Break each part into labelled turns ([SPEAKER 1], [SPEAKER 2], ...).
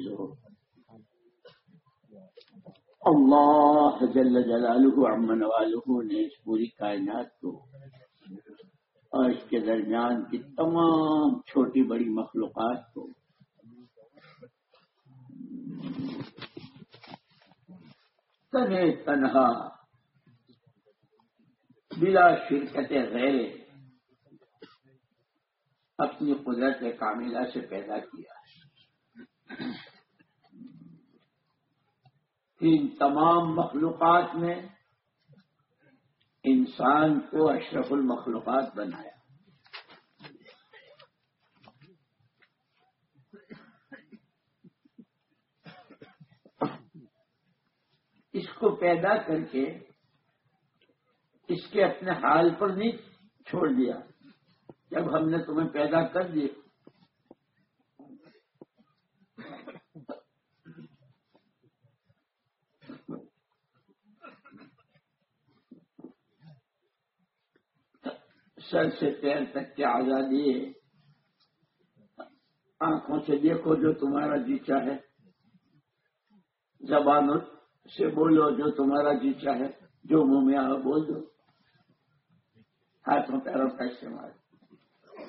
[SPEAKER 1] چیزوں اللہ جل جلالہ امن والہ نے اس پوری کائنات کو اور اس کے درمیان کی تمام چھوٹی بڑی مخلوقات کو تنے تنہا بلا شرکت غیر اپنی قدرت کاملہ سے پیدا کیا۔ ان تمام مخلوقات میں انسان کو اشرف المخلوقات بنایا۔ اس کو پیدا کر کے اس کے اپنے حال پر نہیں چھوڑ دیا۔ جب ہم نے تمہیں پیدا کر دیا سر سے پیر تک کے آزادی ہے۔ آنکھوں سے دیکھو جو تمہارا جی چاہے زبان سے بولو جو تمہارا جی چاہے جو منہ میں آؤ بول دو۔ ہاتھوں پیروں کا استعمال۔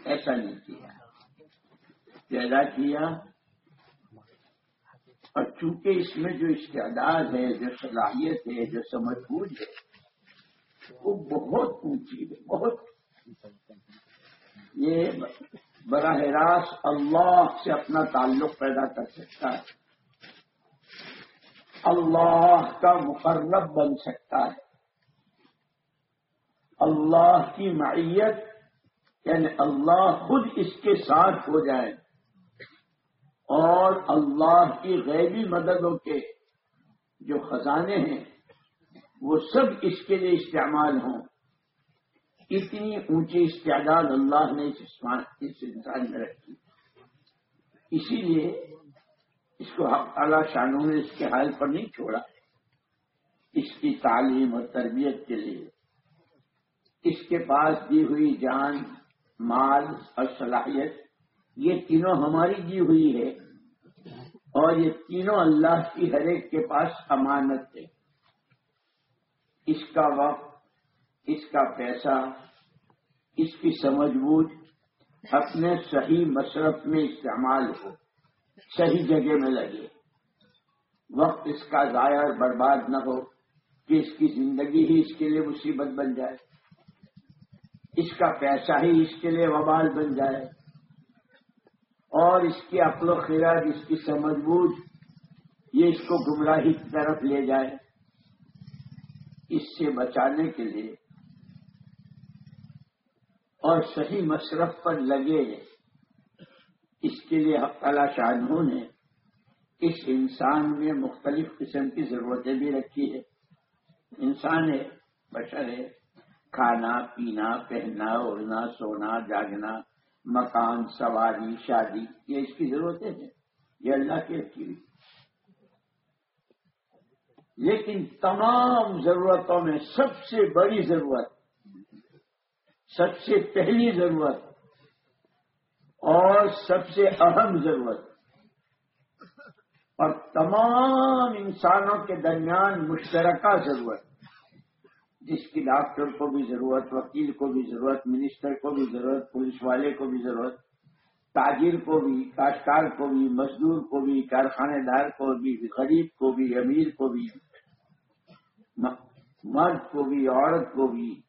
[SPEAKER 1] ایسا نہیں کیا۔ پیدا کیا۔ اور چونکہ اس میں جو استعداد ہے، جو صلاحیت ہے، جو سمجھ بوجھ ہے، وہ بہت اونچی ہے، بہت یہ براہ راست اللہ سے اپنا تعلق پیدا کر سکتا ہے۔ اللہ کا مقرب بن سکتا ہے۔ اللہ کی معیت یعنی اللہ خود اس کے ساتھ ہو جائے۔ اور اللہ کی غیبی مددوں کے جو خزانے ہیں، وہ سب اس کے لیے استعمال ہوں۔ اتنی اونچی استعداد اللہ نے اس انسان میں رکھی۔ اسی لیے اس کو اعلیٰ شانوں نے اس کے حال پر نہیں چھوڑا۔ اس کی تعلیم اور تربیت کے لیے۔ اس کے پاس دی ہوئی جان، مال اور صلاحیت، یہ تینوں ہماری دی ہوئی ہے۔ اور یہ تینوں اللہ کی ہر ایک کے پاس امانت ہے۔ اس کا وقت اس کا پیسہ، اس کی سمجھ بوجھ اپنے صحیح مشرف میں استعمال ہو، صحیح جگہ میں لگے۔ وقت اس کا ضائع برباد نہ ہو کہ اس کی زندگی ہی اس کے لیے مصیبت بن جائے۔ اس کا پیسہ ہی اس کے لیے وبال بن جائے۔ اور اس کی عقل و خیرات اس کی سمجھ بوجھ، یہ اس کو گمراہی کی طرف لے جائے۔ اس سے بچانے کے لیے اور صحیح مشرف پر لگے اس کے لیے تعالی شاہجہوں نے اس انسان میں مختلف قسم کی ضرورتیں بھی رکھی ہے۔ انسان ہے، بشر ہے، کھانا، پینا، پہننا، اڑنا، سونا، جاگنا، مکان، سواری، شادی، یہ اس کی ضرورتیں ہیں۔ یہ اللہ کی رکھی ہوئی۔ لیکن تمام ضرورتوں میں سب سے بڑی ضرورت سب سے پہلی ضرورت اور سب سے اہم ضرورت اور تمام انسانوں کے درمیان مشترکہ ضرورت جس کی ڈاکٹر کو بھی ضرورت، وکیل کو بھی ضرورت، منسٹر کو بھی ضرورت، پولیس والے کو بھی ضرورت، تاجر کو بھی، کاشتکار کو بھی، مزدور کو بھی، کارخانے دار کو بھی، غریب کو بھی، امیر کو بھی، مرد کو بھی، عورت کو بھی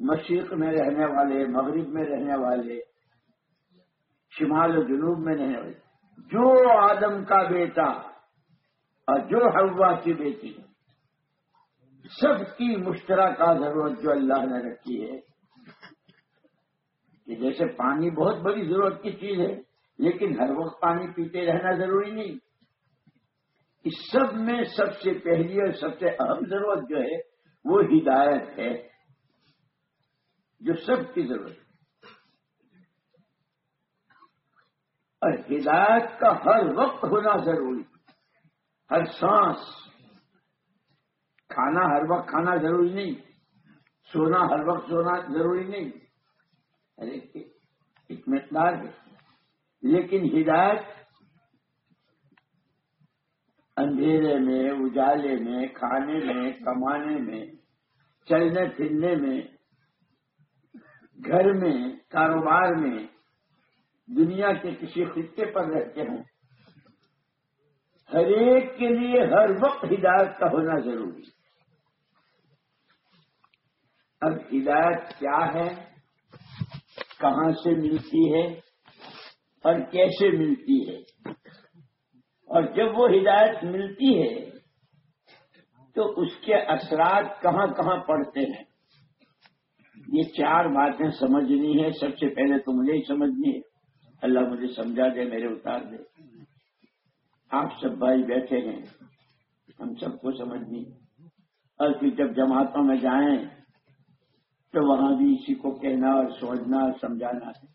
[SPEAKER 1] مشرق میں رہنے والے، مغرب میں رہنے والے، شمال و جنوب میں رہنے والے، جو آدم کا بیٹا اور جو ہوا کی بیٹی، سب کی مشترکہ ضرورت جو اللہ نے رکھی ہے، کہ جیسے پانی بہت بڑی ضرورت کی چیز ہے، لیکن ہر وقت پانی پیتے رہنا ضروری نہیں۔ اس سب میں سب سے پہلی اور سب سے اہم ضرورت جو ہے، وہ ہدایت ہے۔ جو سب کی ضرورت ہے۔ اور ہدایت کا ہر وقت ہونا ضروری ہر سانس۔ کھانا ہر وقت کھانا ضروری نہیں۔ سونا ہر وقت سونا ضروری نہیں۔ ایک مقدار ہے۔ لیکن ہدایت اندھیرے میں، اجالے میں، کھانے میں، کمانے میں، چلنے پھرنے میں گھر میں، کاروبار میں دنیا کے کسی خطے پر رہتے ہوں ہر ایک کے لیے ہر وقت ہدایت کا ہونا ضروری اب ہدایت کیا ہے؟ کہاں سے ملتی ہے؟ اور کیسے ملتی ہے؟ اور جب وہ ہدایت ملتی ہے تو اس کے اثرات کہاں کہاں پڑتے ہیں؟ یہ چار باتیں سمجھنی ہے سب سے پہلے تو مجھے ہی سمجھنی ہے۔ اللہ مجھے سمجھا دے، میرے اتار دے۔ آپ سب بھائی بیٹھے ہیں، ہم سب کو سمجھنی اور پھر جب جماعتوں میں جائیں، تو وہاں بھی اسی کو کہنا اور سوچنا اور سمجھانا ہے۔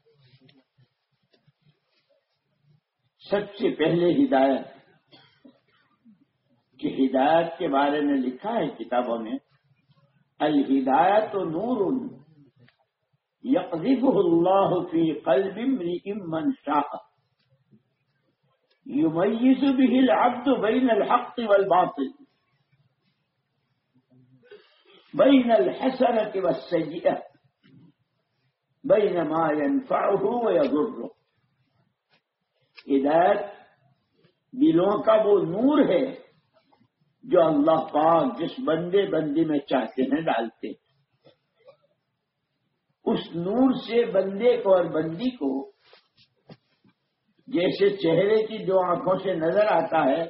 [SPEAKER 1] سب سے پہلے ہدایت۔ کہ ہدایت کے بارے میں لکھا ہے کتابوں میں، الہدایت نور یقذفه اللہ فی قلب امرئ من شاء. يميز به العبد بين الحق والباطل. بين الحسنة والسيئة. بين ما ينفعه ويضره. ہدایت دلوں کا وہ نور ہے جو اللہ پاک جس بندے بندی میں چاہتے ہیں ڈالتے اس نور سے بندے کو اور بندی کو جیسے چہرے کی جو آنکھوں سے نظر آتا ہے،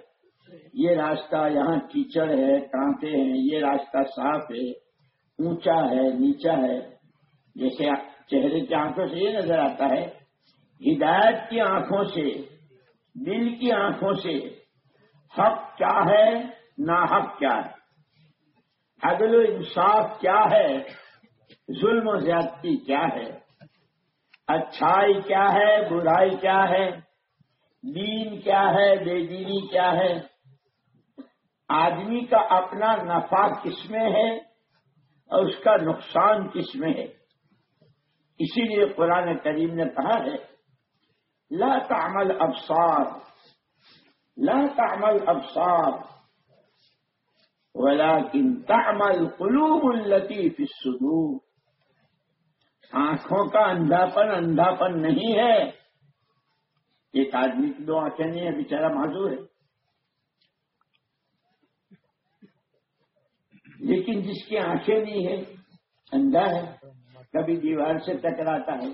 [SPEAKER 1] یہ راستہ یہاں کیچڑ ہے کانٹے ہیں، یہ راستہ صاف ہے، اونچا ہے، نیچا ہے، جیسے چہرے کی آنکھوں سے یہ نظر آتا ہے۔ ہدایت کی آنکھوں سے، دل کی آنکھوں سے حق کیا ہے نا حق کیا ہے؟ عدل و انصاف کیا ہے؟ ظلم و زیادتی کیا ہے؟ اچھائی کیا ہے؟ برائی کیا ہے؟ دین کیا ہے؟ بے دینی کیا ہے؟ آدمی کا اپنا نفع کس میں ہے اور اس کا نقصان کس میں ہے؟ اسی لیے قرآن کریم نے کہا ہے، لا تعمل ابصار، لا تعمل ابصار ولكن تعمل قلوب التي في الصدور۔ آنکھوں کا اندھاپن اندھاپن نہیں ہے۔ ایک آدمی کی دو آنکھیں نہیں ہے بیچارہ معذور ہے۔ لیکن جس کی آنکھیں نہیں ہے اندھا ہے۔ کبھی دیوار سے ٹکراتا ہے،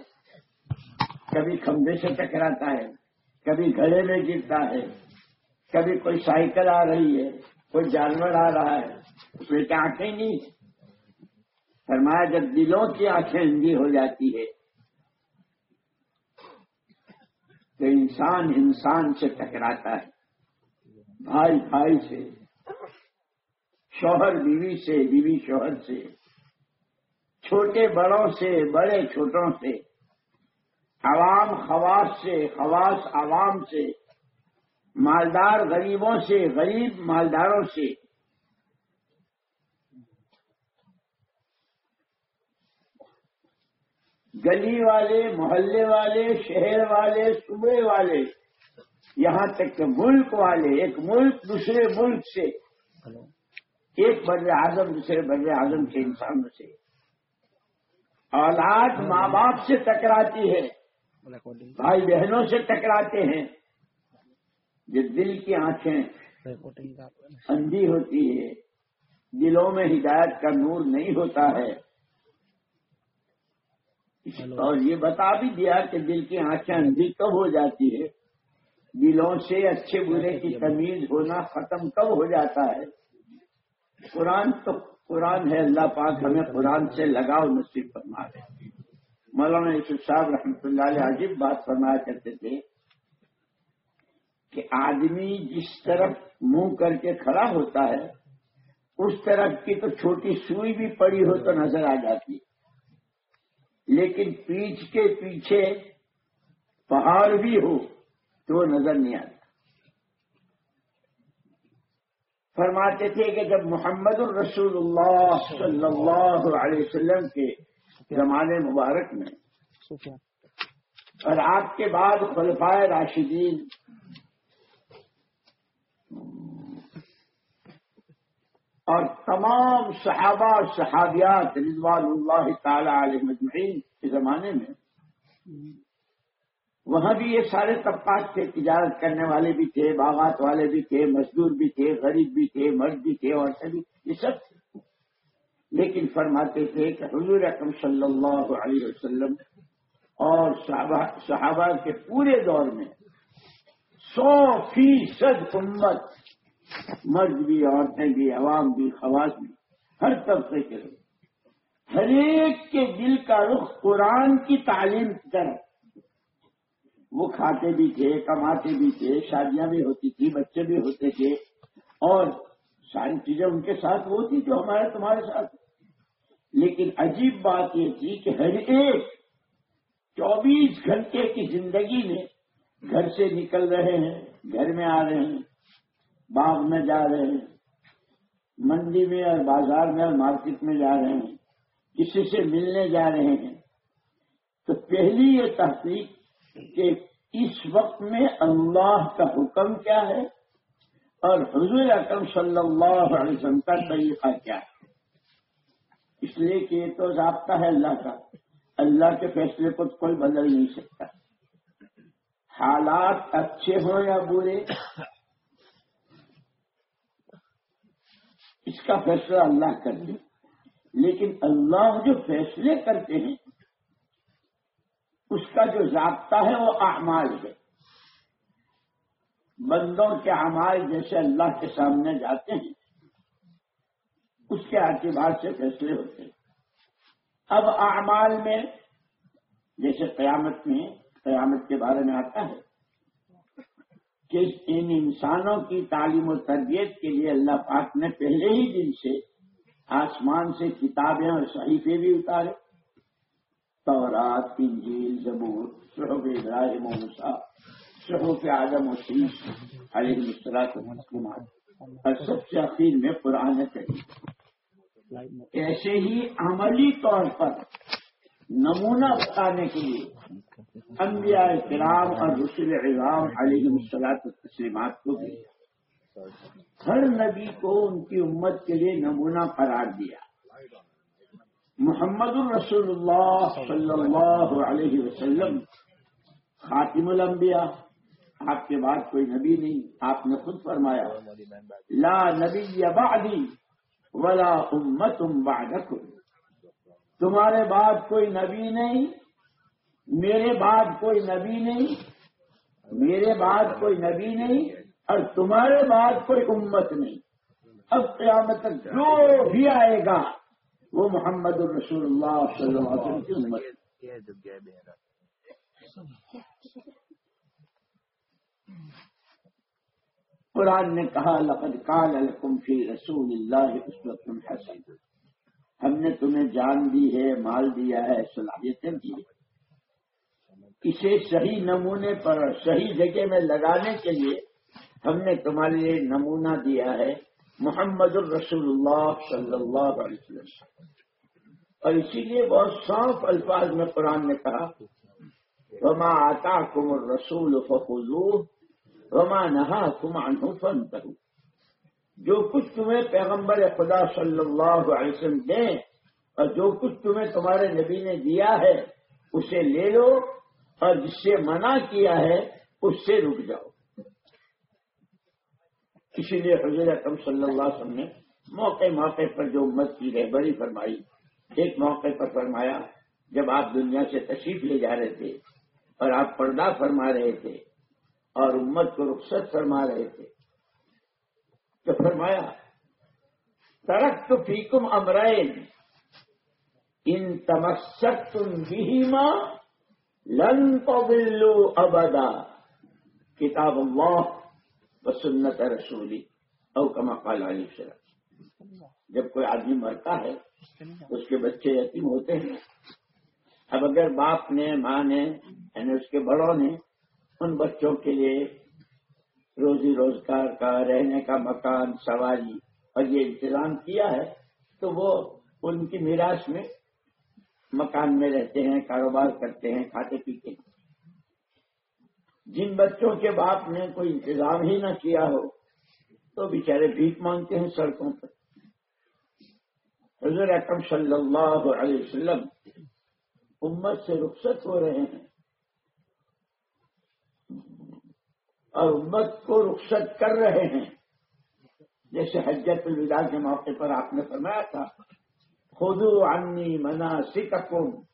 [SPEAKER 1] کبھی کھمبے سے ٹکراتا ہے، کبھی گھڑے میں گرتا ہے، کبھی کوئی سائیکل آ رہی ہے۔ کوئی جانور آ رہا ہے، اس میں کیا آنکھیں نہیں فرمایا جب دلوں کی آنکھیں اندھی ہو جاتی ہے کہ انسان انسان سے ٹکراتا ہے۔ بھائی بھائی سے، شوہر بیوی سے، بیوی شوہر سے، چھوٹے بڑوں سے، بڑے چھوٹوں سے، عوام خواص سے، خواص عوام سے مالدار غریبوں سے غریب مالداروں سے۔ گلی والے محلے والے شہر والے صوبے والے یہاں تک کہ ملک والے ایک ملک دوسرے ملک سے۔ ایک بر اعظم دوسرے بر اعظم کے انسانوں سے۔ اولاد ماں باپ سے ٹکراتی ہے۔ بھائی بہنوں سے ٹکراتے ہیں۔ جو دل کی آنکھیں اندھی ہوتی ہے دلوں میں ہدایت کا نور نہیں ہوتا ہے۔ اور یہ بتا بھی دیا کہ دل کی آنکھیں اندھی کب ہو جاتی ہے؟ دلوں سے اچھے برے کی تمیز ہونا ختم کب ہو جاتا ہے؟ قرآن تو قرآن ہے اللہ پاک ہمیں قرآن سے لگاؤ نصیب فرما رہے مولانا یوسف صاحب رحمۃ اللہ علیہ عجیب بات فرمایا کرتے تھے۔ کہ آدمی جس طرف منہ کر کے کھڑا ہوتا ہے اس طرف کی تو چھوٹی سوئی بھی پڑی ہو تو نظر آ جاتی لیکن پیچھ کے پیچھے پہاڑ بھی ہو تو وہ نظر نہیں آتا۔ فرماتے تھے کہ جب محمد الرسول اللہ صلی اللہ علیہ وسلم کے زمانے مبارک میں اور آپ کے بعد خلفائے راشدین اور تمام صحابہ صحابیات رضوان اللہ تعالی علیہ مجمعین کے زمانے میں وہاں بھی یہ سارے طبقات تھے تجارت کرنے والے بھی تھے، باغات والے بھی تھے، مزدور بھی تھے، غریب بھی تھے، مرد بھی تھے اور سبھی یہ سب تھے۔ لیکن فرماتے تھے کہ حضور اکرم صلی اللہ علیہ وسلم اور صحابہ کے پورے دور میں سو فیصد امت مرد بھی، عورتیں بھی، عوام بھی، خواص بھی، ہر طبقے کے لوگ ہر ایک کے دل کا رخ قرآن کی تعلیم کی طرف وہ کھاتے بھی تھے، کماتے بھی تھے، شادیاں بھی ہوتی تھی بچے بھی ہوتے تھے۔ اور ساری چیزیں ان کے ساتھ وہ تھی جو ہمارے، تمہارے ساتھ۔ لیکن عجیب بات یہ تھی کہ ہر ایک چوبیس گھنٹے کی زندگی میں گھر سے نکل رہے ہیں، گھر میں آ رہے ہیں۔ باغ میں جا رہے ہیں، منڈی میں اور بازار میں اور مارکیٹ میں جا رہے ہیں، کسی سے ملنے جا رہے ہیں۔ تو پہلی یہ تحقیق کہ اس وقت میں اللہ کا حکم کیا ہے اور حضور اکرم صلی اللہ علیہ وسلم کا طریقہ کیا ہے۔ اس لیے کہ یہ تو ضابطہ ہے اللہ کا۔ اللہ کے فیصلے کو کوئی بدل نہیں سکتا۔ حالات اچھے ہوں یا برے اس کا فیصلہ اللہ کر دے۔ لیکن اللہ جو فیصلے کرتے ہیں، اس کا جو ضابطہ ہے، وہ اعمال ہے۔ بندوں کے اعمال جیسے اللہ کے سامنے جاتے ہیں، اس کے اعتبار سے فیصلے ہوتے ہیں۔ اب اعمال میں، جیسے قیامت میں، قیامت کے بارے میں آتا ہے کہ ان انسانوں کی تعلیم و تربیت کے لیے اللہ پاک نے پہلے ہی دن سے آسمان سے کتابیں اور صحیفے بھی اتارے۔ تورات، انجیل، زبور صحب ابراہیم و مسا آدم و شیش علیہ مشترک مسلمات اور سب سے اخیر میں قرآن کریم۔ ایسے ہی عملی طور پر نمونہ بتانے کے لیے انبیاء کرام اور رسول اعظام علیہ مسلاط تسلیمات کو بھی ہر نبی کو ان کی امت کے لیے نمونہ قرار دیا۔ محمد الرسول اللہ صلی اللہ علیہ وسلم خاتم الانبیاء، آپ کے بعد کوئی نبی نہیں، آپ نے خود فرمایا، لا نبی بعدی ولا امت بعدکم۔ تمہارے بعد کوئی نبی نہیں، میرے بعد کوئی نبی نہیں، میرے بعد کوئی نبی نہیں، اور تمہارے بعد کوئی امت نہیں۔ اب قیامت تک جو بھی آئے گا، وہ محمد الرسول اللہ صلی اللہ علیہ وسلم کی امت قرآن نے کہا، لقد قال لكم فی رسول اللہ اسوة حسن ہم نے تمہیں جان دی ہے، مال دیا ہے، صلاحیتیں دی اسے صحیح نمونے پر صحیح جگہ میں لگانے کے لیے ہم نے تمہارے لیے نمونہ دیا ہے، محمد الرسول اللہ صلی اللہ علیہ وسلم۔ اور اسی لیے بہت صاف الفاظ میں قرآن نے کہا، وما آتا کم الرسول فخو وما نہا کمان فن جو کچھ تمہیں پیغمبر خدا صلی اللہ علیہ وسلم دیں اور جو کچھ تمہیں تمہارے نبی نے دیا ہے، اسے لے لو اور جس سے منع کیا ہے، اس سے رک جاؤ۔ اسی لیے حضرت اکرم صلی اللہ علیہ وسلم نے موقع موقع پر جو امت کی رہبری فرمائی، ایک موقع پر فرمایا، جب آپ دنیا سے تشریف لے جا رہے تھے اور آپ پردہ فرما رہے تھے اور امت کو رخصت فرما رہے تھے تو فرمایا ترک تو فیکم امرائن ان تمسک تم بھی ماں لن بلو ابدا، کتاب اللہ سنت رسولی، او کما قال علی شرح جب کوئی آدمی مرتا ہے، اس کے بچے یتیم ہوتے ہیں۔ اب اگر باپ نے، ماں نے یعنی اس کے بڑوں نے، ان بچوں کے لیے روزی روزگار کا، رہنے کا مکان، سواری، اور یہ انتظام کیا ہے، تو وہ ان کی میراث میں مکان میں رہتے ہیں، کاروبار کرتے ہیں، کھاتے پیتے ہیں۔ جن بچوں کے باپ نے کوئی انتظام ہی نہ کیا ہو، تو بیچارے بھیک مانگتے ہیں سڑکوں پر۔ حضور اکم صلی اللہ علیہ وسلم امت سے رخصت ہو رہے ہیں۔ اور امت کو رخصت کر رہے ہیں۔ جیسے حجت الوداع کے موقع پر آپ نے فرمایا تھا خدو عنی منا سکم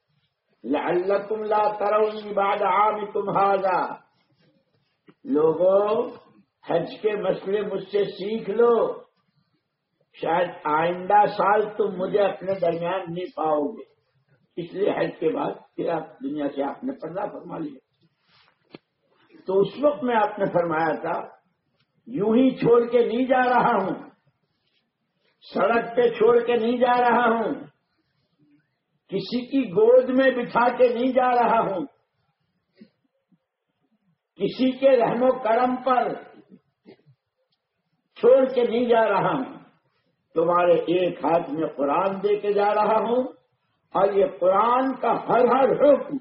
[SPEAKER 1] لعلکم لا ترونی بعد عامکم هذا۔ لوگوں، حج کے مسئلے مجھ سے سیکھ لو۔ شاید آئندہ سال تم مجھے اپنے درمیان نہیں پاؤ گے۔ اس لیے حج کے بعد پھر آپ دنیا سے آپ نے پردہ فرما لیا۔ تو اس وقت میں آپ نے فرمایا تھا، یوں ہی چھوڑ کے نہیں جا رہا ہوں۔ سڑک پہ چھوڑ کے نہیں جا رہا ہوں۔ کسی کی گود میں بٹھا کے نہیں جا رہا ہوں۔ کسی کے رحم و کرم پر چھوڑ کے نہیں جا رہا ہوں۔ تمہارے ایک ہاتھ میں قرآن دے کے جا رہا ہوں اور یہ قرآن کا ہر ہر حکم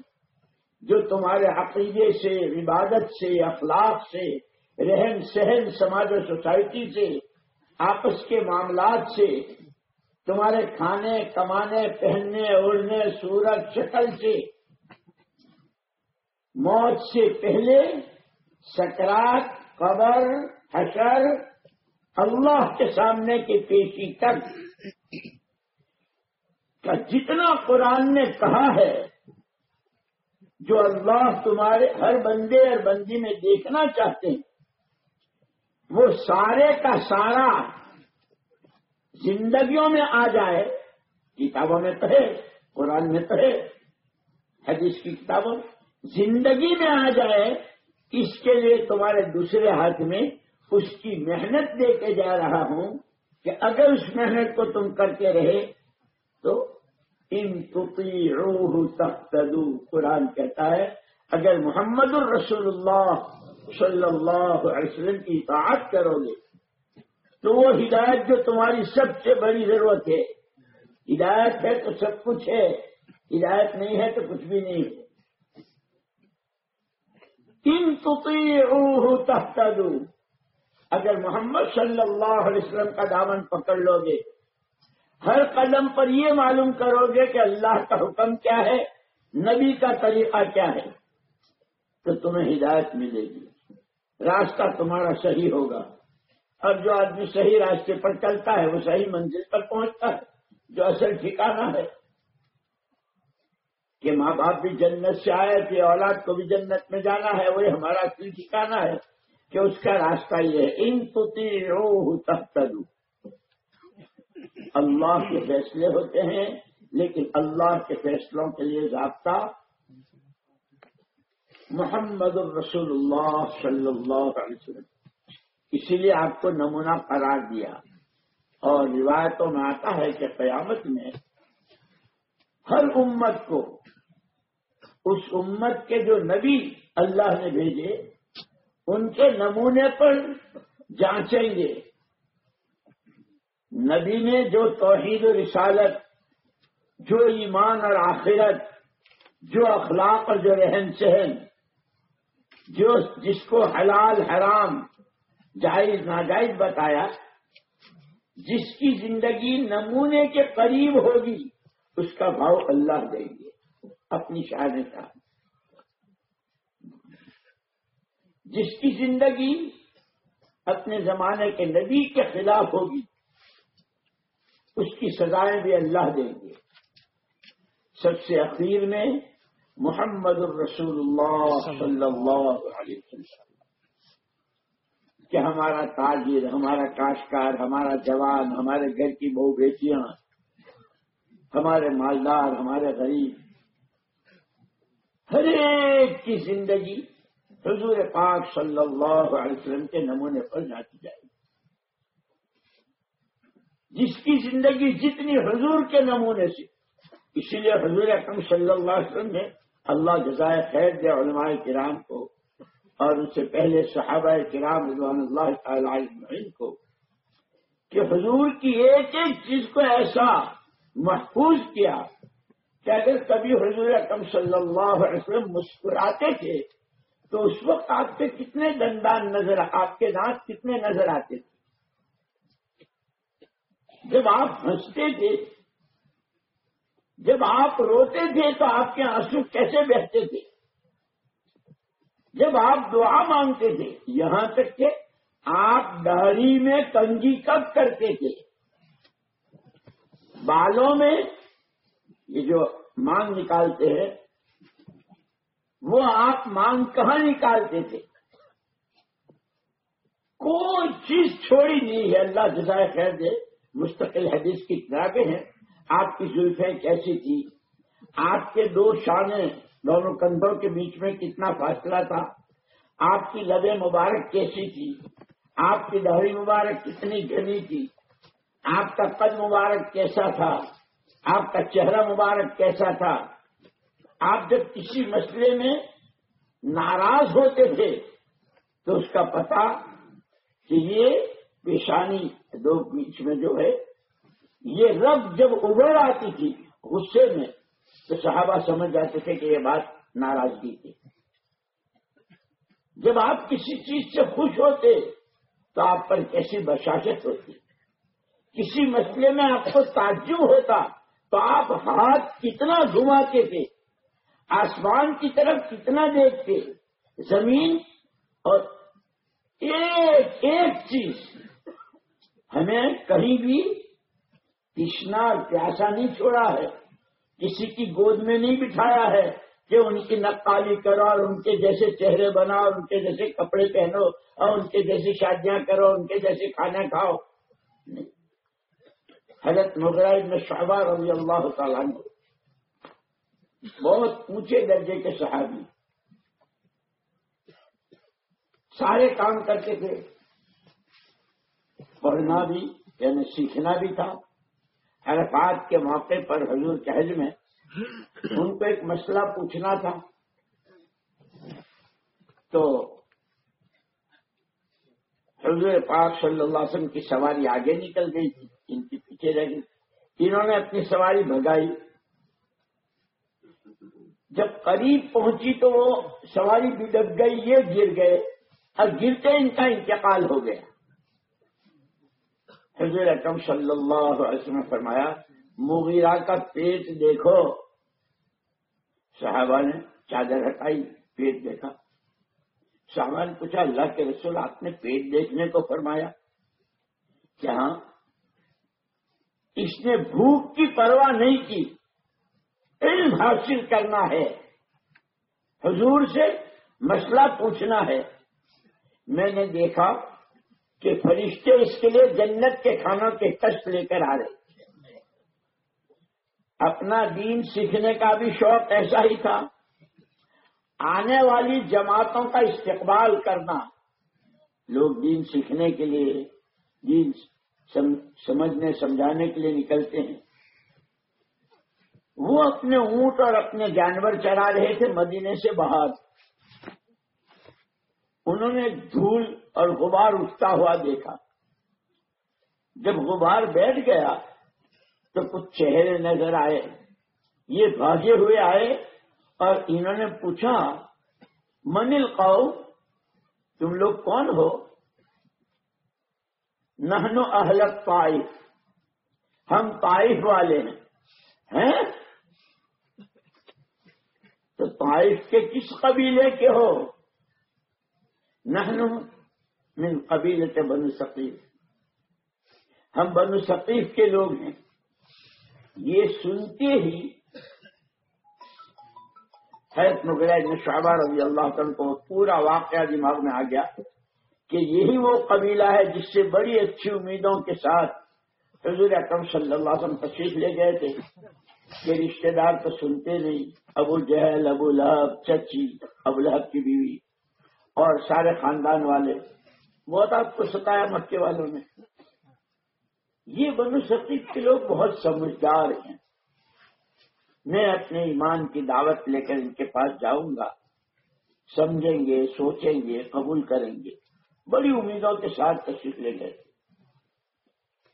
[SPEAKER 1] جو تمہارے عقیدے سے، عبادت سے، اخلاق سے، رہن سہن، سماج و سوسائٹی سے، آپس کے معاملات سے، تمہارے کھانے، کمانے، پہننے اڑنے سورج، شکل سے، موت سے پہلے سکرات، قبر، حشر، اللہ کے سامنے کی پیشی تک، کا جتنا قرآن نے کہا ہے جو اللہ تمہارے ہر بندے اور بندی میں دیکھنا چاہتے ہیں، وہ سارے کا سارا زندگیوں میں آ جائے، کتابوں میں تو ہے قرآن میں تو ہے حدیث کی کتابوں زندگی میں آ جائے، اس کے لیے تمہارے دوسرے ہاتھ میں اس کی محنت دے کے جا رہا ہوں کہ اگر اس محنت کو تم کرتے رہے تو ان تطیعوہ قرآن کہتا ہے، اگر محمد الرسول اللہ صلی اللہ علیہ وسلم کی اطاعت کرو گے، تو وہ ہدایت جو تمہاری سب سے بڑی ضرورت ہے۔ ہدایت ہے تو سب کچھ ہے، ہدایت نہیں ہے تو کچھ بھی نہیں ہے۔ ان تطیعوہ تحتدو اگر محمد صلی اللہ علیہ وسلم کا دامن پکڑ لو گے ہر قدم پر یہ معلوم کرو گے کہ اللہ کا حکم کیا ہے، نبی کا طریقہ کیا ہے، تو تمہیں ہدایت ملے گی۔ راستہ تمہارا صحیح ہوگا۔ اور جو آدمی صحیح راستے پر چلتا ہے، وہ صحیح منزل پر پہنچتا ہے۔ جو اصل ٹھکانا ہے کہ ماں باپ بھی جنت سے آئے کہ اولاد کو بھی جنت میں جانا ہے، وہی ہمارا اصل ٹھکانا ہے کہ اس کا راستہ یہ ہے۔ ان پتی تحت اللہ کے فیصلے ہوتے ہیں، لیکن اللہ کے فیصلوں کے لیے ضابطہ محمد الرسول اللہ صلی اللہ علیہ وسلم۔ اسی لیے آپ کو نمونہ قرار دیا۔ اور روایتوں میں آتا ہے کہ قیامت میں ہر امت کو اس امت کے جو نبی اللہ نے بھیجے، ان کے نمونے پر جانچیں گے۔ نبی نے جو توحید و رسالت، جو ایمان اور آخرت، جو اخلاق اور جو رہن سہن، جو جس کو حلال، حرام، جائز، ناجائز بتایا، جس کی زندگی نمونے کے قریب ہوگی، اس کا بھاؤ اللہ دیں گے اپنی شاعری کا۔ جس کی زندگی اپنے زمانے کے نبی کے خلاف ہوگی اس کی سزائیں بھی اللہ دیں گے۔ سب سے اخیر میں محمد الرسول اللہ صلی اللہ علیہ وسلم، کہ ہمارا تاجر، ہمارا کاشتکار، ہمارا جوان، ہمارے گھر کی بہو بیٹیاں، ہمارے مالدار، ہمارے غریب، ہر ایک کی زندگی حضور پاک صلی اللہ علیہ وسلم کے نمونے پر جاتی جائے گی۔ جس کی زندگی جتنی حضور کے نمونے سے۔ اسی لیے حضور اکرم صلی اللہ علیہ وسلم نے اللہ جزائے خیر دے علماء کرام کو اور ان سے پہلے صحابہ کرام رضوان اللہ تعالی علیہ کو کہ حضور کی ایک ایک چیز کو ایسا محفوظ کیا کہ اگر کبھی حضور اکرم صلی اللہ علیہ وسلم مسکراتے تھے تو اس وقت آپ کے کتنے دندان نظر آپ کے دانت کتنے نظر آتے تھے؟ جب آپ ہنستے تھے، جب آپ روتے تھے تو آپ کے آنسو کیسے بہتے تھے؟ جب آپ دعا مانگتے تھے، یہاں تک کہ آپ دہری میں کنجی کب کرتے تھے؟ بالوں میں، یہ جو مانگ نکالتے ہیں، وہ آپ مانگ کہاں نکالتے تھے؟ کوئی چیز چھوڑی نہیں ہے، اللہ جزائے خیر دے۔ مستقل حدیث کی کتابیں ہیں۔ آپ کی زلفیں کیسی تھی؟ آپ کے دو شانے دونوں کندھوں کے بیچ میں کتنا فاصلہ تھا؟ آپ کی لبے مبارک کیسی تھی؟ آپ کی دہری مبارک کتنی گھنی تھی؟ آپ کا قد مبارک کیسا تھا؟ آپ کا چہرہ مبارک کیسا تھا؟ آپ جب کسی مسئلے میں ناراض ہوتے تھے تو اس کا پتہ کہ یہ پیشانی دو بیچ میں جو ہے، یہ رب جب ابھر آتی تھی غصے میں، تو صحابہ سمجھ جاتے تھے کہ یہ بات ناراضگی تھی جب آپ کسی چیز سے خوش ہوتے، تو آپ پر کیسی بشاشت ہوتی۔ کسی مسئلے میں آپ کو تعجب ہوتا، تو آپ ہاتھ کتنا گھماتے تھے، آسمان کی طرف کتنا دیکھتے، زمین اور ایک ایک چیز۔ ہمیں کہیں بھی تشنا اور پیاسا نہیں چھوڑا ہے۔ کسی کی گود میں نہیں بٹھایا ہے کہ ان کی نقالی کرو اور ان کے جیسے چہرے بناؤ، ان کے جیسے کپڑے پہنو اور ان کے جیسی شادیاں کرو، ان کے جیسے کھانا کھاؤ۔ حضرت ابن شعبہ رضی اللہ تعالیٰ نے بہت اونچے درجے کے صحابی، سارے کام کرتے تھے۔ پڑھنا بھی یعنی سیکھنا بھی تھا۔ عرفات کے موقع پر حضور کے حج میں ان کو ایک مسئلہ پوچھنا تھا۔ تو حضور پاک صلی اللہ علیہ وسلم کی سواری آگے نکل گئی تھی، ان کی پیچھے رہ گئی۔ انہوں نے اپنی سواری بھگائی۔ جب قریب پہنچی تو وہ سواری بھی گئی، یہ گر گئے اور گرتے ان کا انتقال ہو گیا۔ حضور اکم صلی اللہ علیہ وسلم نے فرمایا، مغیرہ کا پیٹ دیکھو۔ صحابہ نے چادر ہٹائی، پیٹ دیکھا۔ صحابہ نے پوچھا، اللہ کے رسول آپ نے پیٹ دیکھنے کو فرمایا؟ کیا ہاں؟ اس نے بھوک کی پرواہ نہیں کی۔ علم حاصل کرنا ہے۔ حضور سے مسئلہ پوچھنا ہے۔ میں نے دیکھا کہ فرشتے اس کے لیے جنت کے کھانوں کے کشت لے کر آ رہے اپنا دین سیکھنے کا بھی شوق ایسا ہی تھا۔ آنے والی جماعتوں کا استقبال کرنا۔ لوگ دین سیکھنے کے لیے، دین سمجھنے، سمجھانے کے لیے نکلتے ہیں۔ وہ اپنے اونٹ اور اپنے جانور چرا رہے تھے مدینے سے باہر۔ انہوں نے دھول اور غبار اٹھتا ہوا دیکھا۔ جب غبار بیٹھ گیا تو کچھ چہرے نظر آئے۔ یہ بھاگے ہوئے آئے اور انہوں نے پوچھا منل قوم تم لوگ کون ہو؟ نہنو اہلک طائف ہم طائف والے ہیں۔ تو طائف کے کس قبیلے کے ہو؟ نحن من قبیلت بنو ثقیف۔ ہم بنو ثقیف کے لوگ ہیں۔ یہ سنتے ہی حیرت مغرب شعبہ رضی اللہ تعالیٰ کو پورا واقعہ دماغ میں آ گیا کہ یہی وہ قبیلہ ہے جس سے بڑی اچھی امیدوں کے ساتھ حضور اکرم صلی اللہ علیہ وسلم تشریف لے گئے تھے۔ کہ رشتے دار تو سنتے نہیں۔ ابو جہل، ابو لہب، چچی، ابو لہب کی بیوی اور سارے خاندان والے۔ بہت آپ کو ستایا مکے والوں نے۔ یہ بنو ثقیف کے لوگ بہت سمجھدار ہیں۔ میں اپنے ایمان کی دعوت لے کر ان کے پاس جاؤں گا۔ سمجھیں گے، سوچیں گے، قبول کریں گے۔ بڑی امیدوں کے ساتھ تشریف لے گئے۔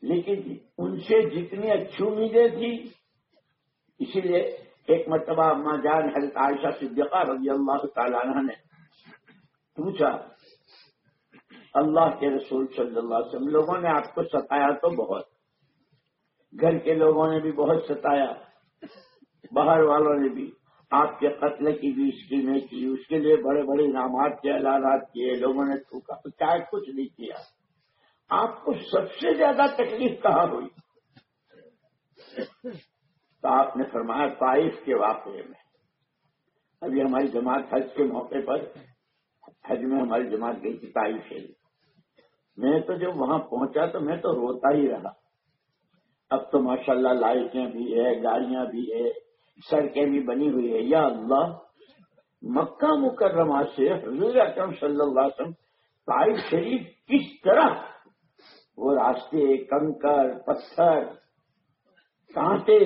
[SPEAKER 1] لیکن ان سے جتنی اچھی امیدیں تھیں، اسی لیے ایک مرتبہ ماں جان حضرت عائشہ صدیقہ رضی اللہ تعالیٰ نے پوچھا اللہ کے رسول صلی اللہ علیہ وسلم، لوگوں نے آپ کو ستایا تو بہت۔ گھر کے لوگوں نے بھی بہت ستایا، باہر والوں نے بھی۔ آپ کے قتل کی بھی اسکیمیں کی، اس کے لیے بڑے بڑے انعامات کے اعلانات کیے، لوگوں نے تھوکا، چاہے کچھ نہیں کیا۔ آپ کو سب سے زیادہ تکلیف کہاں ہوئی؟ تو آپ نے فرمایا، طائف کے واقعے میں۔ ابھی ہماری جماعت حج کے موقع پر، حج میں ہماری جماعت گئی تھی طائف سے میں تو جب وہاں پہنچا تو میں تو روتا ہی رہا۔ اب تو ماشاءاللہ لائٹیں بھی ہے، گاڑیاں بھی ہے، سڑکیں بھی بنی ہوئی ہے یا اللہ، مکہ مکرمہ سے حضور اکرم صلی اللہ علیہ وسلم طائف شریف کس طرح؟ وہ راستے، کنکر، پتھر، کانٹے۔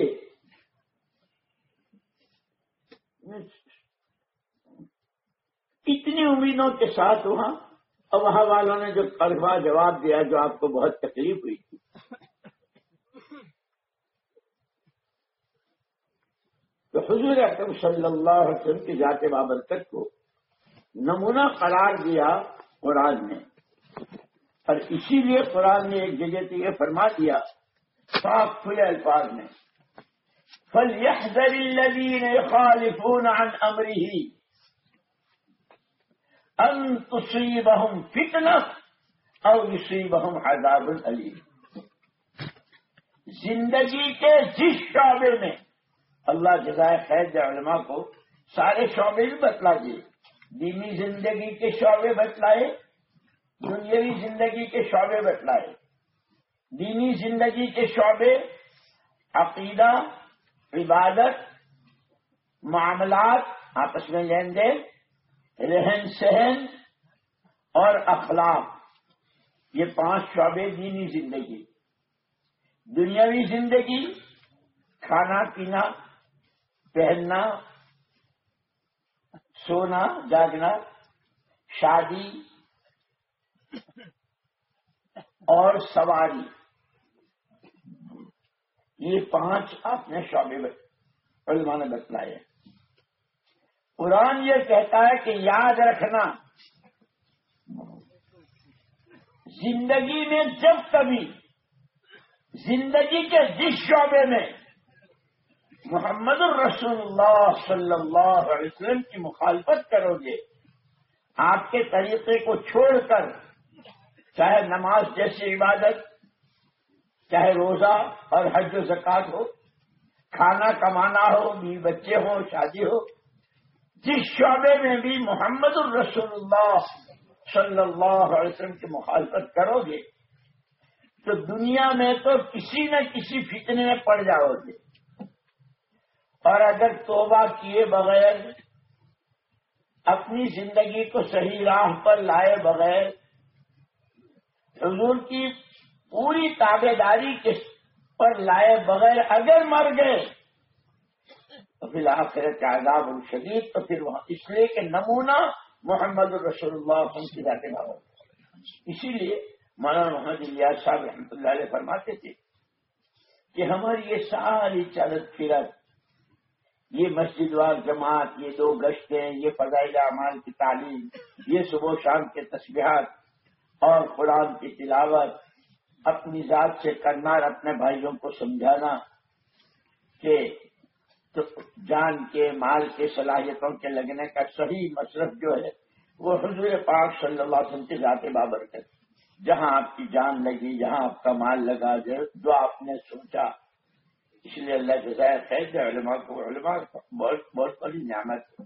[SPEAKER 1] اتنی امیدوں کے ساتھ وہاں اب وہاں والوں نے جو قربہ جواب دیا جو آپ کو بہت تکلیف ہوئی تھی۔ تو حضور اکرم صلی اللہ علیہ وسلم کی ذات بابرکت کو نمونہ قرار دیا قرآن نے۔ اور اسی لیے قرآن نے ایک جگہ سے یہ فرما دیا صاف کھلے الفاظ میں فل الذين يخالفون عن امره ان تصيبهم فتنه او يصيبهم عذاب اليم زندگی کے جس شعبے میں اللہ جزائے خیر علماء کو سارے شعبے بھی بتلا دیے، دینی زندگی کے شعبے بتلائے، دنیاوی زندگی کے شعبے بتلائے۔ دینی زندگی کے شعبے عقیدہ، عبادت، معاملات، آپس میں لین دین رہن سہن اور اخلاق، یہ پانچ شعبے دینی زندگی، دنیاوی زندگی، کھانا پینا، پہننا، سونا، جاگنا، شادی اور سواری۔ یہ پانچ آپ نے شعبے علماء نے بتلائے ہیں۔ قرآن یہ کہتا ہے کہ یاد رکھنا، زندگی میں جب کبھی، زندگی کے جس شعبے میں محمد الرسول اللہ صلی اللہ علیہ وسلم کی مخالفت کرو گے، آپ کے طریقے کو چھوڑ کر، چاہے نماز جیسی عبادت، چاہے روزہ اور حج و زکات ہو، کھانا کمانا ہو بھی بچے ہوں، شادی ہو جس شعبے میں بھی محمد الرسول اللہ صلی اللہ علیہ وسلم کی مخالفت کرو گے، تو دنیا میں تو کسی نہ کسی فتنے میں پڑ جاؤ گے۔ اور اگر توبہ کیے بغیر، اپنی زندگی کو صحیح راہ پر لائے بغیر، حضور کی پوری تابے داری کے پر لائے بغیر اگر مر گئے تو پھر آخر کے آداب الشدید تو پھر وہاں اس لیے کہ نمونہ محمد رسول اللہ کی جاتے بابا اسی لیے مولانا محمد الیاس صاحب رحمۃ اللہ علیہ فرماتے تھے کہ ہماری یہ ساری چلت پھرت، یہ مسجد وار جماعت، یہ دو گشتیں، یہ فضائل اعمال کی تعلیم، یہ صبح و شام کے تسبیحات اور قرآن کی تلاوت، اپنی ذات سے کرنا اور اپنے بھائیوں کو سمجھانا کہ تو جان کے، مال کے، صلاحیتوں کے لگنے کا صحیح مصرف جو ہے، وہ حضور پاک صلی اللہ علیہ وسلم کے ذات بابرکت جہاں آپ کی جان لگی، جہاں آپ کا مال لگا، جو آپ نے سوچا، اس لیے اللہ جزائر خیر علماء کو، علماء بہت بہت بڑی نعمت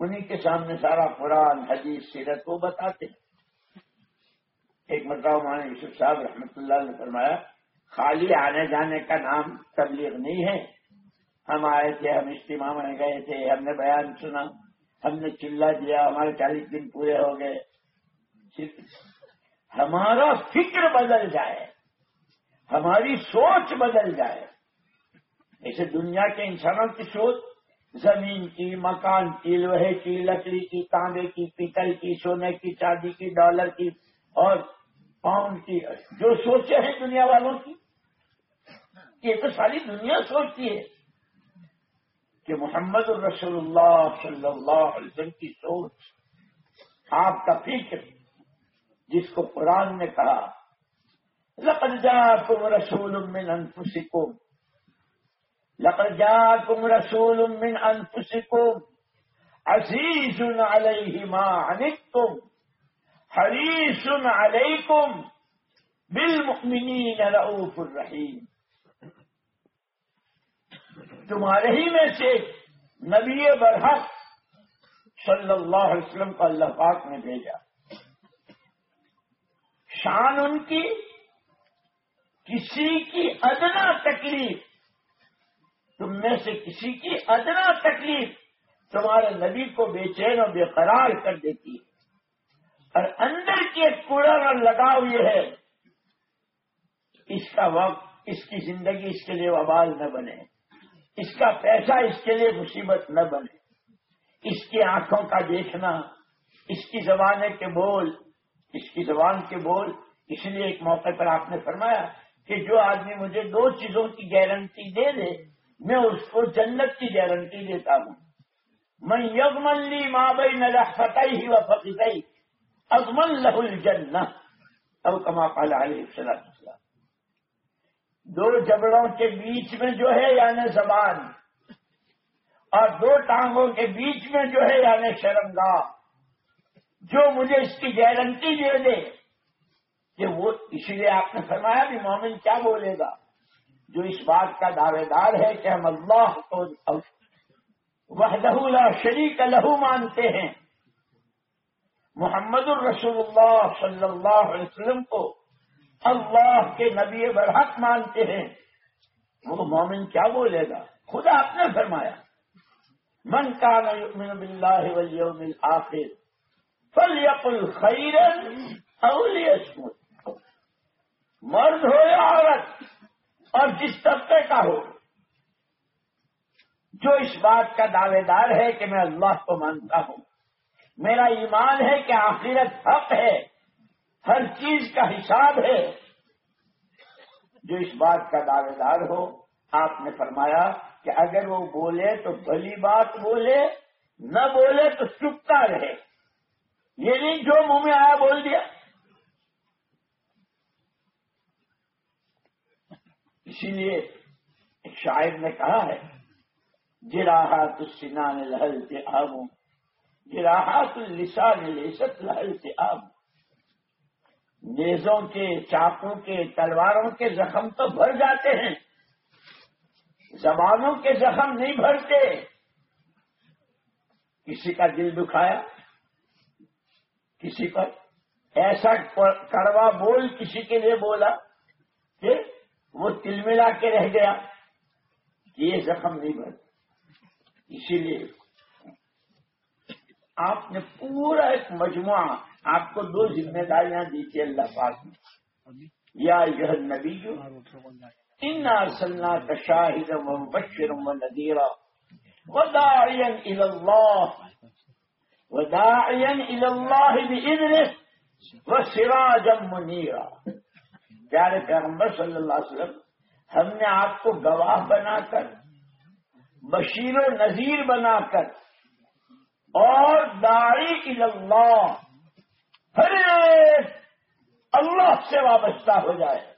[SPEAKER 1] انہیں کے سامنے سارا قرآن، حدیث، سیرت وہ بتاتے ایک مرتبہ مانا یوسف صاحب رحمۃ اللہ نے فرمایا، خالی آنے جانے کا نام تبلیغ نہیں ہے ہم آئے تھے، ہم اجتماع میں گئے تھے، ہم نے بیان سنا، ہم نے چلا دیا، ہمارے چالیس دن پورے ہو گئے۔ ہمارا فکر بدل جائے، ہماری سوچ بدل جائے۔ ایسے دنیا کے انسانوں کی سوچ، زمین کی، مکان کی، لوہے کی، لکڑی کی، تانبے کی، پیتل کی، سونے کی، چاندی کی، ڈالر کی، اور پاؤنڈ کی، جو سوچے ہیں دنیا والوں کی، یہ تو ساری دنیا سوچتی ہے۔ کہ محمد الرسول اللہ صلی اللہ علیہ وسلم کی سوچ، آپ کا فکر جس کو قرآن نے کہا، لقد جاءكم رسول من انفسكم لقد جاءكم رسول من انفسكم عزيز عليه ما عنتم حريص عليكم بالمؤمنين رؤوف الرحيم تمہارے ہی میں سے نبی برحق صلی اللہ علیہ وسلم کو اللہ پاک نے بھیجا۔ شان ان کی، کسی کی ادنا تکلیف، تم میں سے کسی کی ادنا تکلیف تمہارے نبی کو بے چین و بے قرار کر دیتی ہے۔ اور اندر کی ایک کوڑا اور لگاؤ یہ ہے۔ اس کا وقت، اس کی زندگی اس کے لیے وبال نہ بنے۔ اس کا پیسہ اس کے لیے مصیبت نہ بنے۔ اس کی آنکھوں کا دیکھنا، اس کی زبان کے بول، اس کی زبان کے بول۔ اس لیے ایک موقع پر آپ نے فرمایا کہ جو آدمی مجھے دو چیزوں کی گارنٹی دے دے، میں اس کو جنت کی گارنٹی دیتا ہوں۔ میں یغمن لی ماں بئی نہ فتح ہی و فقی ازمن لہ الجنہ اب کما پالا علیہ السلام دو جبڑوں کے بیچ میں جو ہے یعنی زبان اور دو ٹانگوں کے بیچ میں جو ہے یعنی شرمگاہ جو مجھے اس کی گارنٹی دے دے۔ کہ وہ اسی لیے آپ نے فرمایا بھی مومن کیا بولے گا؟ جو اس بات کا دعوے دار ہے کہ ہم اللہ کو وحدہ لا شریک لہو مانتے ہیں۔ محمد الرسول اللہ صلی اللہ علیہ وسلم کو اللہ کے نبی برحق مانتے ہیں۔ وہ مومن کیا بولے گا؟ خدا آپ نے فرمایا۔ من کا یؤمن باللہ والیوم الاخر فلیقل خیرا او مرد ہو یا عورت، اور جس طبقے کا ہو۔ جو اس بات کا دعوے دار ہے کہ میں اللہ کو مانتا ہوں۔ میرا ایمان ہے کہ آخرت حق ہے۔ ہر چیز کا حساب ہے۔ جو اس بات کا دعوے دار ہو، آپ نے فرمایا کہ اگر وہ بولے تو بھلی بات بولے، نہ بولے تو چپتا رہے۔ یہ نہیں جو منہ میں آیا بول دیا۔ اسی لیے ایک شاعر نے کہا ہے جراحا تو لہل کے آگوں جراحت السان لیست لہل سے آب نیزوں کے، چاقوں کے، تلواروں کے زخم تو بھر جاتے ہیں۔ زبانوں کے زخم نہیں بھرتے۔ کسی کا دل دکھایا، کسی پر۔ ایسا کڑوا بول کسی کے لیے بولا کہ وہ تل ملا کے رہ گیا۔ کہ یہ زخم نہیں بھرتے اسی لیے آپ نے پورا ایک مجموعہ آپ کو دو ذمہ داریاں دی تھی اللہ پاک نے۔ یا یہ نبی ان سلنا کا شاہد و بشر و ندیرا وداعین اللہ وداعین اللہ بإذنه وسراجا منیرا۔ پیارے پیغمبر صلی اللہ علیہ وسلم، ہم نے آپ کو گواہ بنا کر، بشیر و نذیر بنا کر اور داڑی اللہ ہر ایک اللہ سے وابستہ ہو جائے۔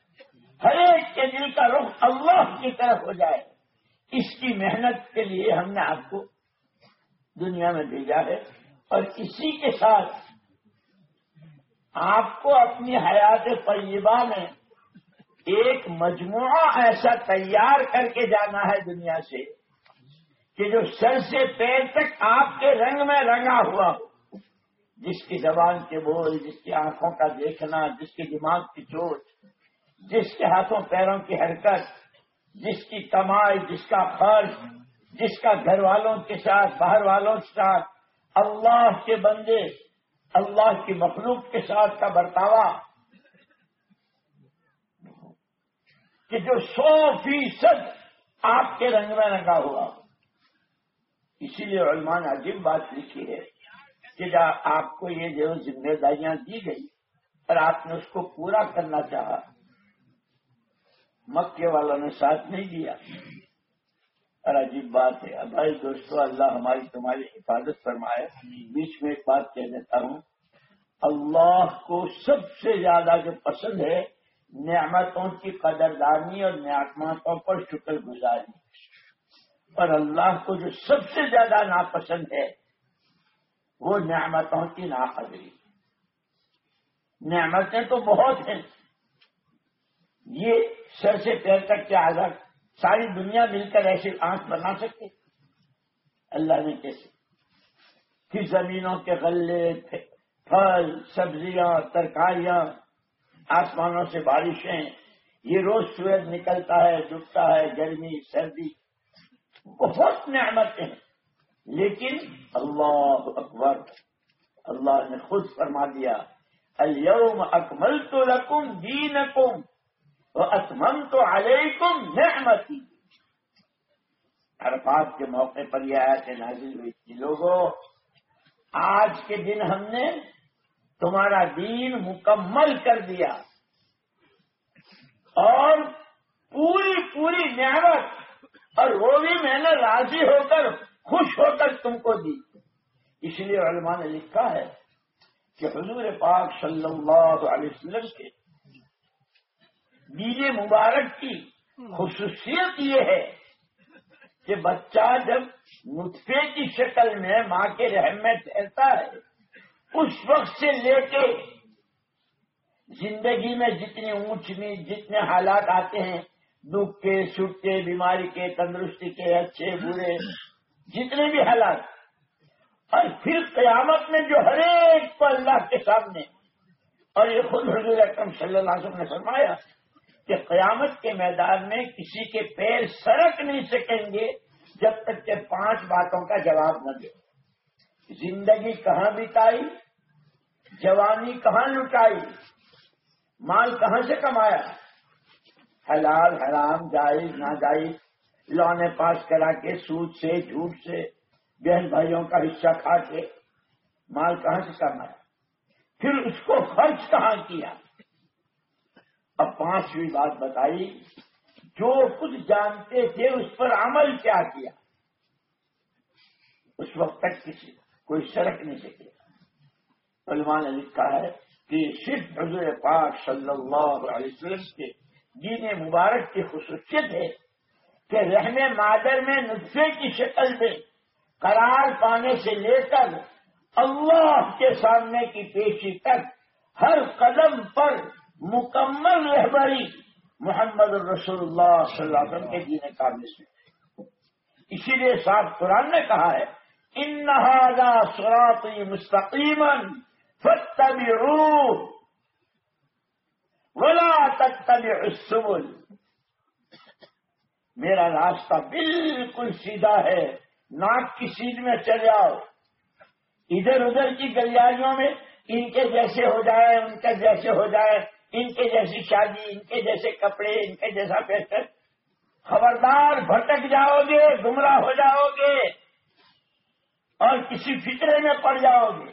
[SPEAKER 1] ہر ایک کے دل کا رخ اللہ کی طرف ہو جائے۔ اس کی محنت کے لیے ہم نے آپ کو دنیا میں بھیجا ہے۔ اور اسی کے ساتھ آپ کو اپنی حیات طیبہ میں ایک مجموعہ ایسا تیار کر کے جانا ہے دنیا سے کہ جو سر سے پیر تک آپ کے رنگ میں رنگا ہوا ہو۔ جس کی زبان کے بول، جس کی آنکھوں کا دیکھنا، جس کے دماغ کی چوٹ، جس کے ہاتھوں پیروں کی حرکت، جس کی کمائی، جس کا خرچ، جس کا گھر والوں کے ساتھ، باہر والوں کے ساتھ، اللہ کے بندے، اللہ کی مخلوق کے ساتھ کا برتاوا۔ کہ جو سو فیصد آپ کے رنگ میں رنگا ہوا اسی لیے علماء نے عجیب بات لکھی ہے۔ کہ آپ کو یہ جو ذمہ داریاں دی گئی اور آپ نے اس کو پورا کرنا چاہا، مکے والوں نے ساتھ نہیں دیا۔ اور عجیب بات ہے۔ بھائی دوستو، اللہ ہماری تمہاری حفاظت فرمائے۔ بیچ میں ایک بات کہہ دیتا ہوں۔ اللہ کو سب سے زیادہ جو پسند ہے، نعمتوں کی قدردانی اور نعمتوں پر شکر گزاری اور اللہ کو جو سب سے زیادہ ناپسند ہے وہ نعمتوں کی ناقدری نعمتیں تو بہت ہیں۔ یہ سر سے پیر تک کے آزاد، ساری دنیا مل کر ایسی آنکھ بنا سکتے اللہ نے کیسے؟ پھر زمینوں کے غلے پھل، سبزیاں، ترکاریاں، آسمانوں سے بارشیں۔ یہ روز سورج نکلتا ہے ڈبتا ہے، گرمی، سردی۔ بہت نعمتیں ہیں۔ لیکن اللہ اکبر، اللہ نے خود فرما دیا، اليوم اکمل تو رقم دین کم اتمن تو علیکم نعمتی. عرفات کے موقع پر یہ آیا کہ نازل ہوئی تھی۔ لوگوں آج کے دن ہم نے تمہارا دین مکمل کر دیا اور پوری پوری نعمت، اور وہ بھی میں نے راضی ہو کر خوش ہو کر تم کو دی۔ اس لیے علماء نے لکھا ہے کہ حضور پاک صلی اللہ علیہ وسلم کے دین مبارک کی خصوصیت یہ ہے کہ بچہ جب نطفے کی شکل میں ماں کے رحم میں ٹھہرتا ہے، اس وقت سے لے کے زندگی میں جتنی اونچ نیچ جتنے حالات آتے ہیں دکھ کے سکھ کے بیماری کے، تندرستی کے، اچھے، برے جتنے بھی حالات اور پھر قیامت میں جو ہر ایک کو اللہ کے سامنے۔ اور یہ خود حضور اکرم صلی اللہ علیہ وسلم نے فرمایا کہ قیامت کے میدان میں کسی کے پیر سرک نہیں سکیں گے جب تک کہ پانچ باتوں کا جواب نہ دے۔ زندگی کہاں بتائی؟ جوانی کہاں لٹائی؟ مال کہاں سے کمایا؟ حلال حرام، جائز نہ جائز لونے پاس کرا کے سود سے، جھوٹ سے، بہن بھائیوں کا حصہ کھا کے مال کہاں سے کمایا پھر اس کو خرچ کہاں کیا؟ اب پانچویں بات بتائی، جو کچھ جانتے تھے اس پر عمل کیا کیا؟ اس وقت تک کسی، کوئی سڑک نہیں سکے علماء نے لکھا ہے کہ صرف حضور پاک صلی اللہ علیہ وسلم کے دین مبارک کی خصوصیت ہے کہ رحم مادر میں نطفے کی شکل میں قرار پانے سے لے کر اللہ کے سامنے کی پیشی تک ہر قدم پر مکمل رہبری محمد الرسول اللہ صلی اللہ علیہ وسلم کے دین کا میں اسی لیے صاحب قرآن نے کہا ہے، ان نہادا سراتی مستقیم فتبعوه ولا تتبعوا السبل. میرا راستہ بالکل سیدھا ہے، ناک کی سیدھ میں چلے آؤ۔ ادھر ادھر کی گلیاریوں میں ان کے جیسے ہو جائے، ان کے جیسے ہو جائے، ان کے جیسی شادی، ان کے جیسے کپڑے، ان کے جیسا پیسر خبردار، بھٹک جاؤ گے، گمراہ ہو جاؤ گے۔ اور کسی فکرے میں پڑ جاؤ گے۔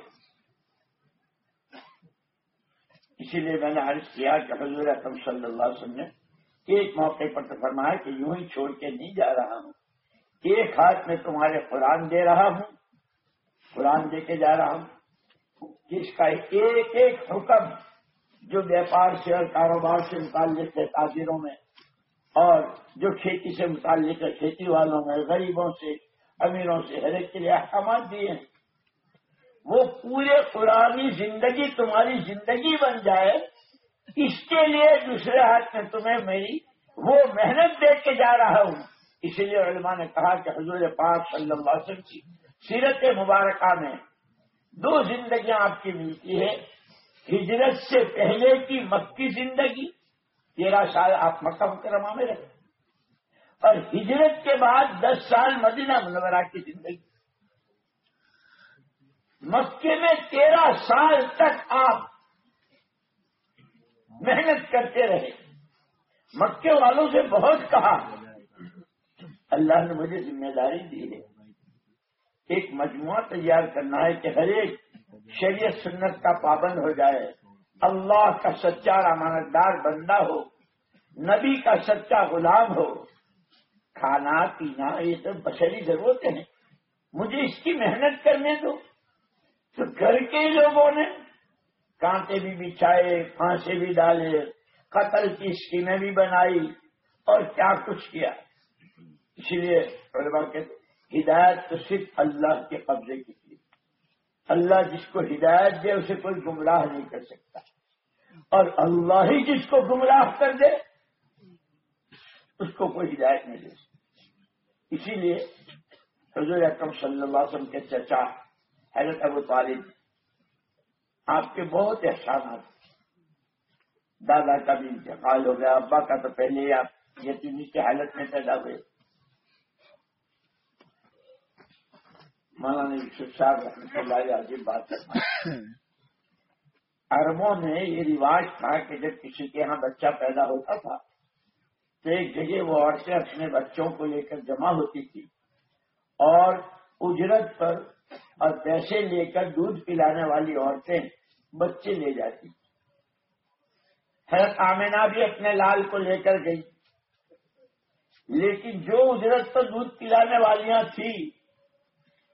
[SPEAKER 1] اسی لیے میں نے عرض کیا کہ حضور اکرم صلی اللہ علیہ وسلم نے ایک موقع پر تو فرمایا کہ یوں ہی چھوڑ کے نہیں جا رہا ہوں۔ ایک ہاتھ میں تمہارے قرآن دے رہا ہوں، قرآن دے کے جا رہا ہوں۔ جس کا ایک ایک حکم جو ویپار سے اور کاروبار سے متعلق ہے تاجروں میں، اور جو کھیتی سے متعلق ہے، کھیتی والوں میں، غریبوں سے، امیروں سے، ہر ایک کے لیے احکامات دیے ہیں۔ وہ پورے پرانی زندگی تمہاری زندگی بن جائے اس کے لیے دوسرے ہاتھ میں تمہیں میری وہ محنت دیکھ کے جا رہا ہوں۔ اسی لیے علماء نے کہا کہ حضور پاک صلی اللہ علیہ وسلم کی سیرت مبارکہ میں دو زندگیاں آپ کی ملتی ہے ہجرت سے پہلے کی مکی زندگی، تیرہ سال آپ مکہ مکرمہ میں رہے۔ اور ہجرت کے بعد دس سال مدینہ منورہ کی زندگی۔ مکے میں تیرہ سال تک آپ محنت کرتے رہے۔ مکے والوں سے بہت کہا۔ اللہ نے مجھے ذمہ داری دی ہے۔ ایک مجموعہ تیار کرنا ہے کہ ہر ایک شریعت سنت کا پابند ہو جائے۔ اللہ کا سچا رامانتدار بندہ ہو، نبی کا سچا غلام ہو۔ کھانا، پینا یہ سب بشری ضرورتیں ہیں مجھے اس کی محنت کرنے دو۔ تو گھر کے لوگوں نے کانٹے بھی بچھائے، پھانسے بھی ڈالے، قتل کی اسکیمیں بھی بنائی اور کیا کچھ کیا۔ اسی لیے علماء کہتے ہدایت تو صرف اللہ کے قبضے کی تھی۔ اللہ جس کو ہدایت دے، اسے کوئی گمراہ نہیں کر سکتا۔ اور اللہ ہی جس کو گمراہ کر دے، اس کو کوئی ہدایت نہیں دے سکتا۔ اسی لیے حضور اکرم صلی اللہ علیہ وسلم کے چچا، حضرت ابو طالب آپ کے بہت احسانات دادا کا بھی انتقال ہو گیا، ابا کا تو پہلے ہی آپ یتیمی کی حالت میں پیدا ہوئے۔ مولانا یوسف صاحب رحمۃ اللہ عجیب بات کرنا عربوں میں یہ رواج تھا کہ جب کسی کے یہاں بچہ پیدا ہوتا تھا تو ایک جگہ وہ عورتیں اپنے بچوں کو لے کر جمع ہوتی تھی اور اجرت پر اور پیسے لے کر دودھ پلانے والی عورتیں بچے لے جاتی۔ حضرت آمینہ بھی اپنے لال کو لے کر گئی۔ لیکن جو اجرت پر دودھ پلانے والیاں تھیں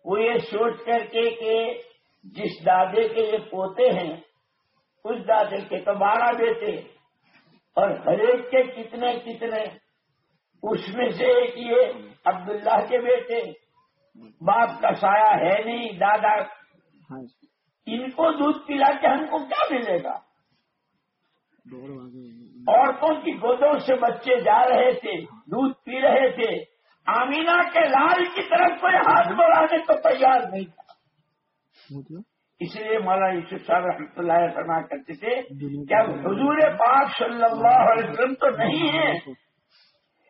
[SPEAKER 1] وہ یہ سوچ کر کے کہ جس دادے کے یہ پوتے ہیں، اس دادے کے تو بارہ بیٹے، اور ہر ایک کے کتنے کتنے، اس میں سے ایک یہ عبداللہ کے بیٹے۔ باپ کا سایہ ہے نہیں دادا۔
[SPEAKER 2] ہاں
[SPEAKER 1] ان کو دودھ پلا کے ہم کو کیا ملے گا؟ عورتوں کی گودوں سے بچے جا رہے تھے دودھ پی رہے تھے۔ آمینہ کے لال کی طرف کوئی ہاتھ بڑھانے کو تیار نہیں تھا۔ اس لیے مولانا یوسف صاحب رحمۃ اللہ فرما کرتے تھے کہ اب حضور پاک صلی اللہ علیہ وسلم تو نہیں ہے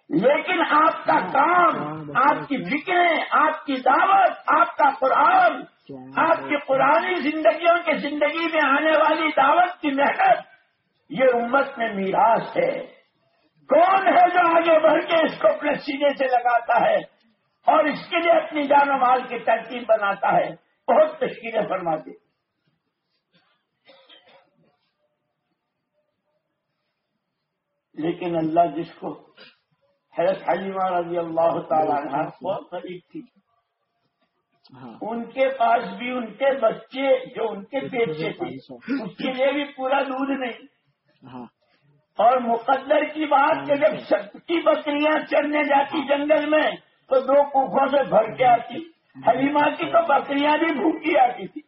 [SPEAKER 1] لیکن آپ کا کام، آپ کی فکریں، آپ کی دعوت، آپ کا قرآن، آپ کی پرانی زندگیوں کے زندگی میں آنے والی دعوت کی محنت، یہ امت میں میراث ہے۔ کون ہے جو آگے بڑھ کے اس کو اپنے سینے سے لگاتا ہے اور اس کے لیے اپنی جان و مال کی ترتیب بناتا ہے؟ بہت تشکیلیں فرماتے لیکن اللہ جس کو حضرت حلیمہ رضی اللہ تعالیٰ عنہ بہت قریب تھی۔
[SPEAKER 2] ہاں۔
[SPEAKER 1] ان کے پاس بھی ان کے بچے جو ان کے پیٹ سے تھے اس کے لیے بھی پورا دودھ نہیں۔
[SPEAKER 2] ہاں۔
[SPEAKER 1] اور مقدر کی بات کہ جب سب کی بکریاں چرنے جاتی جنگل میں تو دو کوکھوں سے بھر کے آتی۔ حلیمہ کی تو بکریاں بھی بھوکی آتی تھی۔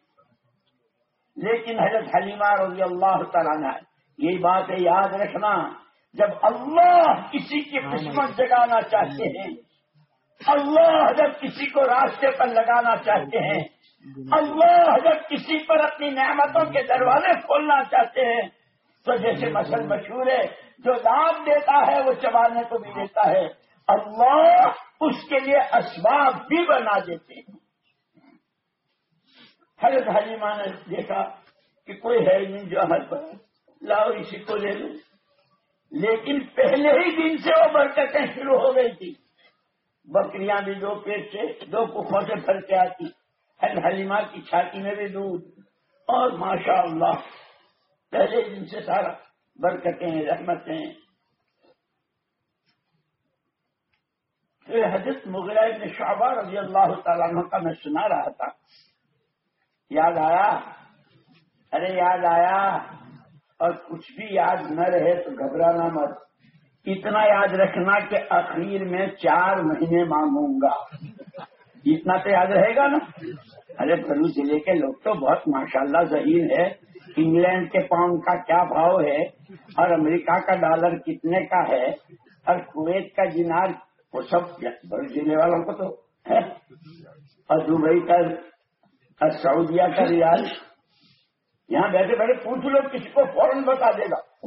[SPEAKER 1] لیکن حضرت حلیمہ رضی اللہ تعالیٰ یہی بات ہے یاد رکھنا۔ جب اللہ کسی کی قسمت جگانا چاہتے ہیں اللہ جب کسی کو راستے پر لگانا چاہتے ہیں اللہ جب کسی پر اپنی نعمتوں کے دروازے کھولنا چاہتے ہیں تو جیسے مسل مشہور ہے جو دانت دیتا ہے وہ چبانے کو بھی دیتا ہے۔ اللہ اس کے لیے اسباب بھی بنا دیتے ہیں۔ حضرت حلیمہ نے دیکھا کہ کوئی ہے ہی نہیں جو حل پر لاؤ اسی کو لے لو۔ لیکن پہلے ہی دن سے وہ برکتیں شروع ہو گئی تھی۔ بکریاں بھی دو پیٹ سے، دو کفوں سے بھر کے آتی۔ حل حلیمہ کی چھاتی میں بھی دودھ۔ اور ماشاء اللہ پہلے دن سے سارا برکتیں، رحمتیں۔ حضرت مغرا ابن شعبہ رضی اللہ تعالیٰ عنہ کا میں سنا رہا تھا۔ یاد آیا؟ ارے یاد آیا؟ اور کچھ بھی یاد نہ رہے تو گھبرانا مت۔ اتنا یاد رکھنا کہ اخیر میں چار مہینے مانگوں گا۔ اتنا تو یاد رہے گا نا؟ ارے بلو ضلع کے لوگ تو بہت ماشاءاللہ ذہین ہے۔ انگلینڈ کے پاؤنڈ کا کیا بھاؤ ہے؟ اور امریکہ کا ڈالر کتنے کا ہے؟ اور کویت کا جنار وہ سب بڑے ضلع والوں کو تو ہے۔ اور دبئی کا اور سعودیہ کا ریال۔ یہاں بیٹھے بیٹھے پوچھ لو کسی کو فوراً بتا دے گا۔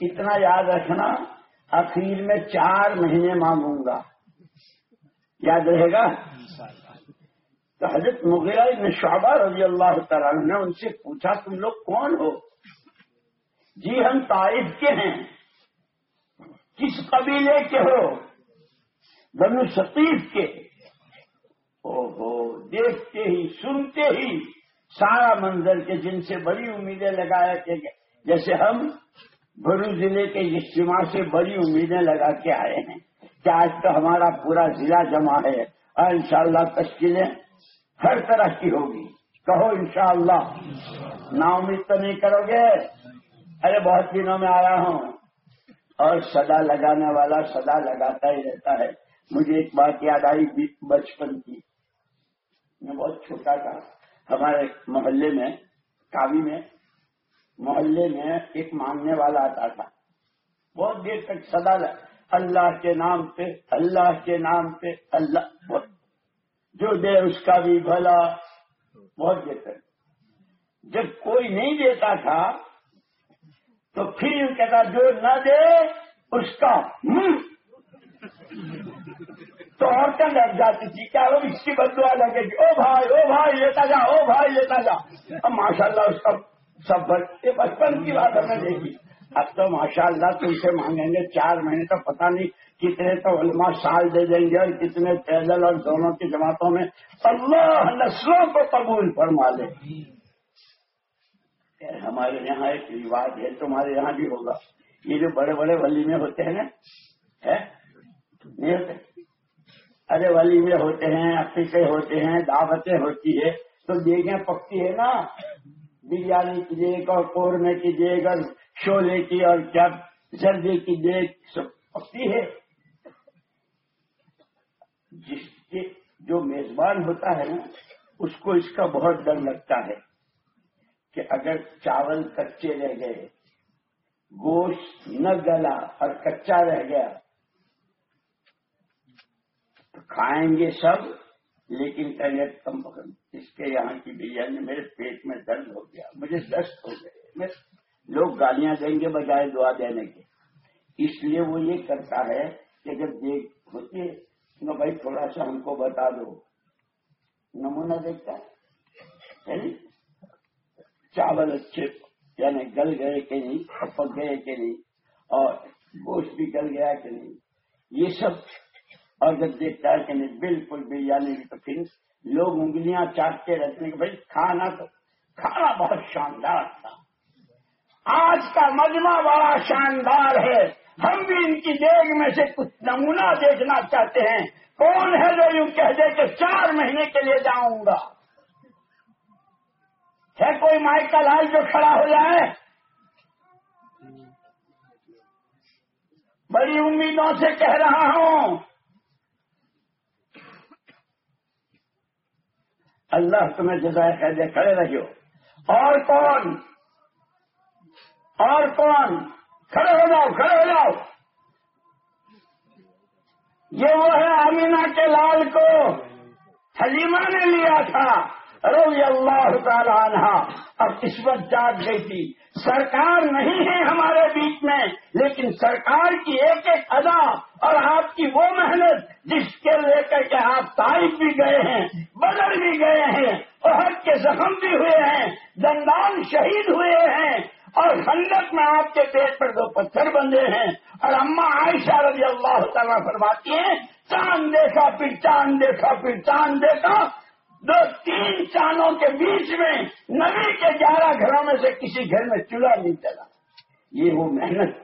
[SPEAKER 1] اتنا یاد رکھنا، اخیر میں چار مہینے مانگوں گا۔ یاد رہے گا؟ تو حضرت مغیرہ ابن شعبہ رضی اللہ تعالیٰ نے ان سے پوچھا، تم لوگ کون ہو؟ جی ہم طائف کے ہیں۔ کس قبیلے کے ہو؟ بنو ثقیف کے۔ او ہو دیکھتے ہی، سنتے ہی۔ سارا منظر کے جن سے بڑی امیدیں لگایا کہ جیسے ہم بھرو ضلع کے اجتماع سے بڑی امیدیں لگا کے آئے ہیں کہ آج تو ہمارا پورا ضلع جمع ہے اور انشاءاللہ تشکیلیں ہر طرح کی ہوگی۔ کہو انشاءاللہ۔ نا امید تو نہیں کرو گے۔ ارے بہت دنوں میں آیا ہوں۔ اور صدا لگانے والا صدا لگاتا ہی رہتا ہے۔ مجھے ایک بات یاد آئی بچپن کی۔ میں بہت چھوٹا تھا۔ ہمارے محلے میں کابی میں، محلے میں ایک مانگنے والا آتا تھا۔ بہت دیر تک سدا اللہ کے نام پہ، اللہ کے نام پہ، اللہ۔ جو دے اس کا بھی بھلا۔ بہت دیر تک۔ جب کوئی نہیں دیتا تھا، تو پھر کہتا، جو نہ دے، اس کا تو عورتیں ڈر جاتی تھی، کیا وہ اس کی بدوا لگے گی جی، او بھائی او بھائی لیتا جا، او بھائی لیتا جا۔ اب ماشاء اللہ اس کا سب بچے بچپن کی بات ہمیں دیکھی۔ اب تو ماشاء اللہ تم سے مانگیں گے چار مہینے تو پتہ نہیں کتنے تو علماء سال دے دیں گے اور کتنے پیدل اور دونوں کی جماعتوں میں اللہ نسلوں کو قبول فرما لے۔ ہمارے یہاں ایک رواج ہے، تمہارے یہاں بھی ہوگا۔ یہ جو بڑے بڑے ولی میں ہوتے ہیں نا نہیں ہوتے؟ ارے ولی میں ہوتے ہیں، عقیقے ہوتے ہیں، دعوتیں ہوتی ہے۔ تو دیگیں پکتی ہے نا۔ بریانی کی دیگ اور قورمے کی دیگ اور شولے کی اور کیا، سردی کی دیگ سب پکتی ہے۔ جس کے جو میزبان ہوتا ہے نا، اس کو اس کا بہت ڈر لگتا ہے کہ اگر چاول کچے رہ گئے، گوشت نہ گلا اور کچا رہ گیا کھائیں گے سب، لیکن طبیعت کم اس کے یہاں کی بریانی میرے پیٹ میں درد ہو گیا، مجھے دست ہو گئے۔ لوگ گالیاں دیں گے بجائے دعا دینے کے۔ اس لیے وہ یہ کرتا ہے کہ جب دیکھ ہوتی ہے تو بھائی تھوڑا سا ہم کو بتا دو۔ نمونہ دیکھتا ہے۔ چاول اچھے یعنی گل گئے کہ نہیں پک گئے کہ نہیں، اور گوشت بھی گل گیا کہ نہیں۔ یہ سب اور جب دیکھتا ہے کہ نہیں، بالکل بریانی یعنی تو پھر لوگ انگلیاں چاٹتے رہتے ہیں کہ بھائی، کھانا تو، کھانا بہت شاندار تھا۔ آج کا مجمع بڑا شاندار ہے۔ ہم بھی ان کی دیگ میں سے کچھ نمونہ دیکھنا چاہتے ہیں۔ کون ہے جو یوں کہہ دے کہ چار مہینے کے لیے جاؤں گا؟ ہے کوئی مائیکل آج جو کھڑا ہو جائے؟ بڑی امیدوں سے کہہ رہا ہوں۔ اللہ تمہیں جزائے قیدے کھڑے رہو اور کون؟ اور کون؟ کھڑے ہو جاؤ، کھڑے ہو جاؤ۔ یہ وہ ہے امینا کے لال کو۔ حلیمہ نے لیا تھا۔ رضی اللہ تعالیٰ عنہ. اب قسمت جاگ گئی تھی. سرکار نہیں ہے ہمارے بیچ میں، لیکن سرکار کی ایک ایک ادا اور آپ کی وہ محنت جس کے لے کر کے آپ تائف بھی گئے ہیں بدل بھی گئے ہیں اور کے زخم بھی ہوئے ہیں، دندان شہید ہوئے ہیں اور خندق میں آپ کے پیٹ پر دو پتھر بندے ہیں۔ اور اما عائشہ رضی اللہ تعالیٰ فرماتی ہیں چاند دیکھا پھر چاند دیکھا پھر چاند دیکھا دو تین چاندوں کے بیچ میں نبی کے گیارہ گھروں میں سے کسی گھر میں چولہا نہیں چلا یہ وہ محنت۔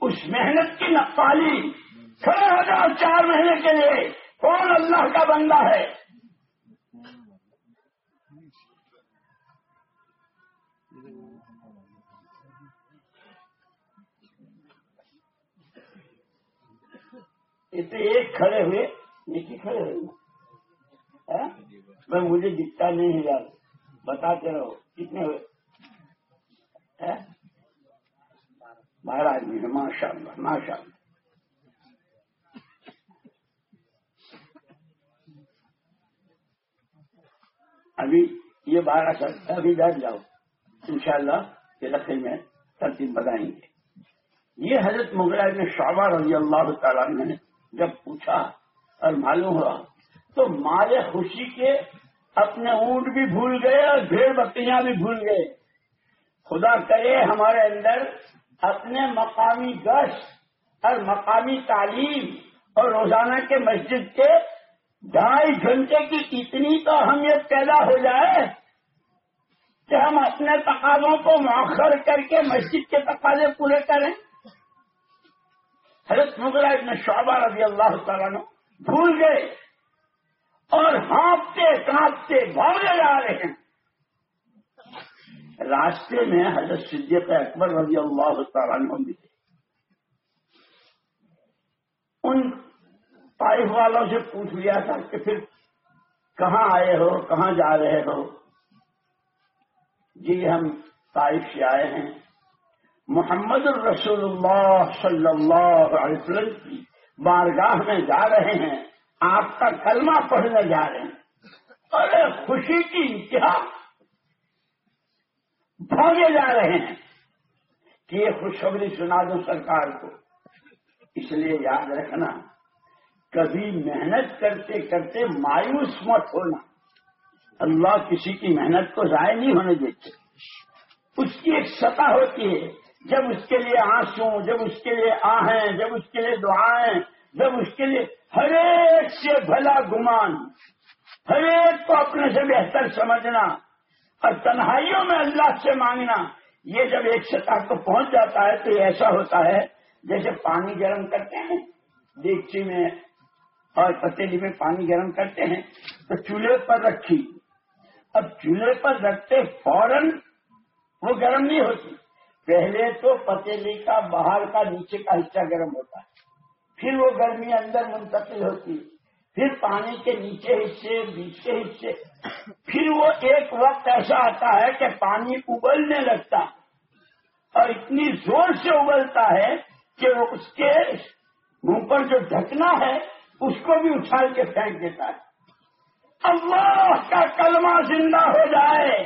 [SPEAKER 1] اس محنت کی نقالی کھڑے ہو جاؤ چار مہینے کے لیے کون اللہ کا بندہ ہے؟ اسے ایک کھڑے ہوئے نیچے کھڑے ہوئے۔ ہاں؟ میں مجھے دکھتا نہیں ہے یار۔ بتاتے رہو، کتنے ہوئے؟ ہاں؟ بارہ آدمی جی، ہے ماشاء اللہ ماشاء اللہ ابھی یہ بارہ سال، ابھی بیٹھ جاؤ۔ انشاءاللہ شاء اللہ میں ترتیب بتائیں گے۔ یہ حضرت مغل نے شعبہ رضی اللہ تعالیٰ نے جب پوچھا اور معلوم ہوا تو مارے خوشی کے اپنے اونٹ بھی بھول گئے اور بھیڑ بکریاں بھی بھول گئے۔ خدا کرے ہمارے اندر اپنے مقامی گشت اور مقامی تعلیم اور روزانہ کے مسجد کے ڈھائی گھنٹے کی اتنی تو اہمیت پیدا ہو جائے کہ ہم اپنے تقاضوں کو مؤخر کر کے مسجد کے تقاضے پورے کریں۔ حضرت مغرا ابن شعبہ رضی اللہ تعالیٰ نے بھول گئے۔ اور ہانپتے کانپتے بھاگے جا رہے ہیں۔ راستے میں حضرت صدیق اکبر رضی اللہ تعالیٰ نے ملے ان طائف والوں سے پوچھ لیا تھا کہ پھر کہاں آئے ہو، کہاں جا رہے ہو؟ جی ہم طائف سے آئے ہیں۔ محمد الرسول اللہ صلی اللہ علیہ وسلم کی بارگاہ میں جا رہے ہیں۔ آپ کا کلمہ پڑھنے جا رہے ہیں۔ ارے، خوشی کی انتہا بھاگے جا رہے ہیں۔ کہ یہ خوشخبری سنا دو سرکار کو۔ اس لیے یاد رکھنا، کبھی محنت کرتے کرتے مایوس مت ہونا۔ اللہ کسی کی محنت کو ضائع نہیں ہونے دیتے۔ اس کی ایک سطح ہوتی ہے۔ جب اس کے لیے آنسو، جب اس کے لیے آہیں، جب اس کے لیے دعائیں، جب اس کے لیے ہر ایک سے بھلا گمان، ہر ایک کو اپنے سے بہتر سمجھنا اور تنہائیوں میں اللہ سے مانگنا، یہ جب ایک سطح کو پہنچ جاتا ہے تو یہ ایسا ہوتا ہے جیسے پانی گرم کرتے ہیں، دیگچی میں اور پتیلی میں پانی گرم کرتے ہیں، تو چولہے پر رکھی۔ اب چولہے پر رکھتے فوراً وہ گرم نہیں ہوتی۔ پہلے تو پتیلی کا، باہر کا، نیچے کا حصہ گرم ہوتا ہے۔ پھر وہ گرمی اندر منتقل ہوتی، پھر پانی کے نیچے حصے بیچ کے حصے۔ پھر وہ ایک وقت ایسا آتا ہے کہ پانی ابلنے لگتا، اور اتنی زور سے ابلتا ہے کہ وہ اس کے منہ پر جو ڈھکنا ہے، اس کو بھی اچھال کے پھینک دیتا ہے۔ اللہ کا کلمہ زندہ ہو جائے۔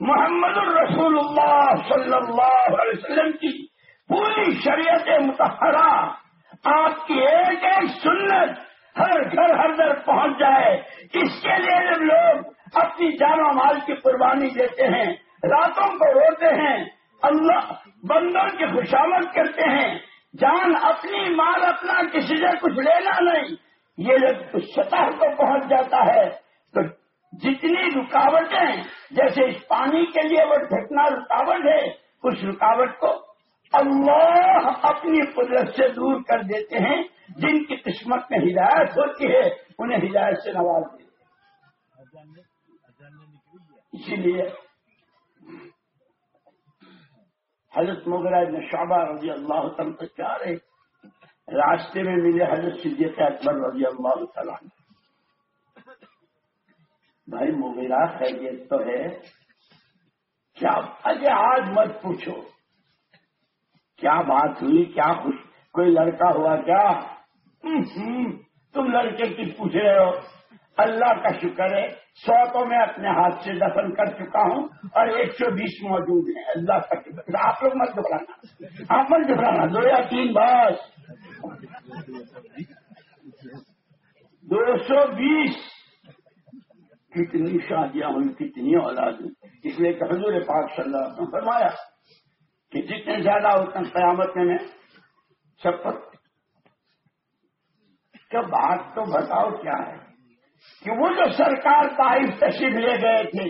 [SPEAKER 1] محمد الرسول اللہ صلی اللہ علیہ وسلم کی پوری شریعت متحرہ آپ کی ایک ایک سنت ہر گھر ہر در پہنچ جائے، اس کے لیے جب لوگ اپنی جان و مال کی قربانی دیتے ہیں، راتوں کو روتے ہیں، اللہ بندوں کی خوشامد کرتے ہیں، جان اپنی، مال اپنا، کسی سے کچھ لینا نہیں، یہ جب سطح کو پہنچ جاتا ہے، تو جتنی رکاوٹیں، جیسے اس پانی کے لیے وہ ڈھکنا رکاوٹ ہے، اس رکاوٹ کو اللہ اپنی قدرت سے دور کر دیتے ہیں، جن کی قسمت میں ہدایت ہوتی ہے، انہیں ہدایت سے نواز دیتے اسی لیے حضرت مغرا شعبہ رضی اللہ تعالیٰ کیا رہے راستے میں ملے حضرت صدیق اکبر رضی اللہ تعالیٰ بھائی، مغیرہ خیریت تو ہے۔ کیا آج مت پوچھو۔ کیا بات ہوئی؟ کیا خوش کوئی لڑکا ہوا کیا؟ تم لڑکے کی پوچھ رہے ہو؟ اللہ کا شکر ہے سو تو میں اپنے ہاتھ سے دفن کر چکا ہوں اور ایک سو بیس موجود ہیں۔ اللہ کا شکر آپ لوگ مت گھبرانا۔ آپ مت گھبرانا۔ دو یا تین بس۔ دو سو بیس۔ کتنی شادیاں ہوئی، کتنی اولاد ہوئی اس لیے کہ حضور پاک صلی اللہ علیہ وسلم فرمایا کہ جتنے زیادہ ہوتے ہیں قیامت میں سب پر کیا بات تو بتاؤ کیا ہے؟ کہ وہ جو سرکار تائف تشریف لے گئے تھے،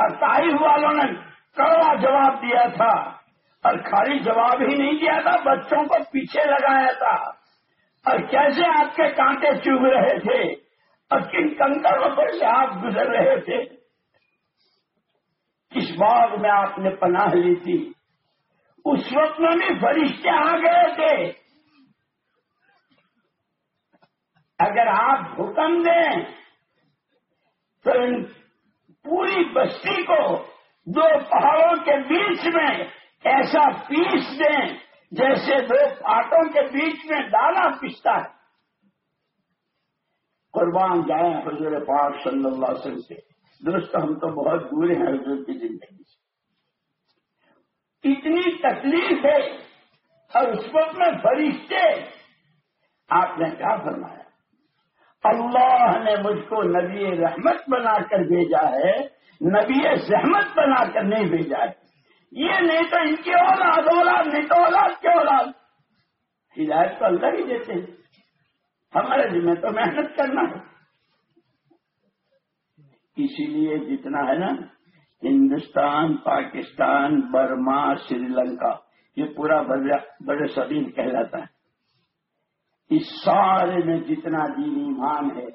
[SPEAKER 1] اور تائف والوں نے کڑوا جواب دیا تھا، اور خالی جواب ہی نہیں دیا تھا، بچوں کو پیچھے لگایا تھا۔ اور کیسے آپ کے کانٹے چوب رہے تھے؟ اور کن کنکروں پر سے آپ گزر رہے تھے؟ کس باغ میں آپ نے پناہ لی تھی؟ اس وقت میں بھی فرشتے آ گئے تھے۔ اگر آپ حکم دیں تو ان پوری بستی کو دو پہاڑوں کے بیچ میں ایسا پیس دیں جیسے دو پاٹوں کے بیچ میں دانا پستا ہے۔ قربان جائیں حضور پاک صلی اللہ علیہ وسلم سے۔ درست ہم تو بہت دور ہیں حضور کی زندگی۔ اتنی تکلیف ہے اور اس وقت میں فرشتے، آپ نے کیا فرمایا؟ اللہ نے مجھ کو نبی رحمت بنا کر بھیجا ہے، نبی زحمت بنا کر نہیں بھیجا ہے۔ یہ نہیں تو ان کی اولاد اولاد نہیں تو اولاد کے اولاد۔ ہدایت تو اللہ ہی دیتے ہیں۔ ہمارے ذمہ تو محنت کرنا ہے۔ اسی لیے جتنا ہے نا ہندوستان، پاکستان، برما، سری لنکا، یہ پورا بڑے صدیم کہلاتا ہے۔ اس سارے میں جتنا دین ایمان ہے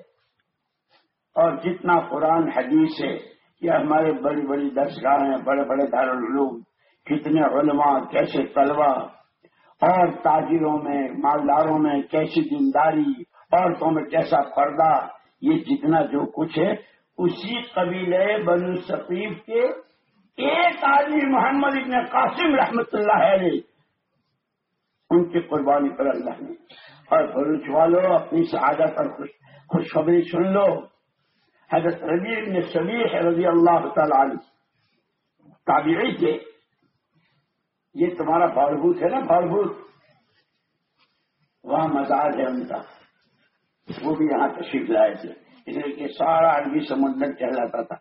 [SPEAKER 1] اور جتنا قرآن، حدیث ہے، یہ ہمارے بڑی بڑی درسگاہ ہیں، بڑے بڑے دارالعلوم، کتنے علماء، کیسے طلبا اور تاجروں میں، مالداروں میں کیسی دینداری، عورتوں میں کیسا پردہ، یہ جتنا جو کچھ ہے اسی قبیلے بنو ثقیف کے ایک آدمی محمد ابن قاسم رحمت اللہ علیہ، ان کی قربانی پر اللہ نے اور بلوچ والو اپنی شہادت اور خوشخبری سن لو۔ حضرت ربی ابن شبیح رضی اللہ تعالی عنہ، تابعی تھے یہ تمہارا فاربوت ہے نا فاربوت وہاں مزاج ہے ان کا۔ وہ بھی یہاں تشریف لائے تھے۔ کہ سارا عربی سمندر کہلاتا تھا۔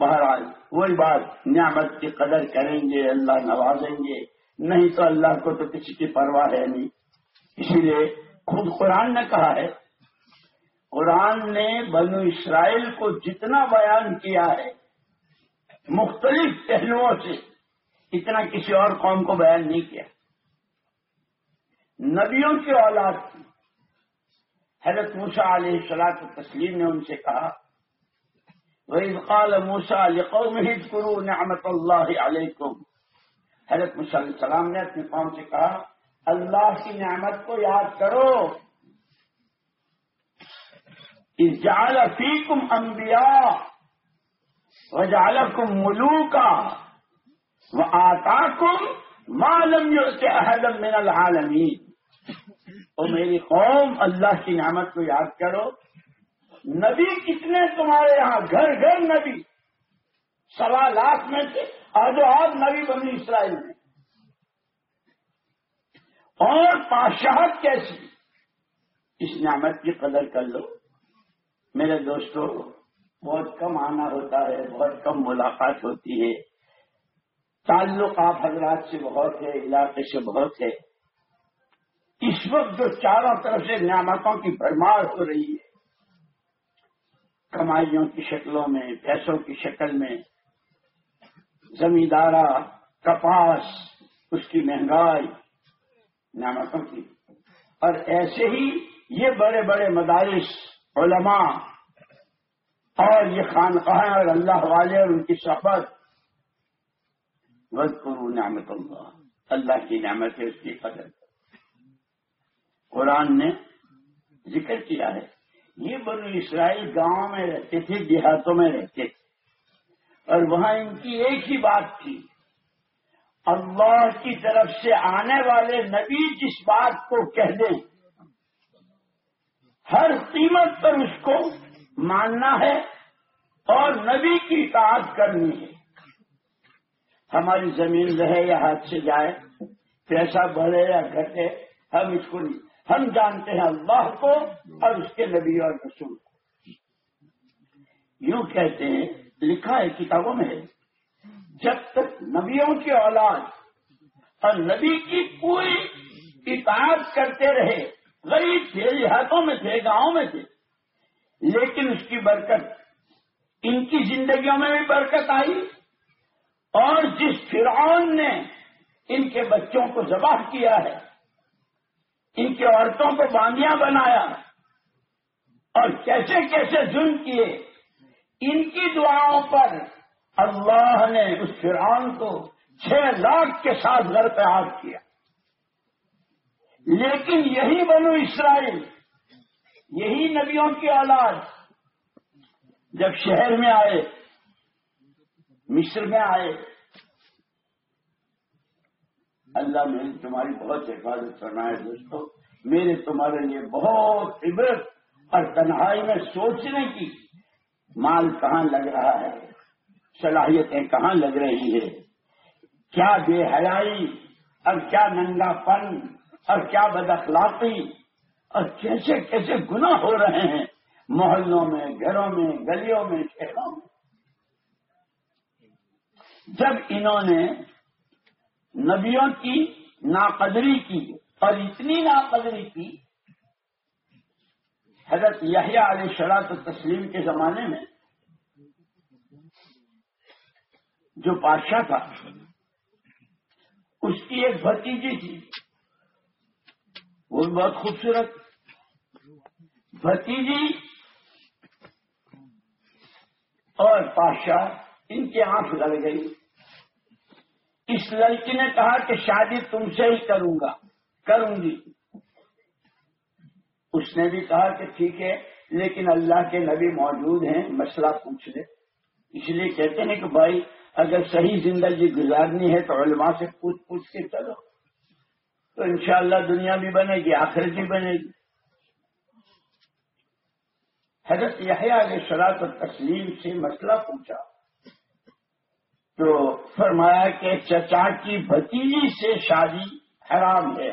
[SPEAKER 1] بہرحال وہی بات نعمت کی قدر کریں گے، اللہ نوازیں گے۔ نہیں تو اللہ کو تو کسی کی پرواہ ہے نہیں۔ اسی لیے خود قرآن نے کہا ہے، قرآن نے بنو اسرائیل کو جتنا بیان کیا ہے، مختلف پہلوؤں سے اتنا کسی اور قوم کو بیان نہیں کیا۔ نبیوں کی اولاد کی حضرت موسا علیہ السلاط تسلیم نے ان سے کہا، وَإِذْ قَالَ مُوسَى لِقَوْمِهِ اذْكُرُوا نِعْمَةَ اللَّهِ عَلَيْكُمْ حضرت موسیٰ علیہ السلام نے اپنی قوم سے کہا، اللہ کی نعمت کو یاد کرو۔ اِذْ جَعَلَ فِيكُمْ أَنْبِيَاءَ وَجَعَلَكُمْ مُلُوكًا وَآتَاكُمْ مَا لَمْ يُؤْتِ أَحَدًا مِنَ الْعَالَمِينَ۔ او میری قوم اللہ کی نعمت کو یاد کرو، نبی کتنے تمہارے یہاں گھر گھر نبی، سوا لاکھ میں سے آج آج نبی بنی اسرائیل میں۔ اور پاشاہت کیسی؟ اس نعمت کی قدر کر لو۔ میرے دوستوں بہت کم آنا ہوتا ہے، بہت کم ملاقات ہوتی ہے۔ تعلق آپ حضرات سے بہت ہے، علاقے سے بہت ہے۔ اس وقت جو چاروں طرف سے نعمتوں کی بھرمار ہو رہی ہے، کمائیوں کی شکلوں میں، پیسوں کی شکل میں، زمیندارہ، کپاس، اس کی مہنگائی، نعمتوں کی۔ اور ایسے ہی یہ بڑے بڑے مدارس، علماء اور یہ خانقاہیں اور اللہ والے اور ان کی صحبت وز کرو نعمت اللہ۔ اللہ کی نعمت ہے اس کی قدر۔ قرآن نے ذکر کیا ہے۔ یہ بنو اسرائیل گاؤں میں رہتے تھے، دیہاتوں میں رہتے تھے۔ اور وہاں ان کی ایک ہی بات تھی، اللہ کی طرف سے آنے والے نبی جس بات کو کہہ دیں، ہر قیمت پر اس کو ماننا ہے اور نبی کی اطاعت کرنی ہے۔ ہماری زمین رہے یا ہاتھ سے جائے، پیسہ بڑھے یا گھٹے، ہم اس کو نہیں۔ ہم جانتے ہیں اللہ کو اور اس کے نبی اور رسول کو۔ یوں کہتے ہیں، لکھا ہے کتابوں میں ہے جب تک نبیوں کی اولاد اور نبی کی پوری اطاعت کرتے رہے، غریب تھے، دیہاتوں میں تھے، گاؤں میں تھے، لیکن اس کی برکت، ان کی زندگیوں میں بھی برکت آئی۔ اور جس فرعون نے ان کے بچوں کو ذبح کیا ہے ان کی عورتوں کو باندیاں بنایا اور کیسے کیسے ظلم کیے۔ ان کی دعاؤں پر اللہ نے اس فرعون کو چھ لاکھ کے ساتھ گھر پہ آگ کیا۔ لیکن یہی بنو اسرائیل، یہی نبیوں کی اولاد جب شہر میں آئے، مصر میں آئے اللہ میں تمہاری بہت حفاظت کرنا ہے دوستو، میرے تمہارے لیے بہت عبرت اور تنہائی میں سوچنے کی۔ مال کہاں لگ رہا ہے؟ صلاحیتیں کہاں لگ رہی ہے کیا بے حیائی اور کیا ننگا پن اور کیا بد اخلاقی؟ اور کیسے کیسے گنا ہو رہے ہیں؟ محلوں میں، گھروں میں، گلیوں میں، شہروں میں۔ جب انہوں نے نبیوں کی ناقدری کی اور اتنی ناقدری کی حضرت یحییٰ علیہ شراط تسلیم کے زمانے میں جو بادشاہ تھا، اس کی ایک بھتیجی تھی۔ وہ بھی بہت خوبصورت۔ بھتیجی اور بادشاہ ان کی آنکھ لگ گئی۔ اس لڑکی نے کہا کہ شادی تم سے ہی کروں گا، کروں گی۔ اس نے بھی کہا کہ ٹھیک ہے، لیکن اللہ کے نبی موجود ہیں، مسئلہ پوچھ لے۔ اس لیے کہتے ہیں کہ بھائی، اگر صحیح زندگی گزارنی ہے تو علماء سے پوچھ پوچھ کے چلو۔ تو انشاءاللہ دنیا بھی بنے گی آخر بھی بنے گی۔ حضرت یحییٰ علیہ شراط اور تسلیم سے مسئلہ پوچھا۔ تو فرمایا کہ چچا کی بھتیجی سے شادی حرام ہے،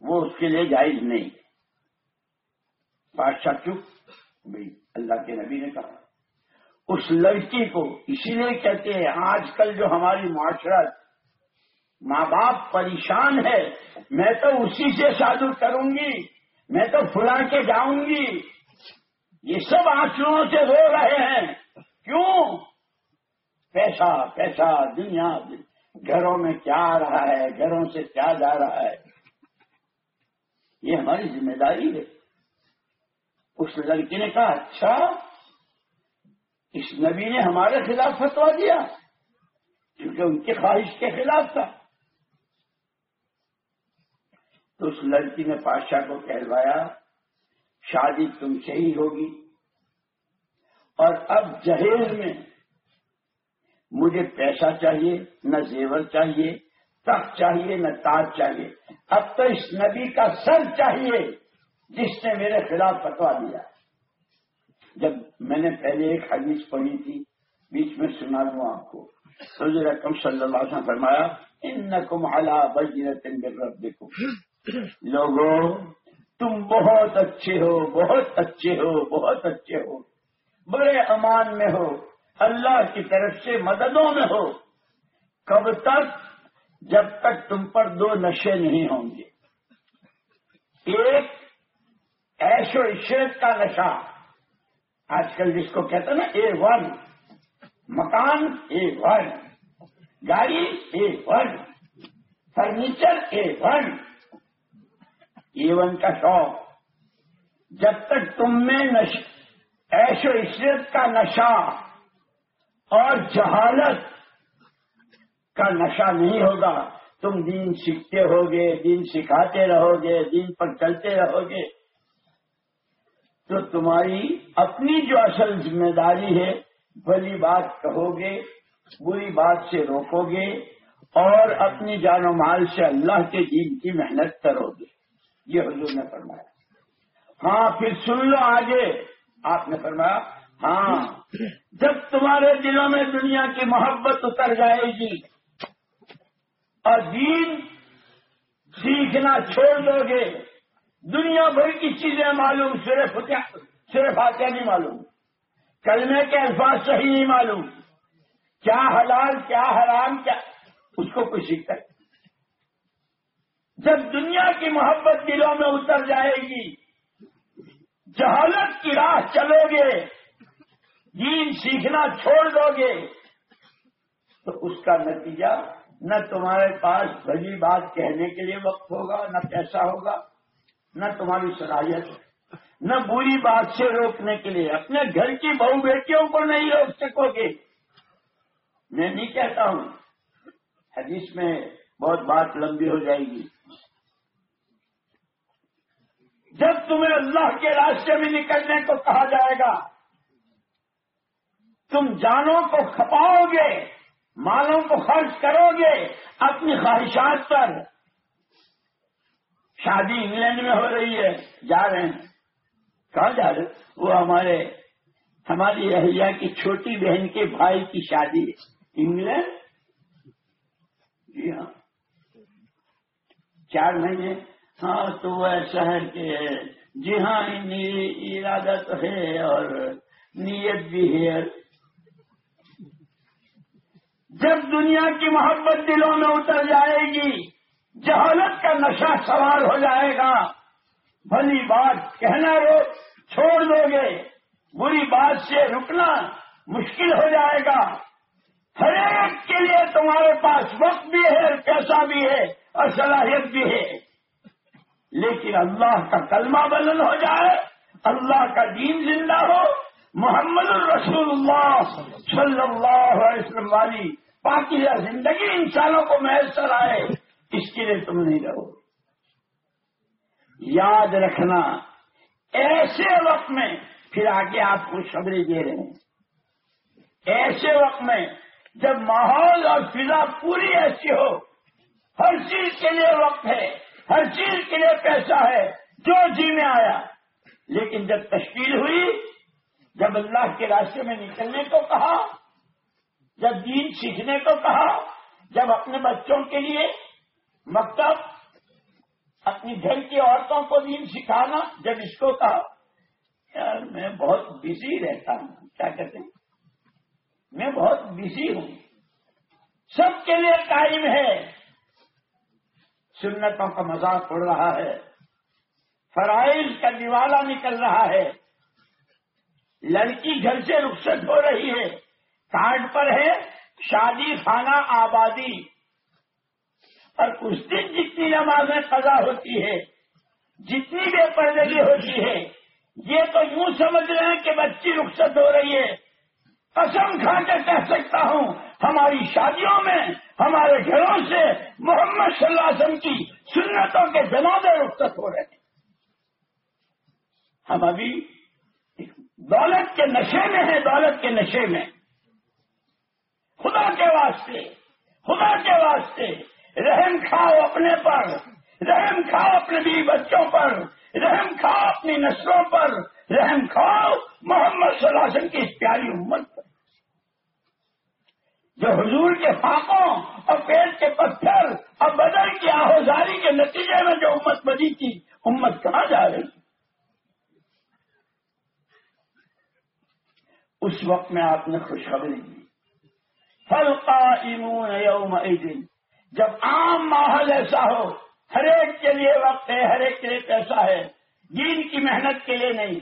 [SPEAKER 1] وہ اس کے لیے جائز نہیں۔ بادشاہ چپ بھائی اللہ کے نبی نے کہا۔ اس لڑکی کو اسی لیے کہتے ہیں، آج کل جو ہماری معاشرت ماں باپ پریشان ہے، میں تو اسی سے شادی کروں گی، میں تو پھلا کے جاؤں گی۔ یہ سب آنسو سے رو رہے ہیں۔ کیوں؟ پیسہ پیسہ، دنیا، گھروں میں کیا آ رہا ہے، گھروں سے کیا جا رہا ہے؟ یہ ہماری ذمہ داری ہے۔ اس لڑکی نے کہا اچھا اس نبی نے ہمارے خلاف فتوا دیا، کیونکہ ان کی خواہش کے خلاف تھا۔ تو اس لڑکی نے پادشاہ کو کہلوایا، شادی تم سے ہی ہوگی۔ اور اب جہیز میں مجھے پیسہ چاہیے، نہ زیور چاہیے، تخت چاہیے، نہ تاج چاہیے۔ اب تو اس نبی کا سر چاہیے جس نے میرے خلاف پتوا دیا۔ جب میں نے پہلے ایک حدیث پڑھی تھی، بیچ میں سنا دوں آپ کو۔ سوجی رقم صلی اللہ علیہ وسلم فرمایا ان نقم اعلیٰ بجرت رب دیکھو لوگوں، تم بہت اچھے ہو، بہت اچھے ہو، بہت اچھے ہو، بڑے امان میں ہو۔ اللہ کی طرف سے مددوں میں ہو، کب تک؟ جب تک تم پر دو نشے نہیں ہوں گے۔ ایک ایش و عشرت کا نشہ۔ آج کل جس کو کہتے نا، اے ون۔ مکان، اے ون۔ گاڑی، A one. Furniture, A one. Even کا شوق۔ جب تک تم میں ایش و عشرت کا نشہ اور جہالت کا نشہ نہیں ہوگا۔ تم دین سیکھتے ہوگے، دین سکھاتے رہو گے دین پر چلتے رہو گے تو تمہاری اپنی جو اصل ذمہ داری ہے، بھلی بات کہو گے بری بات سے روکو گے اور اپنی جان و مال سے اللہ کے دین کی محنت کرو گے یہ حضور نے فرمایا۔ ہاں پھر سن لو آگے۔ آپ نے فرمایا ہاں۔ جب تمہارے دلوں میں دنیا کی محبت اتر جائے گی اور دین سیکھنا چھوڑ دو گے، دنیا بھر کی چیزیں معلوم، صرف صرف آتے نہیں معلوم۔ کلمے کے الفاظ صحیح نہیں معلوم۔ کیا حلال، کیا حرام، کیا، اس کو کوئی سیکھتا ہے جب دنیا کی محبت دلوں میں اتر جائے گی، جہالت کی راہ چلو گے دین سیکھنا چھوڑ دو گے۔ تو اس کا نتیجہ نہ تمہارے پاس بڑی بات کہنے کے لیے وقت ہوگا، نہ پیسہ ہوگا، نہ تمہاری صلاحیت نہ بری بات سے روکنے کے لیے، اپنے گھر کی بہو بیٹیوں کو نہیں روک سکو گے میں نہیں کہتا ہوں۔ حدیث میں بہت بات لمبی ہو جائے گی۔ جب تمہیں اللہ کے راستے میں نکلنے کو کہا جائے گا تم جانوں کو کھپاؤ گے، مالوں کو خرچ کرو گے، اپنی خواہشات پر۔ شادی انگلینڈ میں ہو رہی ہے، جا رہے ہیں۔ کہاں جا رہے؟ وہ ہمارے، ہماری اہلیہ کی چھوٹی بہن کے بھائی کی شادی انگلینڈ؟ جی ہاں۔ چار مہینے۔ ہاں تو وہ ایسا ہے کہ جی ہاں ارادہ تو ہے اور نیت بھی ہے۔ جب دنیا کی محبت دلوں میں اتر جائے گی، جہالت کا نشہ سوار ہو جائے گا۔ بھلی بات کہنا رو، چھوڑ دو گے۔ بری بات سے رکنا مشکل ہو جائے گا۔ ہر ایک کے لیے تمہارے پاس وقت بھی ہے، پیسہ بھی ہے اور صلاحیت بھی ہے۔ لیکن اللہ کا کلمہ بلند ہو جائے، اللہ کا دین زندہ ہو۔ محمد الرسول اللہ صلی اللہ علیہ وسلم والی پاکیزہ زندگی انسانوں کو میسر آئے، اس کے لیے تم نہیں رہو۔ یاد رکھنا، ایسے وقت میں پھر آگے آپ کو خوشخبری دے رہے ہیں۔ ایسے وقت میں جب ماحول اور فضا پوری ایسی ہو، ہر چیز کے لیے وقت ہے، ہر چیز کے لیے پیسہ ہے، جو جی میں آیا۔ لیکن جب تشکیل ہوئی، جب اللہ کے راستے میں نکلنے کو کہا جب دین سیکھنے کو کہا، جب اپنے بچوں کے لیے مکتب اپنی گھر کی عورتوں کو دین سکھانا، جب اس کو کہا، یار میں بہت بزی رہتا ہوں، کیا کہتے ہیں؟ میں بہت بزی ہوں۔ سب کے لیے ٹائم ہے۔ سنتوں کا مذاق اڑ رہا ہے۔ فرائض کا دیوالا نکل رہا ہے۔ لڑکی گھر سے رخصت ہو رہی ہے۔ کارڈ پر ہے، شادی خانہ آبادی۔ اور کچھ دن جتنی نمازیں قضا ہوتی ہے، جتنی بے پردگی ہوتی ہے، یہ تو یوں سمجھ رہے ہیں کہ بچی رخصت ہو رہی ہے۔ قسم کھا کے کہہ سکتا ہوں، ہماری شادیوں میں، ہمارے گھروں سے محمد صلی اللہ علیہ وسلم کی سنتوں کے جنازے رخصت ہو رہے ہیں۔ ہم ابھی دولت کے نشے میں ہیں، دولت کے نشے میں۔ خدا کے واسطے، خدا کے واسطے، رحم کھاؤ اپنے پر، رحم کھاؤ اپنے بیوی بچوں پر، رحم کھاؤ اپنی نسلوں پر، رحم کھاؤ محمد صلی اللہ علیہ وسلم کی پیاری امت پر۔ جو حضور کے پاپوں اور پیٹ کے پتھر اور بدل کی آہوزاری کے نتیجے میں جو امت بنی تھی، امت کہاں جا رہی؟ اس وقت میں آپ نے خوشخبری دی۔ فلقا یوم دن جب عام ماحول ایسا ہو، ہر ایک کے لیے وقت ہے، ہر ایک کے لیے پیسہ ہے، دین کی محنت کے لیے نہیں۔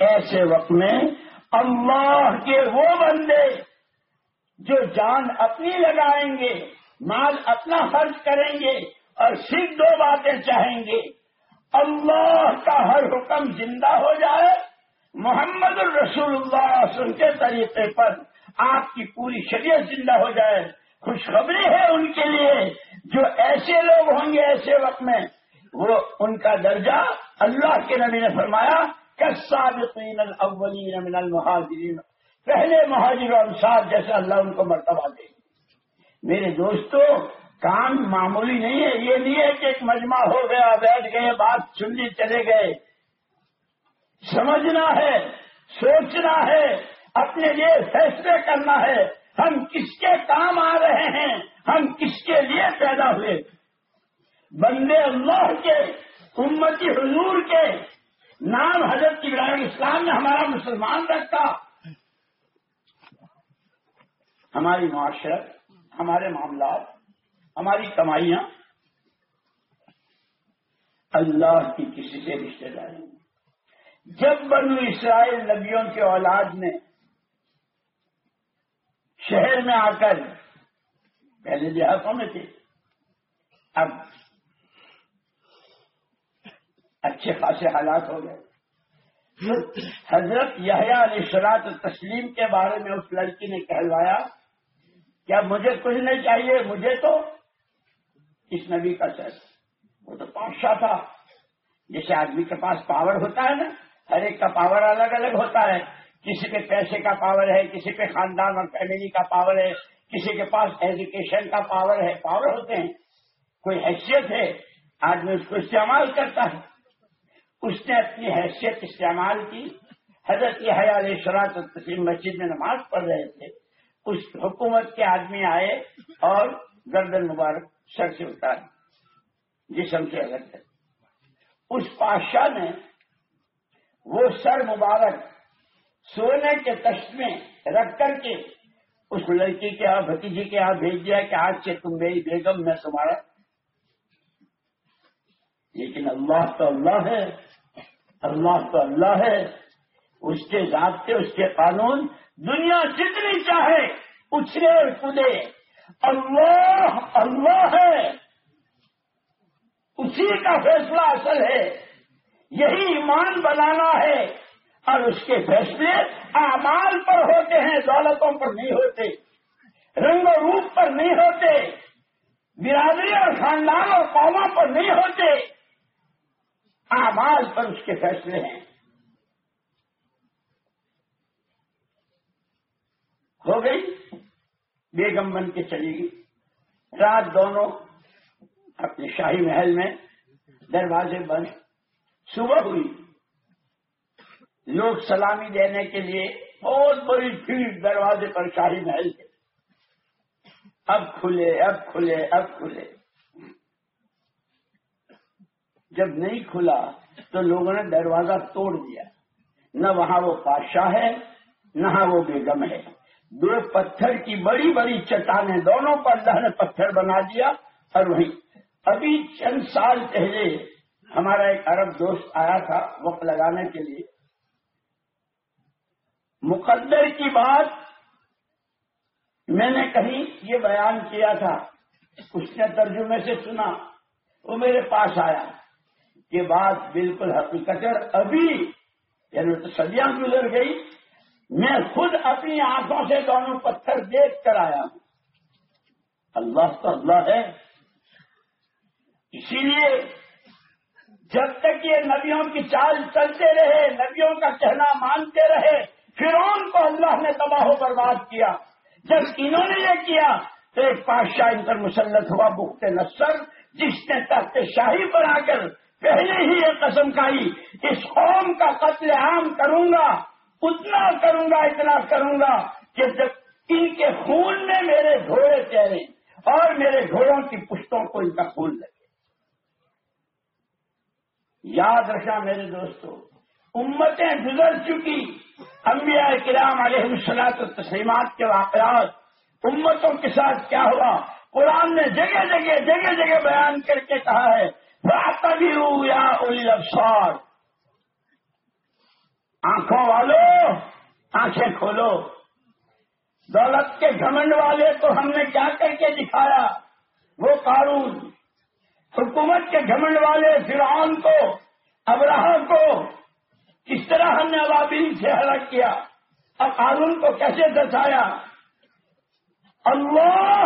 [SPEAKER 1] ایسے وقت میں اللہ کے وہ بندے جو جان اپنی لگائیں گے، مال اپنا خرچ کریں گے اور صرف دو باتیں چاہیں گے، اللہ کا ہر حکم زندہ ہو جائے محمد الرسول اللہ سن کے طریقے پر آپ کی پوری شریعت زندہ ہو جائے۔ خوشخبری ہے ان کے لیے۔ جو ایسے لوگ ہوں گے ایسے وقت میں، وہ ان کا درجہ اللہ کے نبی نے فرمایا کسابقین الاولین من المہاجرین۔ پہلے مہاجر انصار جیسے اللہ ان کو مرتبہ دے۔ میرے دوستو، کام معمولی نہیں ہے۔ یہ نہیں ہے کہ ایک مجمع ہو گیا، بیٹھ گئے، بات سن لی چلے گئے۔ سمجھنا ہے، سوچنا ہے، اپنے لیے فیصلے کرنا ہے۔ ہم کس کے کام آ رہے ہیں؟ ہم کس کے لیے پیدا ہوئے؟ بندے اللہ کے، امتی حضور کے۔ نام حضرت ابراہیم اسلام نے ہمارا مسلمان رکھا۔ ہماری معاشرت، ہمارے معاملات، ہماری کمائیاں۔ اللہ کی کسی سے رشتے داری جب بنو اسرائیل نبیوں کے اولاد نے شہر میں آ کر پہلے دیہاتوں میں تھے، اب اچھے خاصے حالات ہو گئے۔ حضرت یحییٰ علیہ شراط تسلیم کے بارے میں اس لڑکی نے کہلوایا، کیا مجھے کچھ نہیں چاہیے؟ مجھے تو اس نبی کا سر، وہ تو پادشاہ تھا۔ جیسے آدمی کے پاس پاور ہوتا ہے نا ہر ایک کا پاور الگ الگ ہوتا ہے۔ کسی پہ پیسے کا پاور ہے، کسی پہ خاندان اور فیملی کا پاور ہے، کسی کے پاس ایجوکیشن کا پاور ہے، پاور ہوتے ہیں۔ کوئی حیثیت ہے، آدمی اس کو استعمال کرتا ہے۔ اس نے اپنی حیثیت استعمال کی۔ حضرت یہ حیال شراط تسلیم مسجد میں نماز پڑھ رہے تھے۔ اس حکومت کے آدمی آئے اور گردن مبارک سر سے اتار جسم سے الگ ہے اس بادشاہ نے وہ سر مبارک سونے کے تشت میں رکھ کر کے اس لڑکی کے یہاں، بھتیجی کے یہاں بھیج دیا کہ آج سے تم میری بیگم، میں تمہارا۔ لیکن اللہ تو اللہ ہے، اللہ تو اللہ ہے۔ اس کے ضابطے اس کے قانون دنیا جتنی چاہے، اچھلے اور کودے اللہ اللہ ہے۔ اسی کا فیصلہ اصل ہے۔ یہی ایمان بنانا ہے۔ اور اس کے فیصلے اعمال پر ہوتے ہیں، دولتوں پر نہیں ہوتے، رنگ و روپ پر نہیں ہوتے، برادری اور خاندان اور قوموں پر نہیں ہوتے۔ اعمال پر اس کے فیصلے ہیں۔ ہو گئی بیگم بن کے چلی گئی۔ رات دونوں اپنے شاہی محل میں دروازے بند۔ صبح ہوئی۔ لوگ سلامی دینے کے لیے بہت بڑی بھیڑ دروازے پر شاہی محل کے اب کھلے اب کھلے اب کھلے۔ جب نہیں کھلا تو لوگوں نے دروازہ توڑ دیا۔ نہ وہاں وہ بادشاہ ہے، نہ وہ بیگم ہے۔ دو پتھر کی بڑی بڑی چٹانیں دونوں پر اللہ نے پتھر بنا دیا اور وہی ابھی چند سال پہلے ہمارا ایک عرب دوست آیا تھا وقت لگانے کے لیے۔ مقدر کی بات میں نے کہیں یہ بیان کیا تھا، اس نے ترجمے سے سنا، وہ میرے پاس آیا۔ یہ بات بالکل حقیقت ابھی یعنی تو سدیاں گزر گئی، میں خود اپنی آنکھوں سے دونوں پتھر دیکھ کر آیا ہوں۔ اللہ تو اللہ ہے۔ اسی لیے جب تک یہ نبیوں کی چال چلتے رہے، نبیوں کا کہنا مانتے رہے، پھر کو اللہ نے تباہ و برباد کیا۔ جب انہوں نے یہ کیا، تو ایک پادشاہ ان پر مسلط ہوا، بخت نصر، جس نے تخت شاہی بنا کر پہلے ہی یہ قسم کھائی، اس قوم کا قتل عام کروں گا اتنا کروں گا اتنا کروں گا کہ جب ان کے خون میں میرے گھوڑے چہرے اور میرے گھوڑوں کی پشتوں کو ان کا خون لگے یاد رکھنا میرے دوستوں امتیں گزر چکی، انبیاء کرام علیہ السلاط تسلیمات کے واقعات، امتوں کے ساتھ کیا ہوا؟ قرآن نے جگہ جگہ جگہ جگہ بیان کر کے کہا ہے تبھی یا افسار آنکھوں والو، آنکھیں کھولو۔ دولت کے گھمنڈ والے تو ہم نے کیا کر کے دکھایا؟ وہ قانون حکومت کے گھمنڈ والے فرعون کو ابراہ کو، کس طرح ہم نے عوابین سے ہلاک کیا؟ اور قانون کو کیسے دسایا؟ اللہ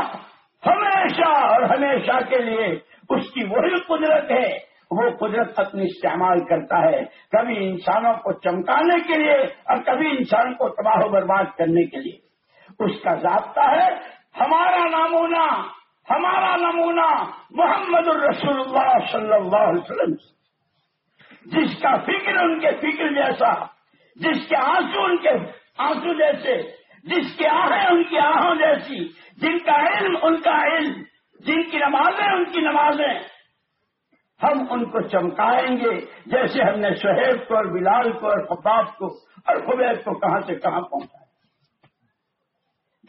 [SPEAKER 1] ہمیشہ اور ہمیشہ کے لیے اس کی وہی قدرت ہے، وہ قدرت اپنی استعمال کرتا ہے۔ کبھی انسانوں کو چمکانے کے لیے اور کبھی انسان کو تباہ و برباد کرنے کے لیے۔ اس کا ضابطہ ہے، ہمارا نامونہ ہمارا نمونہ محمد الرسول اللہ صلی اللہ علیہ وسلم جس کا فکر ان کے فکر جیسا، جس کے آنسو ان کے آنسو جیسے، جس کے آہیں ان کی آہوں جیسی، جن کا علم ان کا علم، جن کی نمازیں ان کی نمازیں۔ ہم ان کو چمکائیں گے، جیسے ہم نے شہیب کو اور بلال کو اور خباب کو اور خبیب کو کہاں سے کہاں پہنچا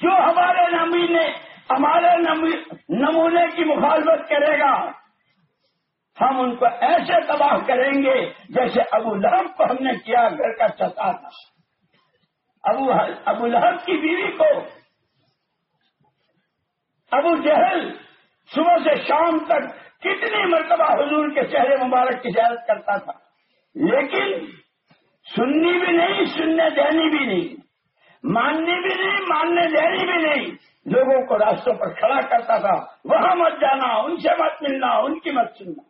[SPEAKER 1] جو ہمارے نمی نے ہمارے نمونے کی مخالفت کرے گا۔ ہم ان کو ایسے تباہ کریں گے جیسے ابو لہب کو ہم نے کیا گھر کا چتا تھا ابو ابو لہب کی بیوی کو۔ ابو جہل صبح سے شام تک کتنی مرتبہ حضور کے چہرے مبارک کی زیارت کرتا تھا۔ لیکن سننی بھی نہیں، سننے دینی بھی نہیں۔ ماننی بھی نہیں، ماننے دینی بھی نہیں۔ لوگوں کو راستوں پر کھڑا کرتا تھا۔ وہاں مت جانا، ان سے مت ملنا، ان کی مت سننا۔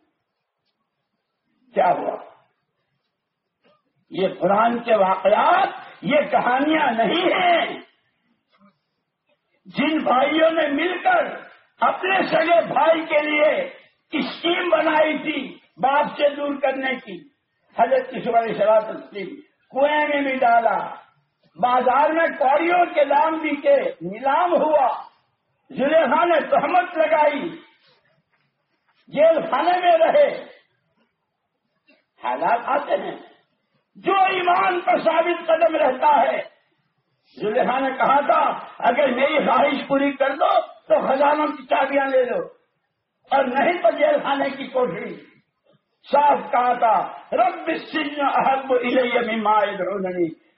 [SPEAKER 1] کیا ہوا؟ یہ قرآن کے واقعات، یہ کہانیاں نہیں ہیں۔ جن بھائیوں نے مل کر اپنے سگے بھائی کے لیے اسکیم بنائی تھی باپ سے دور کرنے کی، حضرت کی صبح سوات کنویں میں بھی ڈالا؟ بازار میں کوڑیوں کے دام بھی کے نیلام ہوا زلیخا نے تہمت لگائی جیل خانے میں رہے۔ حالات آتے ہیں۔ جو ایمان پر ثابت قدم رہتا ہے زلیخا نے کہا تھا، اگر میری خواہش پوری کر دو تو خزانوں کی چابیاں لے لو، اور نہیں تو جیل خانے کی کوٹری صاف کہا تھا، رب سن احب مما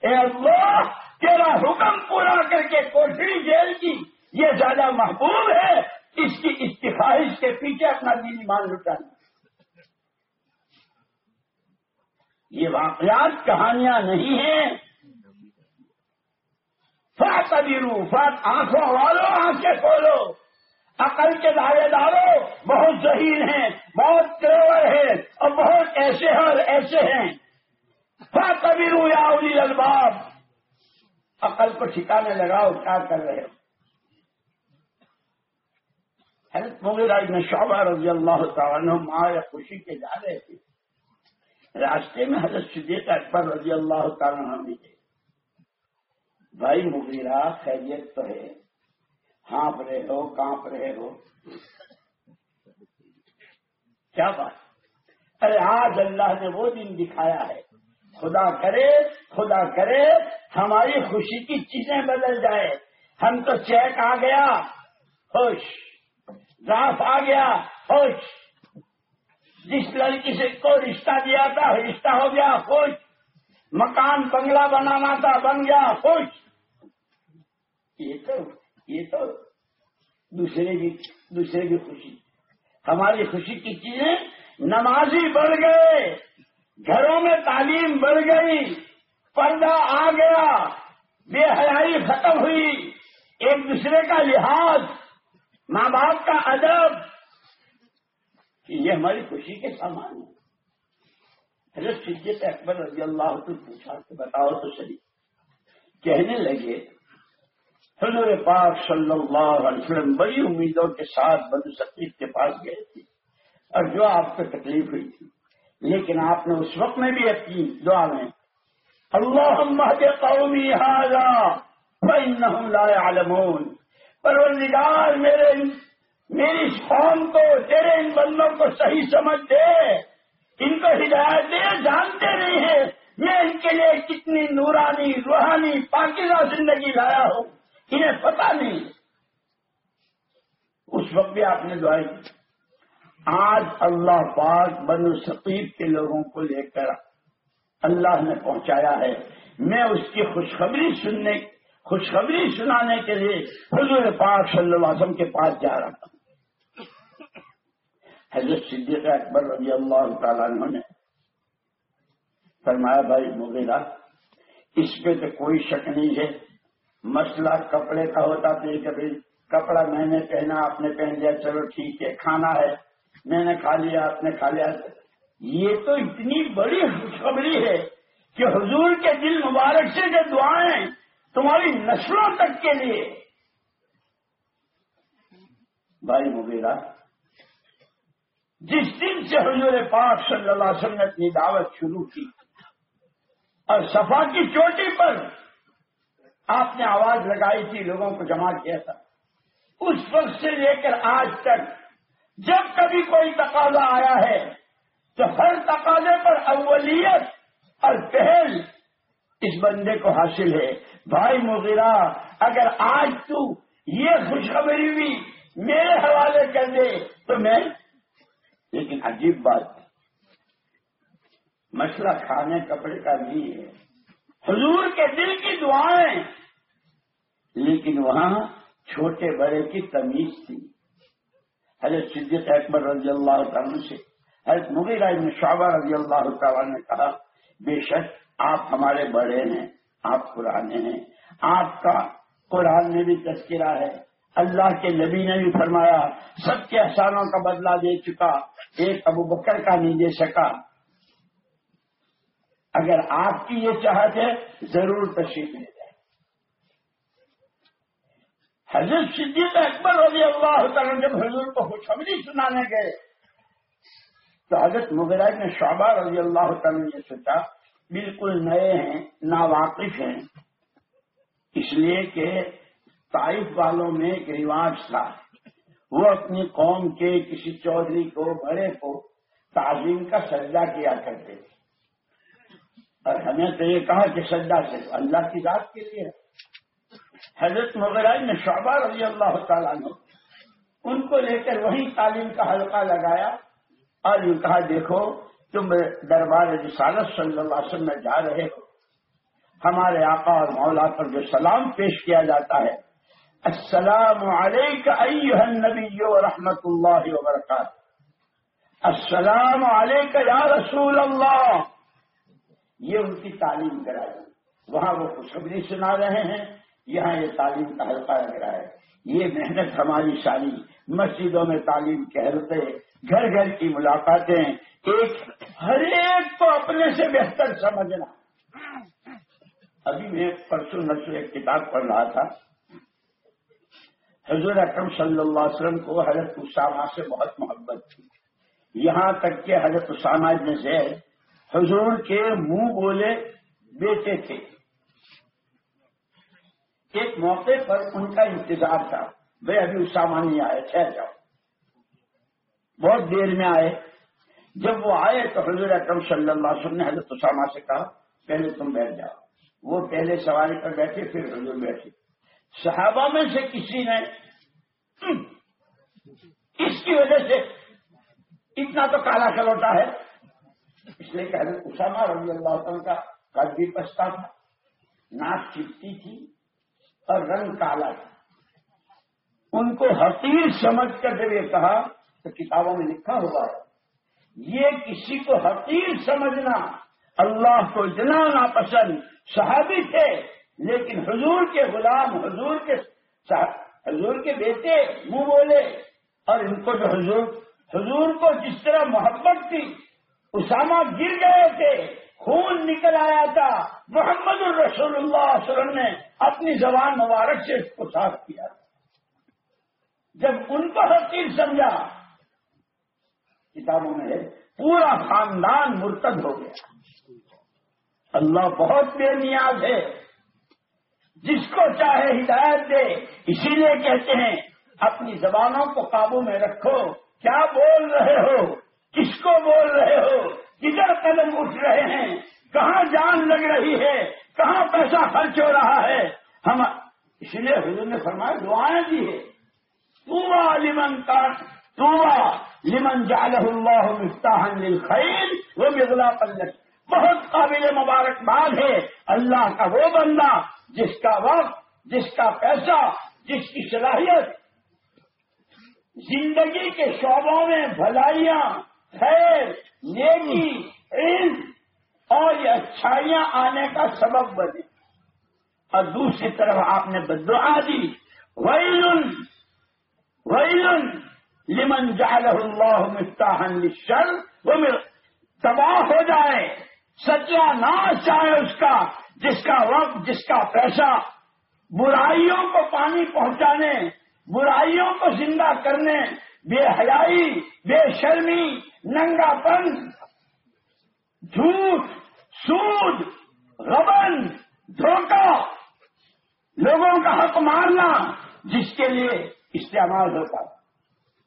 [SPEAKER 1] اے اللہ، تیرا حکم پورا کر کے کوٹری جیل کی، یہ زیادہ محبوب ہے، اس کی استفاہش کے پیچھے اپنا دینی مان لٹانا یہ واقعات کہانیاں نہیں ہیں۔ فات ابیرو فات آنکھوں والو آنکھیں کھولو۔ عقل کے دعوے دارو بہت ذہین ہیں، بہت کلیور ہیں، اور بہت ایسے ہیں اور ایسے ہیں۔ فات ابیرو یا اولی الباب عقل کو ٹھکانے لگاؤ کیا کر رہے ہو۔ حضرت مغیر میں شعبہ رضی اللہ تعالیٰ ماں یا خوشی کے جا رہے تھے۔ راستے میں حضرت صدیق اکبر رضی اللہ تعالیٰ ملے بھائی مغیرہ خیریت تو ہے۔ ہانپ رہے ہو، کانپ رہے ہو۔ کیا بات؟ ارے آج اللہ نے وہ دن دکھایا ہے۔ خدا کرے خدا کرے، ہماری خوشی کی چیزیں بدل جائے۔ ہم تو چیک آ گیا۔ خوش ڈراف آ گیا۔ خوش جس لڑکی سے کو رشتہ دیا تھا، رشتہ ہو گیا۔ خوش مکان بنگلہ بنانا تھا، بن گیا۔ خوش یہ تو یہ تو دوسرے کی دوسرے کی خوشی۔ ہماری خوشی کی چیزیں نمازی بڑھ گئے، گھروں میں تعلیم بڑھ گئی، پردہ آ گیا، بے حیائی ختم ہوئی۔ ایک دوسرے کا لحاظ، ماں باپ کا ادب یہ ہماری خوشی کے سامان ہے حضرت صدیق اکبر رضی اللہ کو پوچھا کہ بتاؤ تو صحیح۔ کہنے لگے حضور پاک صلی اللہ علیہ وسلم بڑی امیدوں کے ساتھ بدو سقیف کے پاس گئے تھے اور جو آپ کو تکلیف ہوئی تھی۔ لیکن آپ نے اس وقت میں بھی اپنی دعا میں اللہ کے قومی حاضا لا عالمون پروردگار میرے میری اس قوم کو، تیرے ان بندوں کو صحیح سمجھ دے۔ ان کو ہدایت دے، جانتے نہیں ہیں۔ میں ان کے لیے کتنی نورانی، روحانی، پاکیزہ زندگی لایا ہوں۔ انہیں پتا نہیں۔ اس وقت بھی آپ نے دعائی کی۔ آج اللہ پاک بن ثقیب کے لوگوں کو لے کر اللہ نے پہنچایا ہے۔ میں اس کی خوشخبری سننے، خوشخبری سنانے کے لیے حضور پاک صلی اللہ علیہ وسلم کے پاس جا رہا تھا۔ حضرت صدیق اکبر رضی اللہ تعالیٰ عنہ نے فرمایا، بھائی مغیرہ، اس پہ تو کوئی شک نہیں ہے۔ مسئلہ کپڑے کا ہوتا تو کبھی کپڑا میں نے پہنا، آپ نے پہن لیا، چلو ٹھیک ہے، کھانا ہے، میں نے کھا لیا، آپ نے کھا لیا۔ یہ تو اتنی بڑی خوشخبری ہے کہ حضور کے دل مبارک سے جو دعائیں تمہاری نسلوں تک کے لیے۔ بھائی مغیرہ جس دن سے حضور پاک صلی اللہ علیہ وسلم نے اپنی دعوت شروع کی اور صفا کی چوٹی پر آپ نے آواز لگائی تھی لوگوں کو جمع کیا تھا اس وقت سے لے کر آج تک جب کبھی کوئی تقاضا آیا ہے، تو ہر تقاضے پر اولیت اور پہل اس بندے کو حاصل ہے۔ بھائی مغیرہ، اگر آج تو یہ خوشخبری بھی میرے حوالے کر دے تو میں لیکن عجیب بات مسئلہ کھانے کپڑے کا بھی ہے۔ حضور کے دل کی دعائیں لیکن وہاں چھوٹے بڑے کی تمیز تھی۔ حضرت صدیق اکبر رضی اللہ تعالیٰ سے، حضرت مغیرہ ابن شعبہ رضی اللہ تعالیٰ نے کہا، بے شک آپ ہمارے بڑے ہیں، آپ پرانے ہیں۔ آپ کا قرآن میں بھی تذکرہ ہے۔ اللہ کے نبی نے بھی فرمایا، سب کے احسانوں کا بدلہ دے چکا، ایک ابو بکر کا نہیں دے سکا۔ اگر آپ کی یہ چاہت ہے، ضرور تشریف لے حضرت صدیق اکبر رضی اللہ تعالیٰ جب حضور کو خوشخبری سنانے گئے، تو حضرت مغرہ نے شعبہ رضی اللہ تعالیٰ نے سوچا بالکل نئے ہیں، ناواقف ہیں۔ اس لیے کہ طائف والوں میں ایک رواج تھا، وہ اپنی قوم کے کسی چودھری کو، بڑے کو تعظیم کا سجدہ کیا کرتے اور ہمیں تو یہ کہا کہ سجدہ سے اللہ کی ذات کے لیے حضرت مغرائی نے شعبہ رضی اللہ تعالیٰ نے ان کو لے کر وہی تعلیم کا حلقہ لگایا اور یہ کہا، دیکھو، تم دربار رسالت صلی اللہ علیہ وسلم میں جا رہے ہو۔ ہمارے آقا اور مولا پر جو سلام پیش کیا جاتا ہے، السلام علیکم النبی و رحمت اللہ وبرکاتہ السلام علیکم یا رسول اللہ۔ یہ ان کی تعلیم کرائی۔ وہاں وہ خوشخبری سنا رہے ہیں۔ یہاں یہ تعلیم کا حلقہ لگ رہا ہے۔ یہ محنت ہماری ساری مسجدوں میں تعلیم کے حلقے، گھر گھر کی ملاقاتیں، ایک ہر ایک کو اپنے سے بہتر سمجھنا۔ ابھی میں پرسوں نسل ایک کتاب پڑھ رہا تھا۔ حضور اکرم صلی اللہ علیہ وسلم کو حضرت اسامہ سے بہت محبت تھی۔ یہاں تک کہ حضرت اسامہ نے زید حضور کے منہ بولے بیٹے تھے۔ ایک موقع پر ان کا انتظار تھا۔ بھائی ابھی اسامہ نہیں آئے، ٹھہر جاؤ۔ بہت دیر میں آئے۔ جب وہ آئے تو حضور اکرم صلی اللہ علیہ وسلم نے حضرت اسامہ سے کہا، پہلے تم بیٹھ جاؤ۔ وہ پہلے سواری پر بیٹھے، پھر حضور بیٹھے۔ صحابہ میں سے کسی نے اس کی وجہ سے اتنا تو کالا کلوٹا ہے۔ اس لیے کہ حضرت اسامہ رضی اللہ عنہ کا قد بھی پچتا تھا، ناک چپتی تھی۔ اور رنگ کالا تھا ان کو حقیر سمجھ کر جب یہ کہا تو کتابوں میں لکھا ہوا ہے۔ یہ کسی کو حقیر سمجھنا اللہ کو اتنا ناپسند صحابی تھے، لیکن حضور کے غلام، حضور کے حضور کے بیٹے منہ بولے۔ اور ان کو جو حضور حضور کو جس طرح محبت تھی، اسامہ گر گئے تھے۔ خون نکل آیا تھا۔ محمد الرسول اللہ علیہ وسلم نے اپنی زبان مبارک سے اس کو صاف کیا۔ جب ان کو ہر چیز سمجھا، کتابوں میں پورا خاندان مرتد ہو گیا۔ اللہ بہت بے نیاز ہے۔ جس کو چاہے ہدایت دے، اسی لیے کہتے ہیں، اپنی زبانوں کو قابو میں رکھو۔ کیا بول رہے ہو؟ کس کو بول رہے ہو؟ کدھر قدم اٹھ رہے ہیں؟ کہاں جان لگ رہی ہے؟ کہاں پیسہ خرچ ہو رہا ہے؟ ہم اس لیے حضور نے فرمایا، دعائیں دی ہے لمن کا لمن جعلہ اللہ مفتاحن للخیر وہ مغلا پلٹ بہت قابل مبارکباد ہے۔ اللہ کا وہ بندہ جس کا وقت، جس کا پیسہ، جس کی صلاحیت زندگی کے شعبوں میں بھلائیاں خیر، نیکی علم اور یہ اچھائیاں آنے کا سبب بنے۔ اور دوسری طرف آپ نے بدعا دی ویل ویل لمن جعلہ اللہ مفتاحن للشر، وہ تباہ ہو جائے، سچا ناش چاہے اس کا، جس کا وقت، جس کا پیسہ برائیوں کو پانی پہنچانے، برائیوں کو زندہ کرنے، بے حیائی، بے شرمی ننگا پن، جھوٹ، سود، غبن، دھوکہ، لوگوں کا حق مارنا، جس کے لیے استعمال ہوتا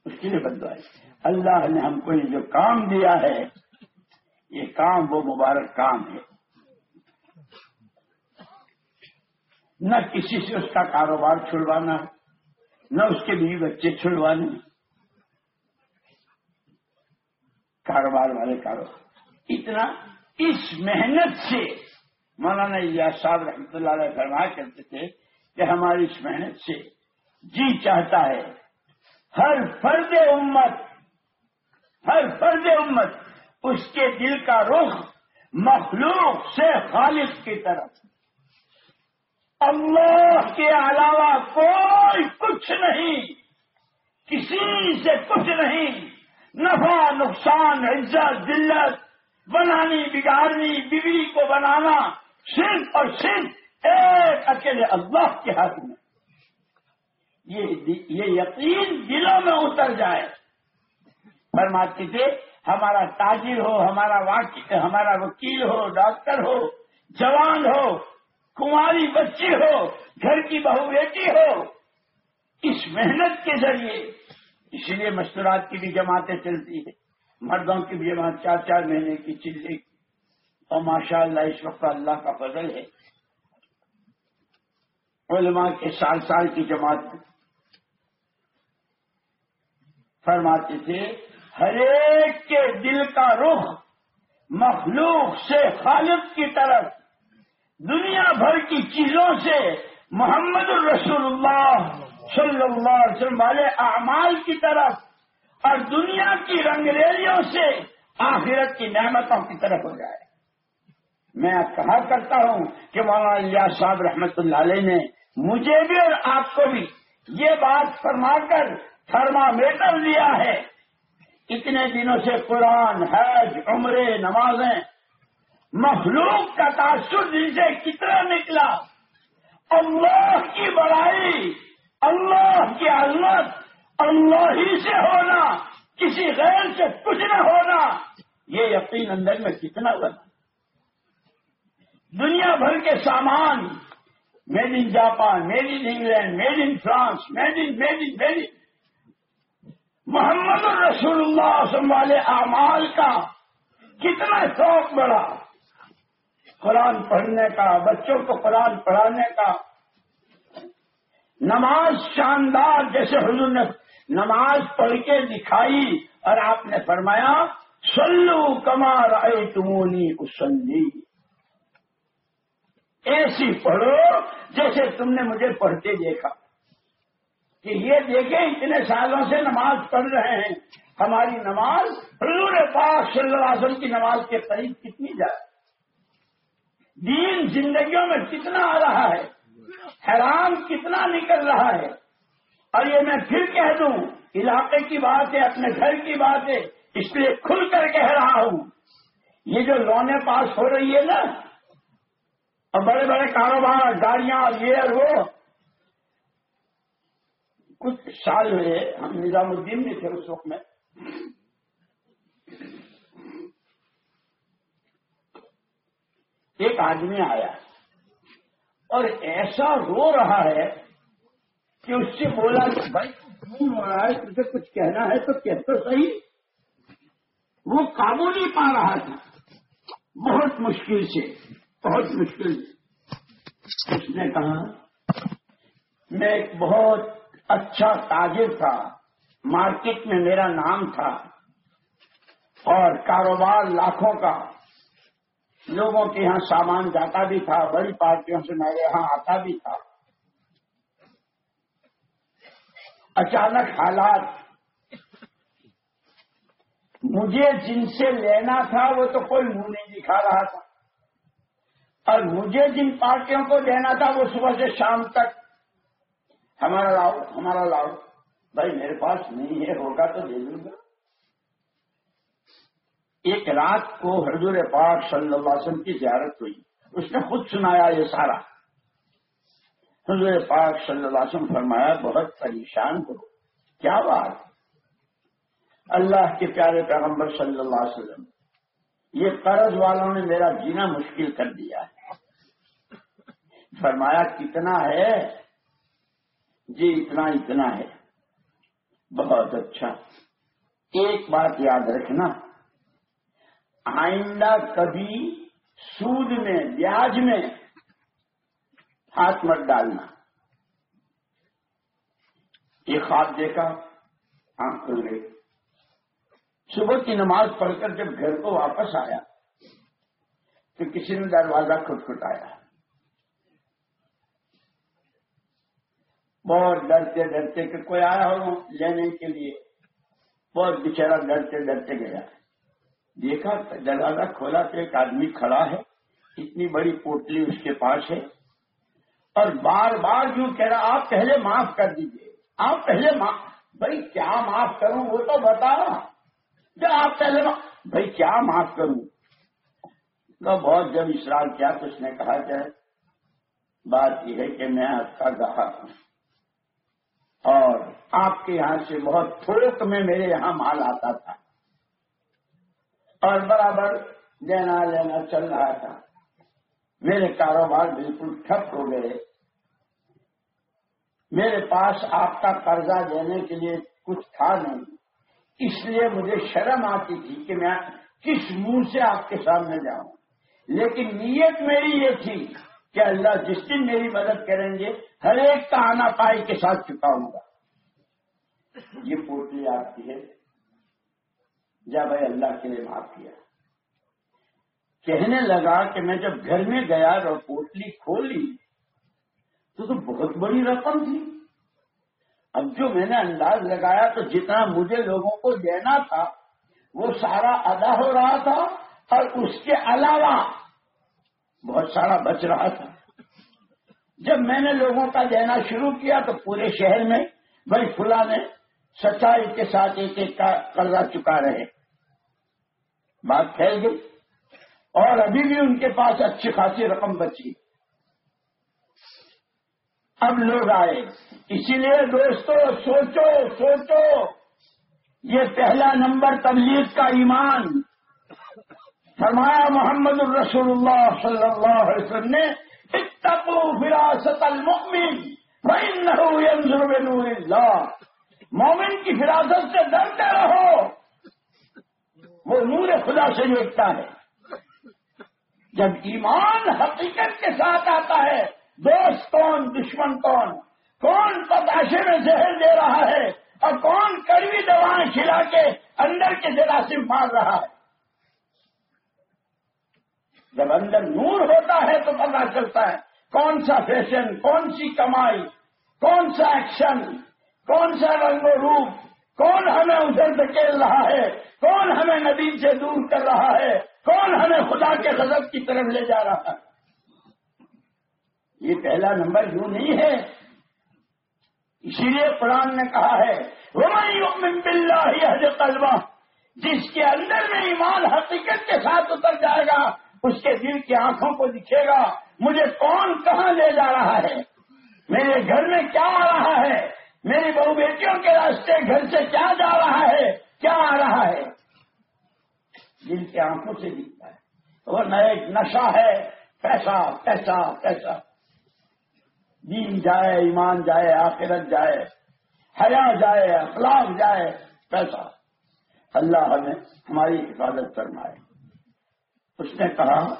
[SPEAKER 1] اس کے لیے بدلائے اللہ نے ہم کو یہ جو کام دیا ہے، یہ کام وہ مبارک کام ہے۔ نہ کسی سے اس کا کاروبار چھڑوانا، نہ اس کے بیوی بچے چھڑوانے۔ کاروبار والے کاروبار اتنا اس محنت سے مولانا یا صاحب رحمۃ اللہ علیہ فرمایا کرتے تھے کہ ہماری اس محنت سے جی چاہتا ہے ہر فرد امت، ہر فرد امت اس کے دل کا رخ مخلوق سے خالص کی طرف۔ اللہ کے علاوہ کوئی کچھ نہیں، کسی سے کچھ نہیں۔ نفع، نقصان، عزت، ذلت بنانی بگاڑنی بیوی کو بنانا، صرف اور صرف ایک اکیلے اللہ کے حق میں۔ یہ یقین دلوں میں اتر جائے۔ فرماتے تھے ہمارا تاجر ہو، ہمارا ہمارا وکیل ہو، ڈاکٹر ہو، جوان ہو کماری بچی ہو، گھر کی بہو بیٹی ہو، اس محنت کے ذریعے اس لیے مستورات کی بھی جماعتیں چلتی ہیں۔ مردوں کی بھی جماعت چار چار مہینے کی چلے۔ اور ماشاء اللہ اس وقت اللہ کا فضل ہے۔ علماء کے سال سال کی جماعت فرماتے تھے، ہر ایک کے دل کا رخ مخلوق سے خالق کی طرف، دنیا بھر کی چیزوں سے محمد الرسول اللہ صلی اللہ علیہ وسلم، والے اعمال کی طرف اور دنیا کی رنگریلیوں سے آخرت کی نعمتوں کی طرف ہو جائے۔ میں کہا کرتا ہوں کہ مولانا الیاس صاحب رحمت اللہ علیہ نے مجھے بھی اور آپ کو بھی یہ بات فرما کر تھرمامیٹر لیا ہے۔ اتنے دنوں سے قرآن، حج، عمرے، نمازیں، مخلوق کا تاثر دل سے کتنا نکلا۔ اللہ کی بڑائی اللہ کی عظمت اللہ ہی سے ہونا، کسی غیر سے کچھ نہ ہونا، یہ یقین اندر میں کتنا بنا دنیا بھر کے سامان made in Japan made in England made in France made in made in made in Muhammad الرسول اللہ والے اعمال کا کتنا شوق بڑا قرآن پڑھنے کا، بچوں کو قرآن پڑھانے کا نماز شاندار، جیسے حضور نے نماز پڑھ کے دکھائی اور آپ نے فرمایا سلو کمار اے تمونی اسلی ایسی پڑھو جیسے تم نے مجھے پڑھتے دیکھا۔ کہ یہ دیکھیں، اتنے سالوں سے نماز پڑھ رہے ہیں۔ ہماری نماز حضور پاک صلی اللہ علیہ وسلم کی نماز کے قریب کتنی جائے۔ دین زندگیوں میں کتنا آ رہا ہے۔ حیران کتنا نکل رہا ہے۔ اور یہ میں پھر کہہ دوں، علاقے کی بات ہے، اپنے گھر کی بات ہے، اس لیے کھل کر کہہ رہا ہوں۔ یہ جو لونے پاس ہو رہی ہے نا، اور بڑے بڑے کاروبار، گاڑیاں اور یہ اور وہ۔ کچھ سال ہوئے، ہم نظام الدین میں تھے اس وقت میں۔ ایک آدمی آیا۔ اور ایسا رو رہا ہے کہ اس سے بولا کہ بھائی کیوں رو رہا ہے، تجھے کچھ کہنا ہے تو کہہ تو صحیح۔ وہ قابو نہیں پا رہا تھا۔ بہت مشکل سے، بہت مشکل سے۔ اس نے کہا، میں ایک بہت اچھا تاجر تھا۔ مارکیٹ میں میرا نام تھا اور کاروبار لاکھوں کا۔ لوگوں کے یہاں سامان جاتا بھی تھا، بڑی پارٹیوں سے میرے یہاں آتا بھی تھا۔ اچانک حالات۔ مجھے جن سے لینا تھا، وہ تو کوئی منہ نہیں دکھا رہا تھا۔ اور مجھے جن پارٹیوں کو دینا تھا، وہ صبح سے شام تک۔ ہمارا لاؤ ہمارا لاؤ بھائی میرے پاس نہیں ہے، ہوگا تو دے دوں گا۔ ایک رات کو حضور پاک صلی اللہ علیہ وسلم کی زیارت ہوئی۔ اس نے خود سنایا یہ سارا۔ حضور پاک صلی اللہ علیہ وسلم فرمایا، بہت پریشان ہو کیا بات؟ اللہ کے پیارے پیغمبر صلی اللہ علیہ وسلم، یہ قرض والوں نے میرا جینا مشکل کر دیا ہے۔ فرمایا، کتنا ہے؟ جی اتنا اتنا ہے۔ بہت اچھا۔ ایک بات یاد رکھنا آئندہ کبھی سود میں، بیاج میں ہاتھ مت ڈالنا۔ یہ خواب دیکھا، آنکھ کھل گئی۔ صبح کی نماز پڑھ کر جب گھر کو واپس آیا، تو کسی نے دروازہ کھٹکھٹایا۔ بہت ڈرتے ڈرتے کہ کوئی آیا ہو لینے کے لیے۔ بہت بچارا ڈرتے ڈرتے گیا۔ دیکھا، دروازہ کھولا تو ایک آدمی کھڑا ہے، اتنی بڑی پوٹلی اس کے پاس ہے، اور بار بار یوں کہہ رہا، آپ پہلے معاف کر دیجیے، آپ پہلے معاف، بھائی کیا معاف کروں، وہ تو بتا جب آپ پہلے بھائی کیا معاف کروں؟ تو بہت جب اشرار کیا تو اس نے کہا، کہ بات یہ ہے کہ میں آپ کا گاہک ہوں۔ اور آپ کے یہاں سے بہت تھوک میں میرے یہاں مال آتا تھا۔ اور برابر دینا لینا چل رہا تھا۔ میرے کاروبار بالکل ٹھپ ہو گئے۔ میرے پاس آپ کا قرضہ دینے کے لیے کچھ تھا نہیں۔ اس لیے مجھے شرم آتی تھی کہ میں کس منہ سے آپ کے سامنے جاؤں۔ لیکن نیت میری یہ تھی کہ اللہ جس دن میری مدد کریں گے، ہر ایک کا آنا پائی کے ساتھ چکاؤں گا۔ یہ پوٹلی آپ کی ہے۔ جب اللہ کے لیے معاف کیا۔ کہنے لگا کہ میں جب گھر میں گیا اور پوٹلی کھولی، تو تو بہت بڑی رقم تھی۔ اب جو میں نے انداز لگایا تو جتنا مجھے لوگوں کو دینا تھا، وہ سارا ادا ہو رہا تھا اور اس کے علاوہ بہت سارا بچ رہا تھا۔ جب میں نے لوگوں کا دینا شروع کیا تو پورے شہر میں، بھائی فلا نے سچائی کے ساتھ ایک ایک کا قرضہ چکا رہے۔ بات پھیل گئی۔ اور ابھی بھی ان کے پاس اچھی خاصی رقم بچی۔ اب لوگ آئے۔ اسی لیے دوستو، سوچو سوچو۔ یہ پہلا نمبر تبلیغ کا ایمان۔ فرمایا محمد الرسول اللہ صلی اللہ علیہ وسلم نے، اتقوا فراست المؤمن فإنه ينظر بنور اللہ مومن کی فراست سے ڈرتے رہو۔ وہ نور خدا سے دیکھتا ہے۔ جب ایمان حقیقت کے ساتھ آتا ہے، دوست کون، دشمن کون؟ کون پتاشے میں زہر دے رہا ہے؟ اور کون کڑوی دوائیں کھلا کے اندر کے جراثیم مار رہا ہے؟ جب اندر نور ہوتا ہے تو پتا چلتا ہے کون سا فیشن، کون سی کمائی، کون سا ایکشن۔ کون سا رنگ و روپ؟ کون ہمیں ادھر دھکیل رہا ہے؟ کون ہمیں ندی سے دور کر رہا ہے؟ کون ہمیں خدا کے غضب کی طرف لے جا رہا ہے؟ یہ پہلا نمبر یوں نہیں ہے۔ اسی لیے قرآن نے کہا ہے وہ بلّہ طلبہ جس کے اندر میں ایمان حقیقت کے ساتھ اتر جائے گا، اس کے دل کی آنکھوں کو دکھے گا۔ مجھے کون کہاں لے جا رہا ہے؟ میرے گھر میں کیا آ رہا ہے؟ میری بہو بیٹیوں کے راستے گھر سے کیا جا رہا ہے؟ کیا آ رہا ہے؟ دل کی آنکھوں سے دکھتا ہے۔ وہ نئے نشہ ہے۔ پیسہ پیسہ پیسہ۔ دین جائے، ایمان جائے، آخرت جائے، حیا جائے، اخلاق جائے، پیسہ۔ اللہ ہمیں، ہماری حفاظت فرمائے۔ اس نے کہا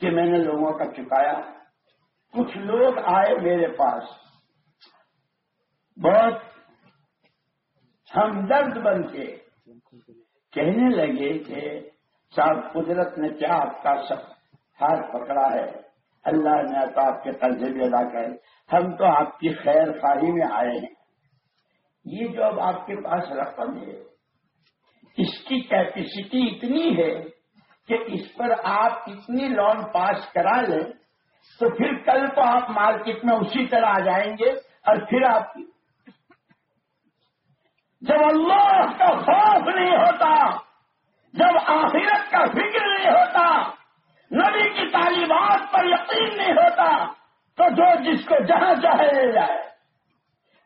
[SPEAKER 1] کہ میں نے لوگوں کا چکایا۔ کچھ لوگ آئے میرے پاس۔ بہت ہمدرد بن کے کہنے لگے کہ صاحب قدرت نے کیا آپ کا سب ہاتھ پکڑا ہے؟ اللہ نے تو آپ کے قرضے بھی ادا کرے ہم تو آپ کی خیر خواہی میں آئے ہیں۔ یہ جو اب آپ کے پاس رقم ہے، اس کی کیپیسٹی اتنی ہے کہ اس پر آپ اتنی لون پاس کرا لیں تو پھر کل تو آپ مارکیٹ میں اسی طرح آ جائیں گے اور پھر آپ کی جب اللہ کا خوف نہیں ہوتا، جب آخرت کا فکر نہیں ہوتا، نبی کی تعلیمات پر یقین نہیں ہوتا، تو جو جس کو جہاں چاہے لے جائے۔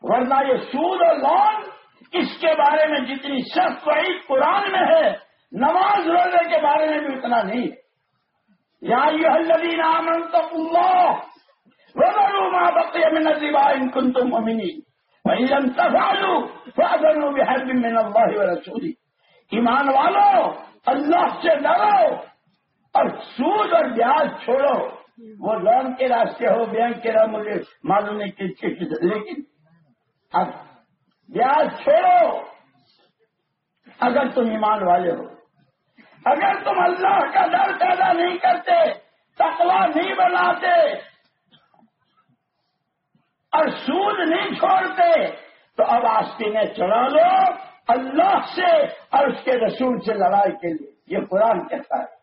[SPEAKER 1] ورنہ یہ سود اور لون اس کے بارے میں جتنی سخت وعید قرآن میں ہے، نماز روزے کے بارے میں بھی اتنا نہیں۔ یا یہ الذین آمنتم اللہ، وذروا ما بقي من الربا ان كنتم مؤمنين وان لم تفعلوا فاذنوا بحرب من الله ورسوله۔ ایمان والو، اللہ سے ڈرو اور سود اور بیاج چھوڑو۔ وہ لون کے راستے ہو، بینک کے راہ مجھے معلوم ہے کس کے لیکن اب بیاج چھوڑو۔ اگر تم ایمان والے ہو، اگر تم اللہ کا ڈر پیدا نہیں کرتے تقوا نہیں بناتے اور سود نہیں چھوڑتے، تو اب آستینیں چڑھا لو اللہ سے اور اس کے رسول سے لڑائی کے لیے۔ یہ قرآن کہتا ہے۔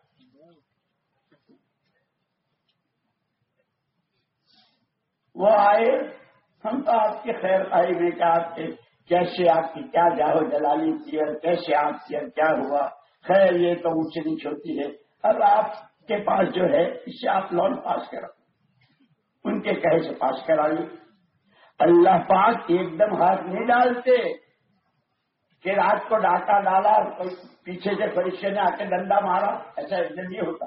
[SPEAKER 1] وہ آئے، ہم تو آپ کے خیر خائی میں کہ آپ کے کیسے آپ کی کیا جاہو جلالی تھی اور کیسے آپ کی اور کیا ہوا۔ خیر، یہ تو اونچی نیچ ہوتی ہے۔ اب آپ کے پاس جو ہے، اس سے آپ لون پاس کرو ان کے کہے سے پاس کرا لی اللہ پاک ایک دم ہاتھ نہیں ڈالتے کہ رات کو ڈاکہ ڈالا پیچھے سے فرشتے نے آ کے ڈنڈا مارا، ایسا ایک دم نہیں ہوتا۔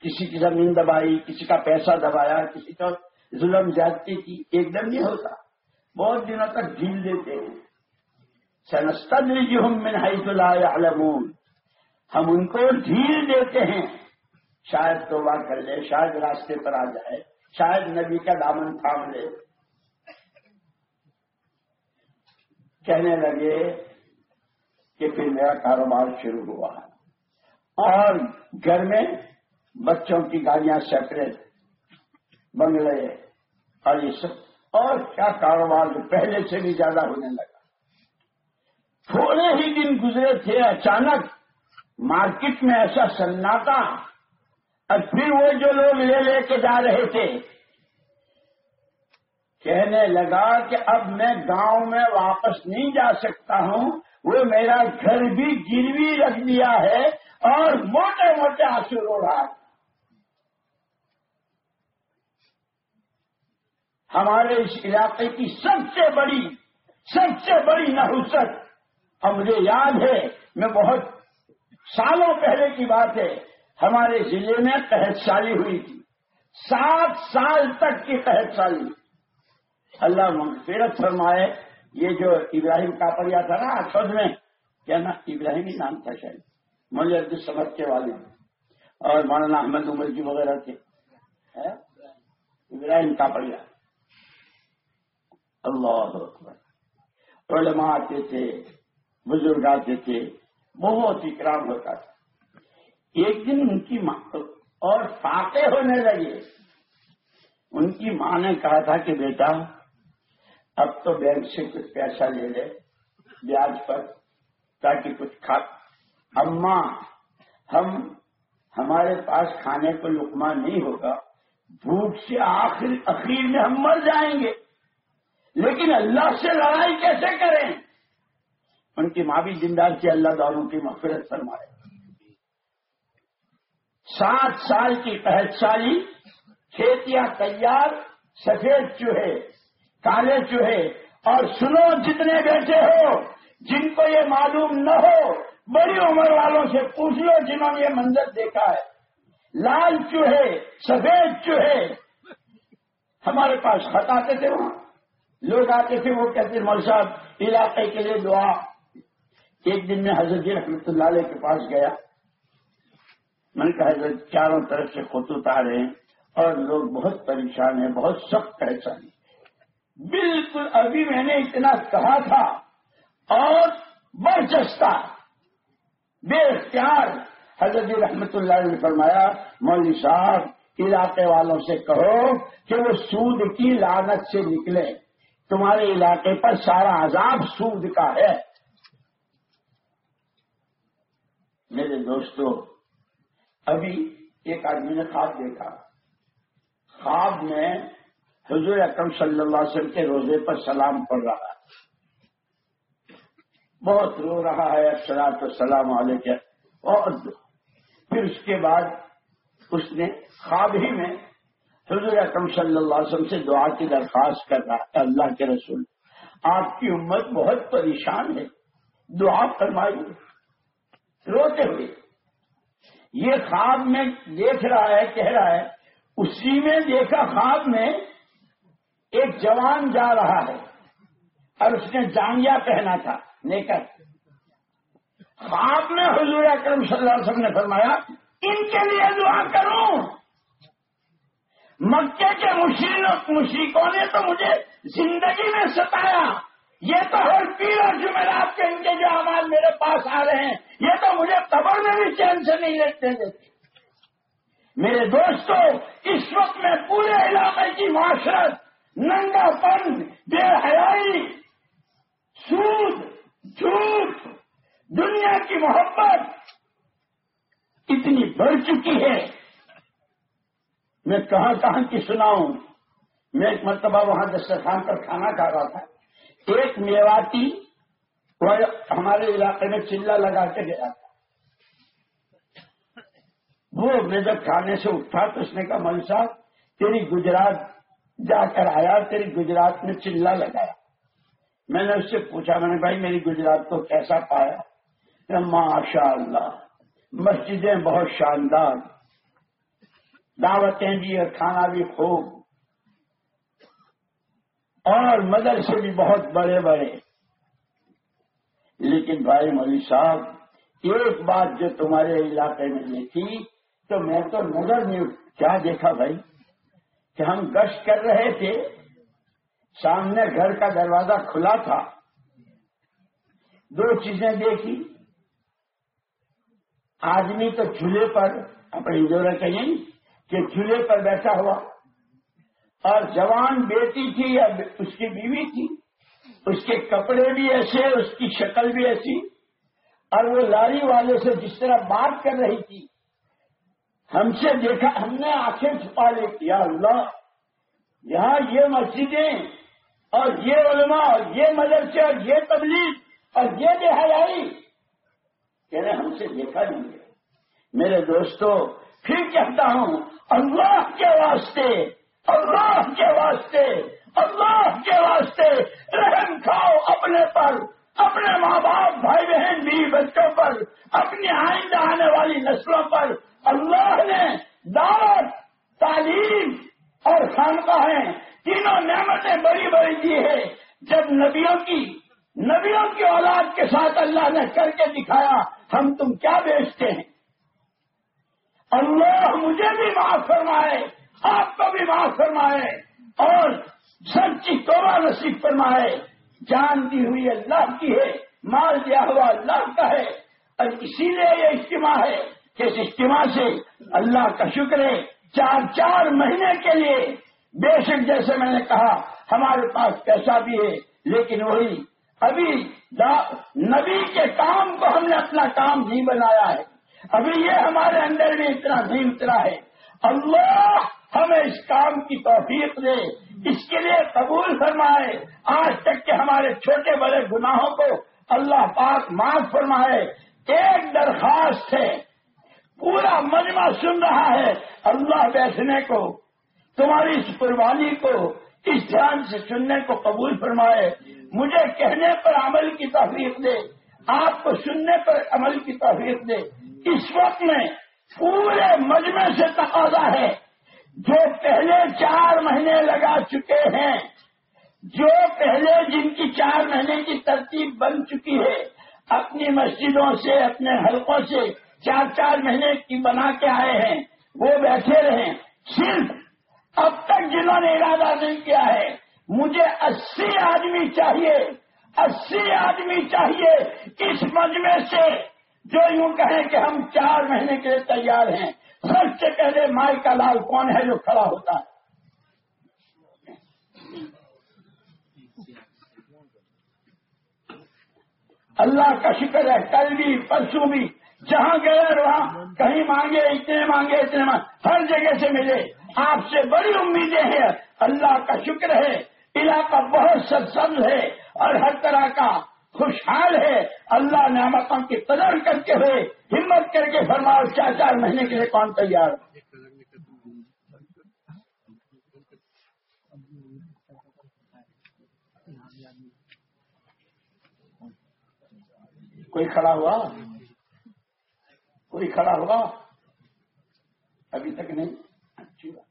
[SPEAKER 1] کسی کی زمین دبائی، کسی کا پیسہ دبایا، کسی کا ظلم زیادتی کی، ایک دم نہیں ہوتا۔ بہت دنوں تک ڈھیل دیتے ہیں۔ سنستدرجہم من حیث لا يعلمون ہم ان کو ڈھیل دیتے ہیں۔ شاید توبہ کر لے، شاید راستے پر آ جائے۔ شاید نبی کا دامن تھام لے۔ کہنے لگے کہ پھر میرا کاروبار شروع ہوا۔ اور گھر میں بچوں کی گاڑیاں سیپریٹ بنگلے اور یہ سب اور کیا کاروبار جو پہلے سے بھی زیادہ ہونے لگا۔ تھوڑے ہی دن گزرے تھے، اچانک مارکیٹ میں ایسا سناٹا اور پھر وہ جو لوگ لے لے کے جا رہے تھے، کہنے لگا کہ اب میں گاؤں میں واپس نہیں جا سکتا ہوں، وہ میرا گھر بھی گروی رکھ دیا ہے اور موٹے موٹے آنسو رو رہا ہے ہمارے اس علاقے کی سب سے بڑی، سب سے بڑی نحوست اور مجھے یاد ہے، میں بہت سالوں پہلے کی بات ہے ہمارے ضلع میں قحط سالی ہوئی تھی۔ سات سال تک کی قحط سالی اللہ مغفرت فرمائے۔ یہ جو ابراہیم کاپڑیا تھا نا خود میں، کیا نا ابراہیم ہی نام تھا شاید۔ مجھے عبد سمجھ کے والے اور مولانا احمد عمر جی وغیرہ تھے۔ ابراہیم کاپڑیا اللہ اکبر۔ علماء آتے تھے، بزرگ آتے تھے، بہت اکرام ہوتا تھا۔ ایک دن ان کی ماں اور فاقے ہونے لگے۔ ان کی ماں نے کہا تھا کہ بیٹا، اب تو بینک سے کچھ پیسہ لے لے، بیاج پر، تاکہ کچھ کھا۔ اماں ہم، ہمارے پاس کھانے کو لکما نہیں ہوگا، بھوک سے آخر اخیر میں ہم مر جائیں گے۔ لیکن اللہ سے لڑائی کیسے کریں؟ ان کی ماں بھی زندہ تھی، اللہ داروں کی مغفرت فرمائے۔ سات سال کی قحط سالی کھیتیاں تیار، سفید چوہے، کالے چوہے، اور سنو جتنے بیٹھے ہو، جن کو یہ معلوم نہ ہو، بڑی عمر والوں سے پوچھ لو جنہوں نے یہ منظر دیکھا ہے۔ لال چوہے، سفید چوہے۔ ہمارے پاس خط آتے تھے وہاں۔ لوگ آتے تھے، وہ کہتے مول صاحب، علاقے کے لیے دعا۔ ایک دن میں حضرت رحمت اللہ علیہ کے پاس گیا۔ میں نے کہا چاروں طرف سے خطوط آ رہے ہیں اور لوگ بہت پریشان ہیں، بہت سخت پریشانی۔ بالکل ابھی میں نے اتنا کہا تھا اور برچستہ بے اختیار۔ حضرت رحمت اللہ نے فرمایا، مولوی صاحب، علاقے والوں سے کہو کہ وہ سود کی لانت سے نکلے۔ تمہارے علاقے پر سارا عذاب سود کا ہے۔ میرے دوستوں ابھی ایک آدمی نے خواب دیکھا۔ خواب میں حضور اکرم صلی اللہ علیہ وسلم کے روزے پر سلام پڑھ رہا ہے۔ بہت رو رہا ہے سلاد تو سلام اور پھر اس کے بعد اس نے خواب ہی میں حضور اکرم صلی اللہ علیہ وسلم سے دعا کی درخواست کر رہا ہے، اللہ کے رسول۔ آپ کی امت بہت پریشان ہے، دعا فرمائیے روتے ہوئے یہ خواب میں دیکھ رہا ہے، کہہ رہا ہے، اسی میں دیکھا خواب میں ایک جوان جا رہا ہے اور اس نے جانگیا پہنا تھا لے کر خواب میں حضور اکرم صلی اللہ علیہ وسلم نے فرمایا، ان کے لیے دعا کروں۔ مکے کے مشرقوں نے تو مجھے زندگی میں ستایا۔ یہ تو ہر پیڑ جمعرات کے ان کے جو آواز میرے پاس آ رہے ہیں، یہ تو مجھے قبر میں بھی چین سے نہیں رکھتے دیتے میرے دوستوں اس وقت میں پورے علاقے کی معاشرت، ننگا پن، بے حیائی، سود، جھوٹ، دنیا کی محبت اتنی بڑھ چکی ہے۔ میں کہاں کہاں کی سناؤں؟ میں ایک مرتبہ وہاں دسترخوان پر کھانا کھا رہا تھا۔ ایک میواتی وہ ہمارے علاقے میں چلا لگا کے گیا تھا۔ وہ میں جب کھانے سے اٹھا تو اس نے کہا من صاحب، تیری گجرات جا کر آیا، تیری گجرات میں چلا لگایا۔ میں نے اس سے پوچھا، میں نے بھائی، میری گجرات کو کیسا پایا؟ ماشاء اللہ مسجدیں بہت شاندار، دعوتیں بھی اور کھانا بھی خوب۔ اور مدرسے بھی بہت بڑے بڑے۔ لیکن بھائی مولوی صاحب، ایک بات جو تمہارے علاقے میں دیکھی تو میں تو نظر نہیں کیا دیکھا بھائی؟ کہ ہم گشت کر رہے تھے، سامنے گھر کا دروازہ کھلا تھا۔ دو چیزیں دیکھی۔ آدمی تو چولہے پر، اپنے جو کہیں، کہ چولہے پر بیٹھا ہوا۔ اور جوان بیٹی تھی یا اس کی بیوی تھی، اس کے کپڑے بھی ایسے، اس کی شکل بھی ایسی۔ اور وہ لاری والے سے جس طرح بات کر رہی تھی، ہم سے دیکھا، ہم نے آنکھیں چھپا لی۔ یا اللہ، یہاں یہ مسجدیں اور یہ علماء اور یہ مدرسے اور یہ تبلیغ اور یہ بے حیائی کہہ رہے، ہم سے دیکھا نہیں گیا۔ میرے دوستو، پھر کہتا ہوں، اللہ کے واسطے اللہ کے واسطے، اللہ کے واسطے رحم کھاؤ اپنے پر، اپنے ماں باپ بھائی بہن بیوی بچوں پر، اپنی آئندہ آنے والی نسلوں پر۔ اللہ نے دعوت، تعلیم اور خانقاہیں، تینوں نعمتیں بڑی بڑی دی ہے جب نبیوں کی نبیوں کی اولاد کے ساتھ اللہ نے کر کے دکھایا، ہم تم کیا بیچتے ہیں؟ اللہ مجھے بھی معاف فرمائے۔ آپ کو بھی معاف فرمائے اور سب کی توبہ نصیب فرمائے۔ جان دی ہوئی اللہ کی ہے، مال دیا ہوا اللہ کا ہے۔ اور اسی لیے یہ اجتماع ہے کہ اس اجتماع سے اللہ کا شکر ہے۔ چار چار مہینے کے لیے بے شک جیسے میں نے کہا، ہمارے پاس پیسہ بھی ہے، لیکن وہی ابھی نبی کے کام کو ہم نے اپنا کام نہیں بنایا ہے۔ ابھی یہ ہمارے اندر میں اتنا نہیں اترا ہے۔ اللہ ہمیں اس کام کی توفیق دے، اس کے لیے قبول فرمائے۔ آج تک کے ہمارے چھوٹے بڑے گناہوں کو اللہ پاک معاف فرمائے۔ ایک درخواست ہے، پورا مجمع سن رہا ہے، اللہ بیٹھنے کو، تمہاری اس قربانی کو، اس دھیان سے سننے کو قبول فرمائے۔ مجھے کہنے پر عمل کی توفیق دے، آپ کو سننے پر عمل کی توفیق دے۔ اس وقت میں پورے مجمع سے تقاضا ہے جو پہلے چار مہینے لگا چکے ہیں۔ جو پہلے جن کی چار مہینے کی ترتیب بن چکی ہے، اپنی مسجدوں سے، اپنے حلقوں سے چار چار مہینے کی بنا کے آئے ہیں، وہ بیٹھے رہیں۔ صرف اب تک جنہوں نے ارادہ نہیں کیا ہے، مجھے اسی آدمی چاہیے، اسی آدمی چاہیے اس مجمع سے جو یوں کہیں کہ ہم چار مہینے کے لیے تیار ہیں، سب سے پہلے مائی کا لال کون ہے جو کھڑا ہوتا ہے؟ اللہ کا شکر ہے، کل بھی، پرسوں بھی، جہاں گئے وہاں کہیں مانگے، اتنے مانگے اتنے مانگے، ہر جگہ سے ملے۔ آپ سے بڑی امیدیں ہیں۔ اللہ کا شکر ہے، علاقہ بہت سبز ہے اور ہر طرح کا خوشحال ہے۔ اللہ نعمتوں کی قدر کرتے ہوئے ہمت کر کے فرماؤ چار اچھا چار مہینے کے لیے کون تیار؟ کوئی کھڑا ہوا؟ کوئی کھڑا ہوا؟ ابھی تک نہیں۔ اچھی بات۔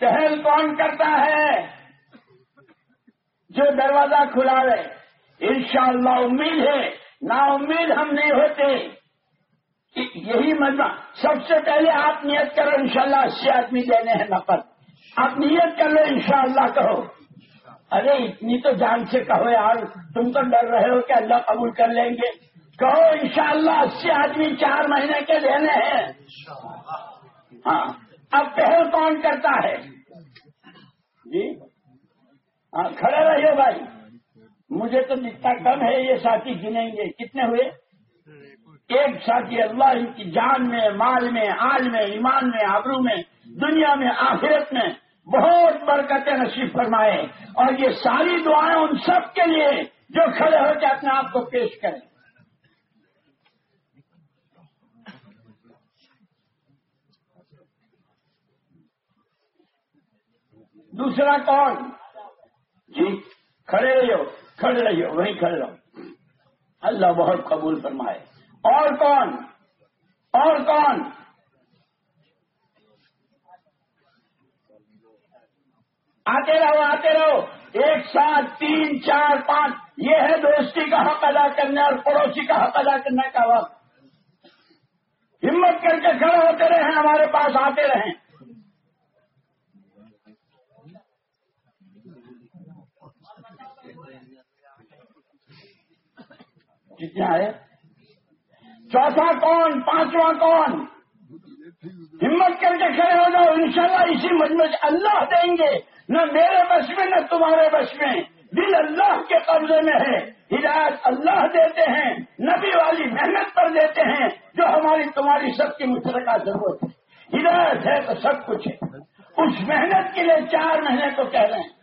[SPEAKER 1] چہل کون کرتا ہے؟ جو دروازہ کھلا رہے انشاءاللہ امید ہے، نا امید ہم نہیں ہوتے۔ یہی مجمع سب سے پہلے آپ نیت کرو، انشاءاللہ اسی آدمی دینے ہیں نفر۔ آپ نیت کر لو، انشاءاللہ کہو۔ ارے، اتنی تو جان سے کہو یار، تم تو ڈر رہے ہو کہ اللہ قبول کر لیں گے۔ کہو، انشاءاللہ اسی آدمی چار مہینے کے دینے ہیں۔ ہاں اب پہل کون کرتا ہے؟ جی؟ ہاں، کھڑے رہیے بھائی۔ مجھے تو جتنا کم ہے، یہ ساتھی گنیں گے۔ کتنے ہوئے؟ ایک ساتھی اللہ کی جان میں، مال میں، آل میں، ایمان میں، آبرو میں، دنیا میں، آخرت میں بہت برکت نصیب فرمائے۔ اور یہ ساری دعائیں ان سب کے لیے جو کھڑے ہو کے اپنے آپ کو پیش کریں۔ دوسرا کون؟ جی کھڑے رہیو کھڑے رہیو وہیں کھڑے رہو۔ اللہ بہت قبول فرمائے۔ اور کون؟ اور کون؟ آتے رہو آتے رہو۔ ایک ساتھ تین، چار، پانچ۔ یہ ہے دوستی کا حق ادا کرنے اور پڑوسی کا حق ادا کرنے کا وقت۔ ہمت کر کے کھڑے ہوتے رہے ہمارے پاس آتے رہیں۔ کتنے آئے؟ چوتھا کون؟ پانچواں کون؟ ہمت کر کے کھڑے ہو جاؤ، انشاءاللہ اسی مجمع اللہ دیں گے۔ نہ میرے بس میں، نہ تمہارے بس میں۔ دل اللہ کے قبضے میں ہے۔ ہدایت اللہ دیتے ہیں۔ نبی والی محنت پر دیتے ہیں۔ جو ہماری، تمہاری سب کی مشترکہ ضرورت ہے۔ ہدایت ہے تو سب کچھ ہے۔ اس محنت کے لیے چار مہینے تو کہہ رہے ہیں۔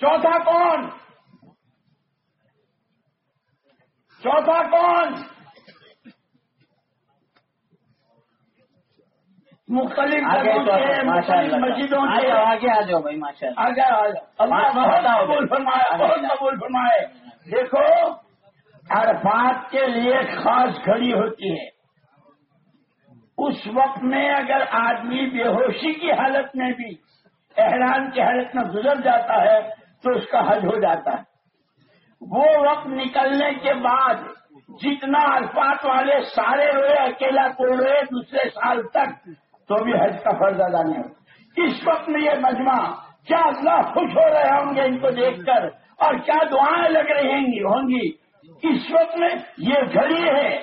[SPEAKER 1] چوتھا کون؟ چوتھا کون؟ مختلف مسجدوں
[SPEAKER 2] جاؤ آگے آ جاؤ بھائی ماشاء اللہ۔
[SPEAKER 1] قبول۔ فرمائے
[SPEAKER 2] آگے
[SPEAKER 1] بہت
[SPEAKER 2] جاؤ۔
[SPEAKER 1] قبول فرمائے۔ دیکھو عرفات کے لیے خاص گھڑی ہوتی ہے۔ اس وقت میں اگر آدمی بے ہوشی کی حالت میں بھی احرام کی حالت میں گزر جاتا ہے تو اس کا حج ہو جاتا ہے۔ وہ وقت نکلنے کے بعد جتنا عرفات والے سارے روئے اکیلا کوئی روئے دوسرے سال تک تو بھی حج کا فرض ادا نہیں ہو اس وقت میں یہ مجمع کیا اللہ خوش ہو رہے ہوں گے ان کو دیکھ کر اور کیا دعائیں لگ رہی ہوں گی ہوں گی۔ اس وقت میں یہ گھڑی ہے۔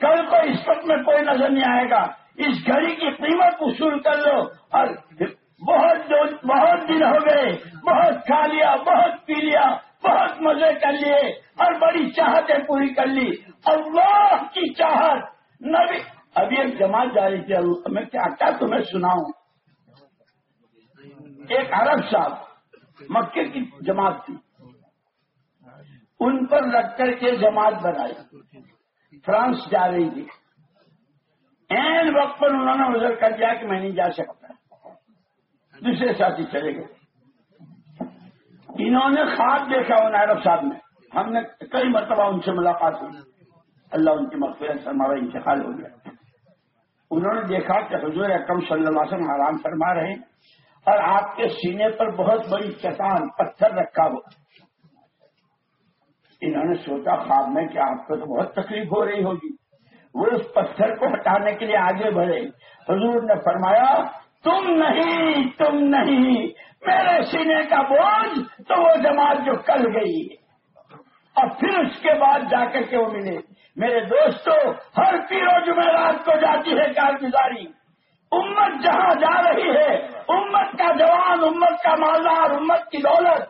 [SPEAKER 1] کل کو اس وقت میں کوئی نظر نہیں آئے گا۔ اس گھڑی کی قیمت وصول کر لو اور بہت دو- بہت دن ہو گئے، بہت کھا لیا، بہت پی لیا، بہت مزے کر لیے، اور بڑی چاہتیں پوری کر لی۔ اللہ کی چاہت۔ نبی، ابھی ایک جماعت جاری تھی میں کیا کیا تمہیں سناؤں۔ ایک عرب صاحب مکے کی جماعت تھی۔ ان پر لگ کر کے جماعت بنائی۔ فرانس جا رہی تھی۔ این وقت پر انہوں نے ادھر کر دیا کہ میں نہیں جا سکتا۔ دوسرے ساتھی چلے گئے۔ انہوں نے خواب دیکھا ان عرب صاحب نے ہم نے کئی مرتبہ ان سے ملاقات ہوئی۔ اللہ ان کی مغفرت فرمایا انتقال ہو گیا۔ انہوں نے دیکھا کہ حضور اکرم صلی اللہ علیہ وسلم آرام فرما رہے ہیں اور آپ کے سینے پر بہت بڑی چٹان، پتھر رکھا ہوا۔ انہوں نے سوچا، خواب میں کہ آپ کو تو بہت تکلیف ہو رہی ہوگی۔ وہ اس پتھر کو ہٹانے کے لیے آگے بڑھے۔ حضور نے فرمایا تم نہیں تم نہیں۔ میرے سینے کا بوجھ تو وہ جماعت جو کل گئی۔ ہے اور پھر اس کے بعد جا کر کے وہ ملے؟ میرے دوستوں ہر پیرو جمعرات کو جاتی ہے کارگزاری۔ امت جہاں جا رہی ہے، امت کا جوان، امت کا مالدار، امت کی دولت۔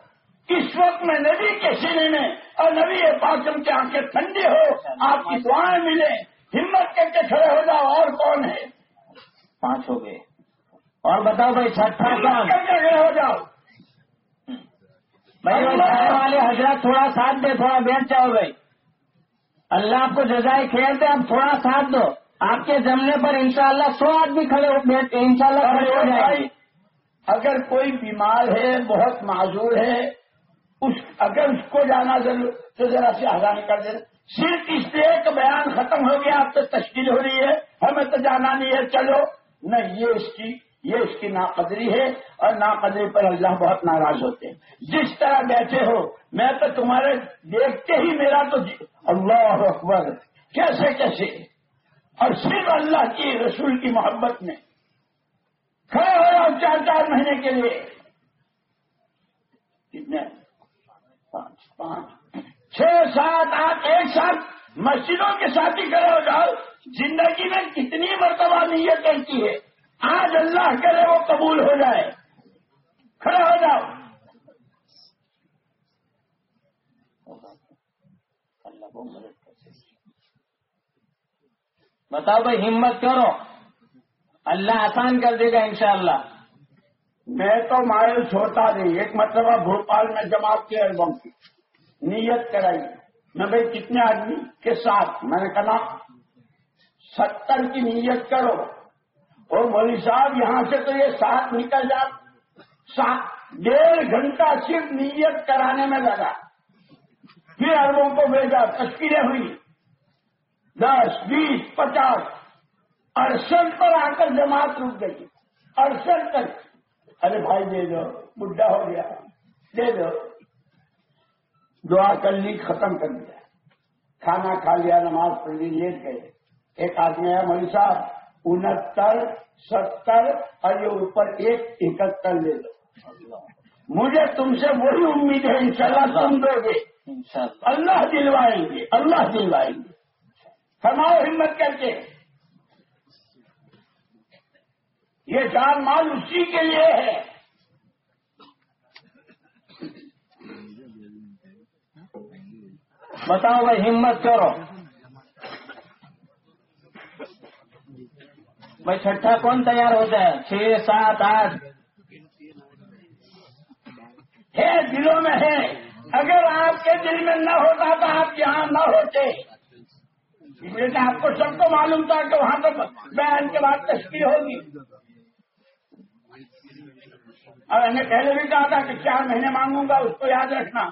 [SPEAKER 1] اس وقت میں نبی کے سینے میں اور نبی پاکم کی آنکھیں ٹھنڈی ہو، آپ کی دعائیں ملے ہمت کر کے کھڑے ہو جاؤ، اور کون ہے؟
[SPEAKER 2] پانچ ہو گئے۔ اور بتاؤ بھائی
[SPEAKER 1] ہمت
[SPEAKER 2] کام
[SPEAKER 1] ہو جاؤ
[SPEAKER 2] بھائی والے حضرات تھوڑا ساتھ دے تھوڑا بیٹھ جاؤ بھائی۔ اللہ آپ کو جزائے کھیل دے آپ تھوڑا ساتھ دو۔ آپ کے جمنے پر انشاءاللہ سو آدمی کھڑے انشاءاللہ کھڑے ہو جائیں گے۔
[SPEAKER 1] اگر کوئی بیمار ہے بہت معذور ہے اس اگر اس کو جانا ضرور تو ذرا سے آگاہ کر دینا صرف اس لیے کہ بیان ختم ہو گیا اب تو تشکیل ہو رہی ہے۔ ہمیں تو جانا نہیں ہے چلو۔ نہیں یہ اس کی یہ اس کی ناقدری ہے اور ناقدری پر اللہ بہت ناراض ہوتے ہیں۔ جس طرح بیٹھے ہو، میں تو تمہارے دیکھتے ہی میرا تو جی- اللہ اکبر۔ کیسے کیسے؟ اور صرف اللہ کی، رسول کی محبت میں۔ کھڑے ہو جاؤ چار چار مہینے کے لیے۔ کتنے؟ پانچ پانچ۔ چھ، سات، آٹھ، ایک ساتھ مسجدوں کے ساتھ ہی کھڑے ہو جاؤ۔ زندگی میں کتنی مرتبہ نیتیں کی ہے۔ آج اللہ کرے وہ قبول ہو جائے۔ کھڑے ہو جاؤ۔ اللہ کو مدد کر
[SPEAKER 2] بتاؤ بھائی، ہمت کرو اللہ آسان کر دے گا انشاءاللہ۔
[SPEAKER 1] میں تو مایوس ہوتا نہیں۔ ایک مرتبہ بھوپال میں جماعت کی البم کی۔ نیت کرائی۔ میں بھائی، کتنے آدمی کے ساتھ؟ میں نے کہا، ستر کی نیت کرو۔ اور مولوی صاحب یہاں سے تو یہ ساتھ نکل جا سات ڈیڑھ گھنٹہ صرف نیت کرانے میں لگا۔ پھر اربوں کو بھیجا، تشکیلیں ہوئی۔ دس، بیس، پچاس۔ اڑسٹھ پر آ کر جماعت رک گئی۔ اڑسٹھ تک۔ ارے بھائی، دے دو بڈھا ہو گیا۔ دے دو۔ دعا کر لی، ختم کر دیا۔ کھانا کھا لیا، نماز پڑھ لی، لیٹ گئے۔ ایک آدمی آیا، مولوی صاحب انہتر ستر اور یہ اوپر ایک اکہتر لے دو مجھے تم سے وہی امید ہے انشاءاللہ تم دو گے۔ اللہ دلوائیں گے اللہ دلوائیں گے۔ فرماؤ ہمت کر کے۔ یہ جان مال اسی کے لیے ہے۔
[SPEAKER 2] بتاؤ بھائی ہمت کرو۔ بھائی چھٹا کون تیار ہوتا ہے؟ چھ، سات، آٹھ۔
[SPEAKER 1] ہے، دلوں میں ہے۔ اگر آپ کے دل میں نہ ہوتا تو آپ یہاں نہ ہوتے۔ لیکن آپ کو سب کو معلوم تھا کہ وہاں تو بیان کے بعد تشکیل ہوگی۔ اور میں نے پہلے بھی کہا تھا کہ چار مہینے مانگوں گا، اس کو یاد رکھنا۔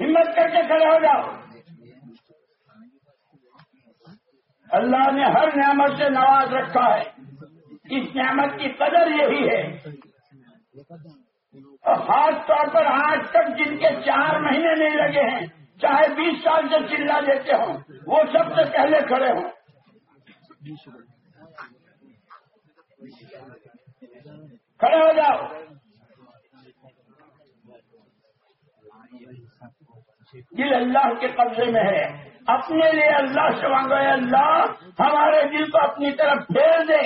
[SPEAKER 1] ہمت کر کے کھڑے ہو جاؤ۔ اللہ نے ہر نعمت سے نواز رکھا ہے۔ اس نعمت کی قدر یہی ہے۔ اور خاص طور پر آج تک جن کے چار مہینے نہیں لگے ہیں، چاہے بیس سال سے چلا دیتے ہوں، وہ سب سے پہلے کھڑے ہوں۔ کھڑے ہو جاؤ۔ دل اللہ کے قبضے میں ہے۔ اپنے لیے اللہ سے مانگو، اے اللہ، ہمارے دل کو اپنی طرف پھیر دے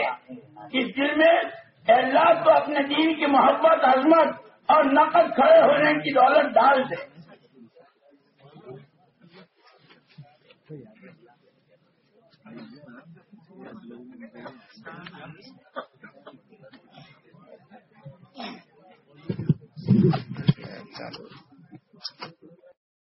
[SPEAKER 1] اس دل میں اے اللہ تو اپنے دین کی محبت، عظمت اور نقد کھڑے ہونے کی دولت ڈال دے